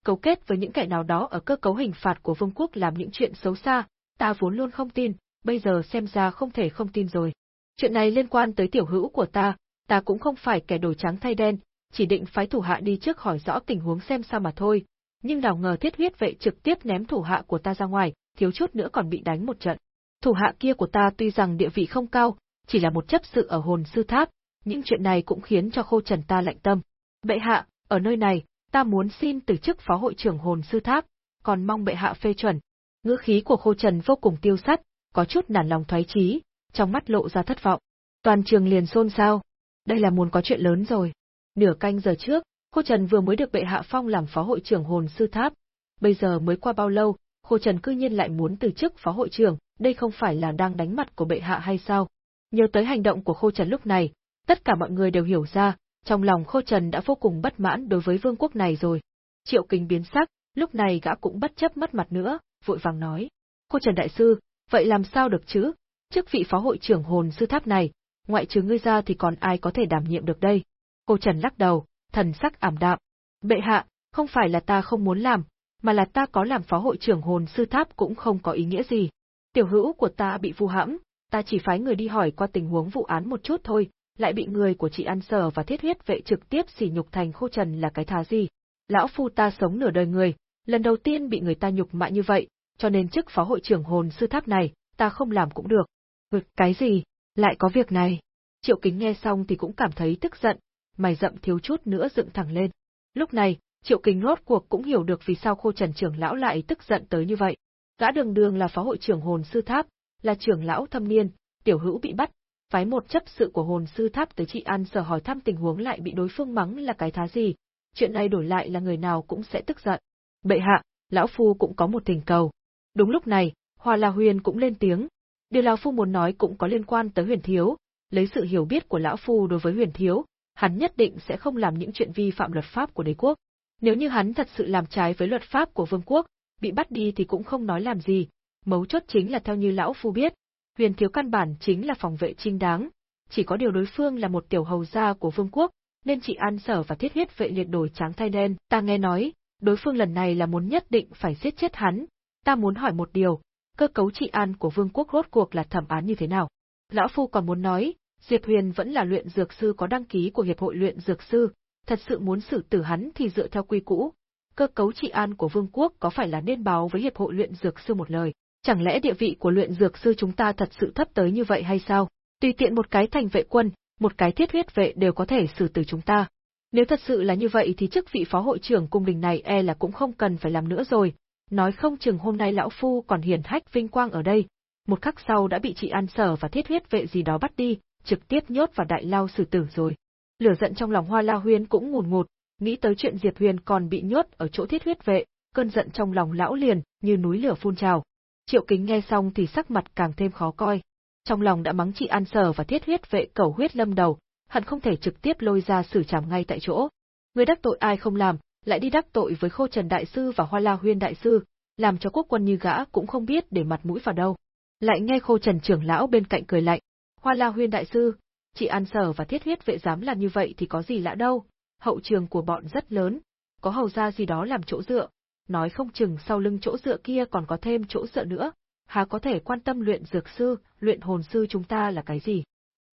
cấu kết với những kẻ nào đó ở cơ cấu hình phạt của Vương quốc làm những chuyện xấu xa, ta vốn luôn không tin, bây giờ xem ra không thể không tin rồi. Chuyện này liên quan tới tiểu hữu của ta, ta cũng không phải kẻ đổi trắng thay đen, chỉ định phái thủ hạ đi trước hỏi rõ tình huống xem sao mà thôi, nhưng nào ngờ thiết huyết vệ trực tiếp ném thủ hạ của ta ra ngoài, thiếu chút nữa còn bị đánh một trận. Thủ hạ kia của ta tuy rằng địa vị không cao, chỉ là một chấp sự ở hồn sư tháp, những chuyện này cũng khiến cho khô trần ta lạnh tâm. Bệ hạ, ở nơi này, ta muốn xin từ chức phó hội trưởng hồn sư tháp, còn mong bệ hạ phê chuẩn. Ngữ khí của khô trần vô cùng tiêu sắt, có chút nản lòng thoái chí, trong mắt lộ ra thất vọng. Toàn trường liền xôn xao. Đây là muốn có chuyện lớn rồi. Nửa canh giờ trước, Khô Trần vừa mới được bệ hạ phong làm phó hội trưởng hồn sư tháp. Bây giờ mới qua bao lâu, Khô Trần cư nhiên lại muốn từ chức phó hội trưởng, đây không phải là đang đánh mặt của bệ hạ hay sao? Nhớ tới hành động của Khô Trần lúc này, tất cả mọi người đều hiểu ra, trong lòng Khô Trần đã vô cùng bất mãn đối với vương quốc này rồi. Triệu Kính biến sắc, lúc này gã cũng bất chấp mất mặt nữa, vội vàng nói. Khô Trần Đại Sư, vậy làm sao được chứ? Chức vị phó hội trưởng hồn sư tháp này, ngoại trừ ngươi ra thì còn ai có thể đảm nhiệm được đây? Khô Trần lắc đầu, thần sắc ảm đạm. Bệ hạ, không phải là ta không muốn làm, mà là ta có làm phó hội trưởng hồn sư tháp cũng không có ý nghĩa gì. Tiểu hữu của ta bị vu hãm, ta chỉ phái người đi hỏi qua tình huống vụ án một chút thôi, lại bị người của chị ăn Sở và Thiết Huyết vệ trực tiếp sỉ nhục thành khô trần là cái thá gì. Lão phu ta sống nửa đời người, lần đầu tiên bị người ta nhục mạ như vậy, cho nên chức phó hội trưởng hồn sư tháp này, ta không làm cũng được. Ngực cái gì? Lại có việc này. Triệu kính nghe xong thì cũng cảm thấy tức giận, mày rậm thiếu chút nữa dựng thẳng lên. Lúc này, Triệu Kính rốt cuộc cũng hiểu được vì sao Khô Trần trưởng lão lại tức giận tới như vậy. Gã đường đường là phó hội trưởng hồn sư tháp, là trưởng lão thâm niên, tiểu hữu bị bắt, phái một chấp sự của hồn sư tháp tới trị an sở hỏi thăm tình huống lại bị đối phương mắng là cái thá gì, chuyện này đổi lại là người nào cũng sẽ tức giận. Bệ hạ, lão phu cũng có một tình cầu. Đúng lúc này, Hoa La Huyền cũng lên tiếng. Điều lão phu muốn nói cũng có liên quan tới Huyền Thiếu, lấy sự hiểu biết của lão phu đối với Huyền Thiếu, hắn nhất định sẽ không làm những chuyện vi phạm luật pháp của đế quốc. Nếu như hắn thật sự làm trái với luật pháp của vương quốc, bị bắt đi thì cũng không nói làm gì, mấu chốt chính là theo như lão phu biết, huyền thiếu căn bản chính là phòng vệ trinh đáng, chỉ có điều đối phương là một tiểu hầu gia của vương quốc, nên chị an sở và thiết huyết vệ liệt đổi trắng thay đen. Ta nghe nói, đối phương lần này là muốn nhất định phải giết chết hắn. Ta muốn hỏi một điều, cơ cấu trị an của vương quốc rốt cuộc là thẩm án như thế nào? Lão Phu còn muốn nói, Diệp Huyền vẫn là luyện dược sư có đăng ký của Hiệp hội luyện dược sư, thật sự muốn xử tử hắn thì dựa theo quy cũ. Cơ cấu trị an của vương quốc có phải là nên báo với Hiệp hội luyện dược sư một lời? Chẳng lẽ địa vị của luyện dược sư chúng ta thật sự thấp tới như vậy hay sao? Tùy tiện một cái thành vệ quân, một cái thiết huyết vệ đều có thể xử tử chúng ta. Nếu thật sự là như vậy thì chức vị phó hội trưởng cung đình này e là cũng không cần phải làm nữa rồi. Nói không chừng hôm nay lão phu còn hiển hách vinh quang ở đây, một khắc sau đã bị chị An Sở và thiết huyết vệ gì đó bắt đi, trực tiếp nhốt vào đại lao xử tử rồi. Lửa giận trong lòng Hoa La Huyên cũng ngùn ngụt, nghĩ tới chuyện Diệp Huyền còn bị nhốt ở chỗ thiết huyết vệ, cơn giận trong lòng lão liền như núi lửa phun trào. Triệu Kính nghe xong thì sắc mặt càng thêm khó coi. Trong lòng đã mắng chị An Sở và thiết huyết vệ cầu huyết lâm đầu, hận không thể trực tiếp lôi ra xử trảm ngay tại chỗ. Người đắc tội ai không làm, lại đi đắc tội với Khô Trần Đại Sư và Hoa La Huyên Đại Sư, làm cho quốc quân như gã cũng không biết để mặt mũi vào đâu. Lại nghe Khô Trần trưởng lão bên cạnh cười lạnh, Hoa La Huyên đại sư, chị An Sở và Thiết Huyết vệ dám làm như vậy thì có gì lạ đâu, hậu trường của bọn rất lớn, có hầu gia gì đó làm chỗ dựa, nói không chừng sau lưng chỗ dựa kia còn có thêm chỗ dựa nữa, há có thể quan tâm luyện dược sư, luyện hồn sư chúng ta là cái gì.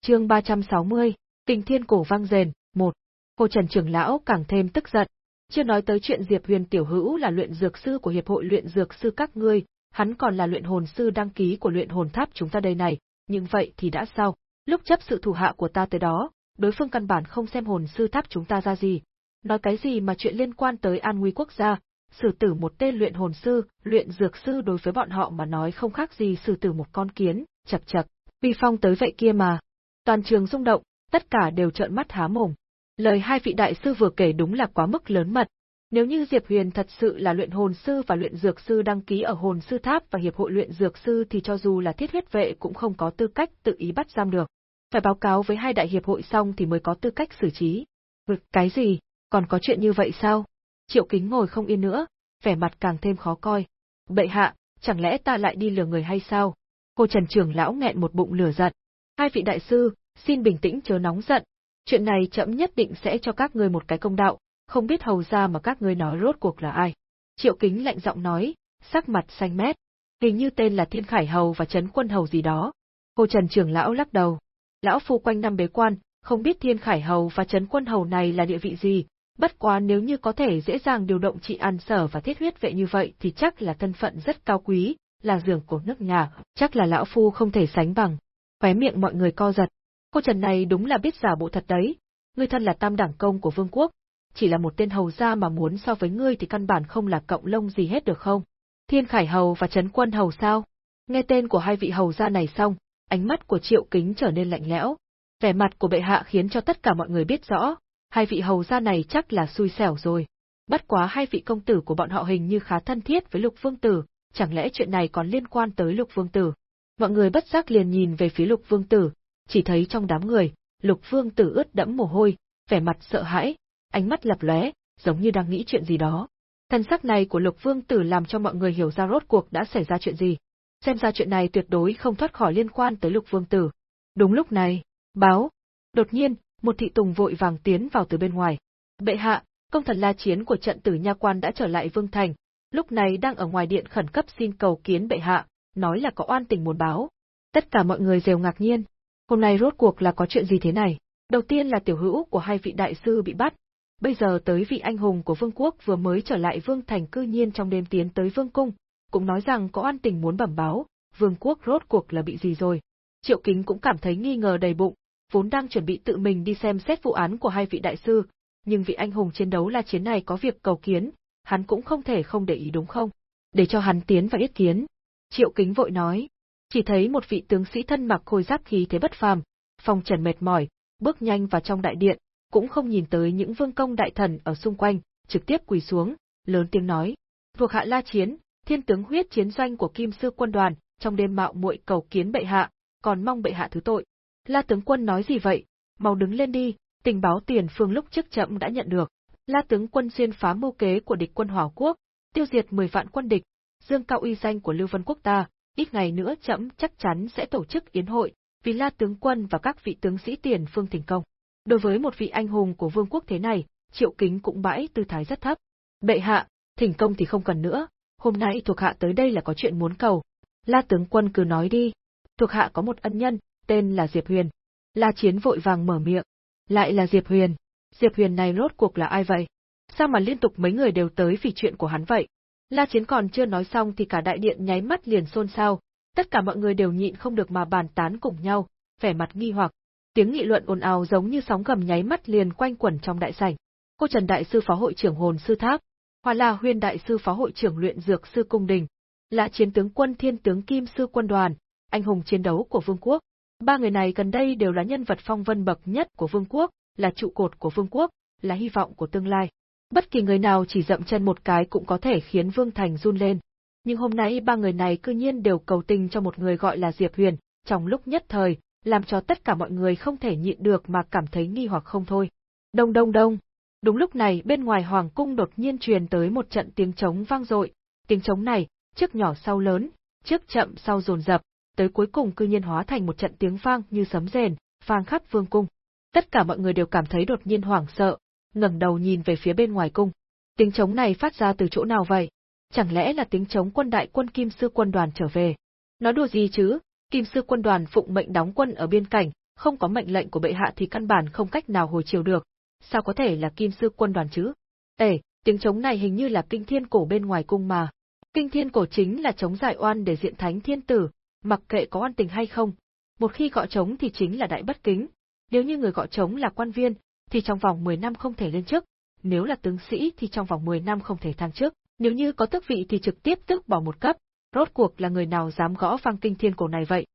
Chương 360, Kình Thiên cổ vang rền, 1. Cô Trần trưởng lão càng thêm tức giận. Chưa nói tới chuyện Diệp Huyền tiểu hữu là luyện dược sư của hiệp hội luyện dược sư các ngươi, hắn còn là luyện hồn sư đăng ký của luyện hồn tháp chúng ta đây này, nhưng vậy thì đã sao? Lúc chấp sự thủ hạ của ta tới đó, đối phương căn bản không xem hồn sư tháp chúng ta ra gì. Nói cái gì mà chuyện liên quan tới an nguy quốc gia, sử tử một tên luyện hồn sư, luyện dược sư đối với bọn họ mà nói không khác gì xử tử một con kiến, chập chập, vi phong tới vậy kia mà. Toàn trường rung động, tất cả đều trợn mắt há mồm. Lời hai vị đại sư vừa kể đúng là quá mức lớn mật, nếu như Diệp Huyền thật sự là luyện hồn sư và luyện dược sư đăng ký ở hồn sư tháp và hiệp hội luyện dược sư thì cho dù là thiết huyết vệ cũng không có tư cách tự ý bắt giam được. Phải báo cáo với hai đại hiệp hội xong thì mới có tư cách xử trí. Vực cái gì, còn có chuyện như vậy sao? Triệu kính ngồi không yên nữa, vẻ mặt càng thêm khó coi. Bệ hạ, chẳng lẽ ta lại đi lừa người hay sao? Cô Trần Trường Lão nghẹn một bụng lửa giận. Hai vị đại sư, xin bình tĩnh chớ nóng giận. Chuyện này chậm nhất định sẽ cho các ngươi một cái công đạo, không biết hầu ra mà các ngươi nói rốt cuộc là ai. Triệu kính lạnh giọng nói, sắc mặt xanh mét. Hình như tên là Thiên Khải Hầu và Trấn Quân Hầu gì đó. Cô Trần Trường Lão lắc đầu. Lão phu quanh năm bế quan, không biết Thiên Khải Hầu và Trấn Quân Hầu này là địa vị gì, bất quá nếu như có thể dễ dàng điều động trị an sở và thiết huyết vệ như vậy thì chắc là thân phận rất cao quý, là giường của nước nhà, chắc là lão phu không thể sánh bằng. Khóe miệng mọi người co giật. Cô Trần này đúng là biết giả bộ thật đấy. Ngươi thân là tam đẳng công của vương quốc, chỉ là một tên hầu gia mà muốn so với ngươi thì căn bản không là cộng lông gì hết được không? Thiên Khải Hầu và Trấn Quân Hầu sao? Nghe tên của hai vị hầu gia này xong, ánh mắt của Triệu Kính trở nên lạnh lẽo. Vẻ mặt của bệ hạ khiến cho tất cả mọi người biết rõ, hai vị hầu gia này chắc là xui xẻo rồi. Bất quá hai vị công tử của bọn họ hình như khá thân thiết với Lục Vương Tử, chẳng lẽ chuyện này còn liên quan tới Lục Vương Tử? Mọi người bất giác liền nhìn về phía Lục Vương Tử, chỉ thấy trong đám người, Lục Vương Tử ướt đẫm mồ hôi, vẻ mặt sợ hãi, ánh mắt lập lóe, giống như đang nghĩ chuyện gì đó. Thân sắc này của Lục Vương Tử làm cho mọi người hiểu ra rốt cuộc đã xảy ra chuyện gì. Xem ra chuyện này tuyệt đối không thoát khỏi liên quan tới Lục Vương Tử. Đúng lúc này, báo. Đột nhiên, một thị tùng vội vàng tiến vào từ bên ngoài. Bệ hạ, công thần la chiến của trận tử nha quan đã trở lại Vương Thành, lúc này đang ở ngoài điện khẩn cấp xin cầu kiến bệ hạ, nói là có oan tình muốn báo. Tất cả mọi người đều ngạc nhiên. Hôm nay rốt cuộc là có chuyện gì thế này? Đầu tiên là tiểu hữu của hai vị đại sư bị bắt, bây giờ tới vị anh hùng của vương quốc vừa mới trở lại vương thành cư nhiên trong đêm tiến tới vương cung, cũng nói rằng có oan tình muốn bẩm báo, vương quốc rốt cuộc là bị gì rồi. Triệu Kính cũng cảm thấy nghi ngờ đầy bụng, vốn đang chuẩn bị tự mình đi xem xét vụ án của hai vị đại sư, nhưng vị anh hùng chiến đấu la chiến này có việc cầu kiến, hắn cũng không thể không để ý đúng không? Để cho hắn tiến và yết kiến. Triệu Kính vội nói, chỉ thấy một vị tướng sĩ thân mặc khôi giáp khí thế bất phàm, phong trần mệt mỏi, bước nhanh vào trong đại điện, cũng không nhìn tới những vương công đại thần ở xung quanh, trực tiếp quỳ xuống, lớn tiếng nói: "Thuộc hạ La Chiến, thiên tướng huyết chiến doanh của Kim sư quân đoàn, trong đêm mạo muội cầu kiến bệ hạ, còn mong bệ hạ thứ tội." La tướng quân nói gì vậy? Mau đứng lên đi, tình báo tiền phương lúc trước chậm đã nhận được. La tướng quân xuyên phá mưu kế của địch quân Hỏa quốc, tiêu diệt 10 vạn quân địch, dương cao uy danh của Lưu Vân quốc ta, ít ngày nữa chậm chắc chắn sẽ tổ chức yến hội, vì La tướng quân và các vị tướng sĩ tiền phương thành công. Đối với một vị anh hùng của vương quốc thế này, Triệu Kính cũng bãi tư thái rất thấp. Bệ hạ, thỉnh công thì không cần nữa, hôm nay thuộc hạ tới đây là có chuyện muốn cầu. La tướng quân cứ nói đi. Thuộc hạ có một ân nhân, tên là Diệp Huyền. La Chiến vội vàng mở miệng. Lại là Diệp Huyền. Diệp Huyền này rốt cuộc là ai vậy? Sao mà liên tục mấy người đều tới vì chuyện của hắn vậy? La Chiến còn chưa nói xong thì cả đại điện nháy mắt liền xôn xao, tất cả mọi người đều nhịn không được mà bàn tán cùng nhau, vẻ mặt nghi hoặc. Tiếng nghị luận ồn ào giống như sóng gầm nháy mắt liền quanh quẩn trong đại sảnh. Cô Trần đại sư phó hội trưởng Hồn sư Tháp, Hoa La Huyên đại sư phó hội trưởng luyện dược sư cung đình, là chiến tướng quân Thiên tướng Kim sư quân đoàn, anh hùng chiến đấu của vương quốc. Ba người này gần đây đều là nhân vật phong vân bậc nhất của vương quốc, là trụ cột của vương quốc, là hy vọng của tương lai. Bất kỳ người nào chỉ dậm chân một cái cũng có thể khiến Vương Thành run lên. Nhưng hôm nay ba người này cư nhiên đều cầu tình cho một người gọi là Diệp Huyền, trong lúc nhất thời, làm cho tất cả mọi người không thể nhịn được mà cảm thấy nghi hoặc không thôi. Đông đông đông. Đúng lúc này bên ngoài hoàng cung đột nhiên truyền tới một trận tiếng trống vang dội, tiếng trống này, trước nhỏ sau lớn, trước chậm sau dồn dập, tới cuối cùng cư nhiên hóa thành một trận tiếng vang như sấm rền, vang khắp vương cung. Tất cả mọi người đều cảm thấy đột nhiên hoảng sợ, ngẩng đầu nhìn về phía bên ngoài cung. Tiếng trống này phát ra từ chỗ nào vậy? Chẳng lẽ là tiếng trống quân đại quân Kim Sư quân đoàn trở về? Nói đùa gì chứ, Kim Sư quân đoàn phụng mệnh đóng quân ở biên cảnh, không có mệnh lệnh của bệ hạ thì căn bản không cách nào hồi chiều được. Sao có thể là Kim Sư quân đoàn chứ? Ê, tiếng trống này hình như là kinh thiên cổ bên ngoài cung mà. Kinh thiên cổ chính là trống giải oan để diện thánh thiên tử, mặc kệ có oan tình hay không. Một khi gọi trống thì chính là đại bất kính. Nếu như người gọi trống là quan viên, thì trong vòng 10 năm không thể lên chức, nếu là tướng sĩ thì trong vòng 10 năm không thể thăng chức, nếu như có tước vị thì trực tiếp tước bỏ một cấp. Rốt cuộc là người nào dám gõ vang kinh thiên cổ này vậy?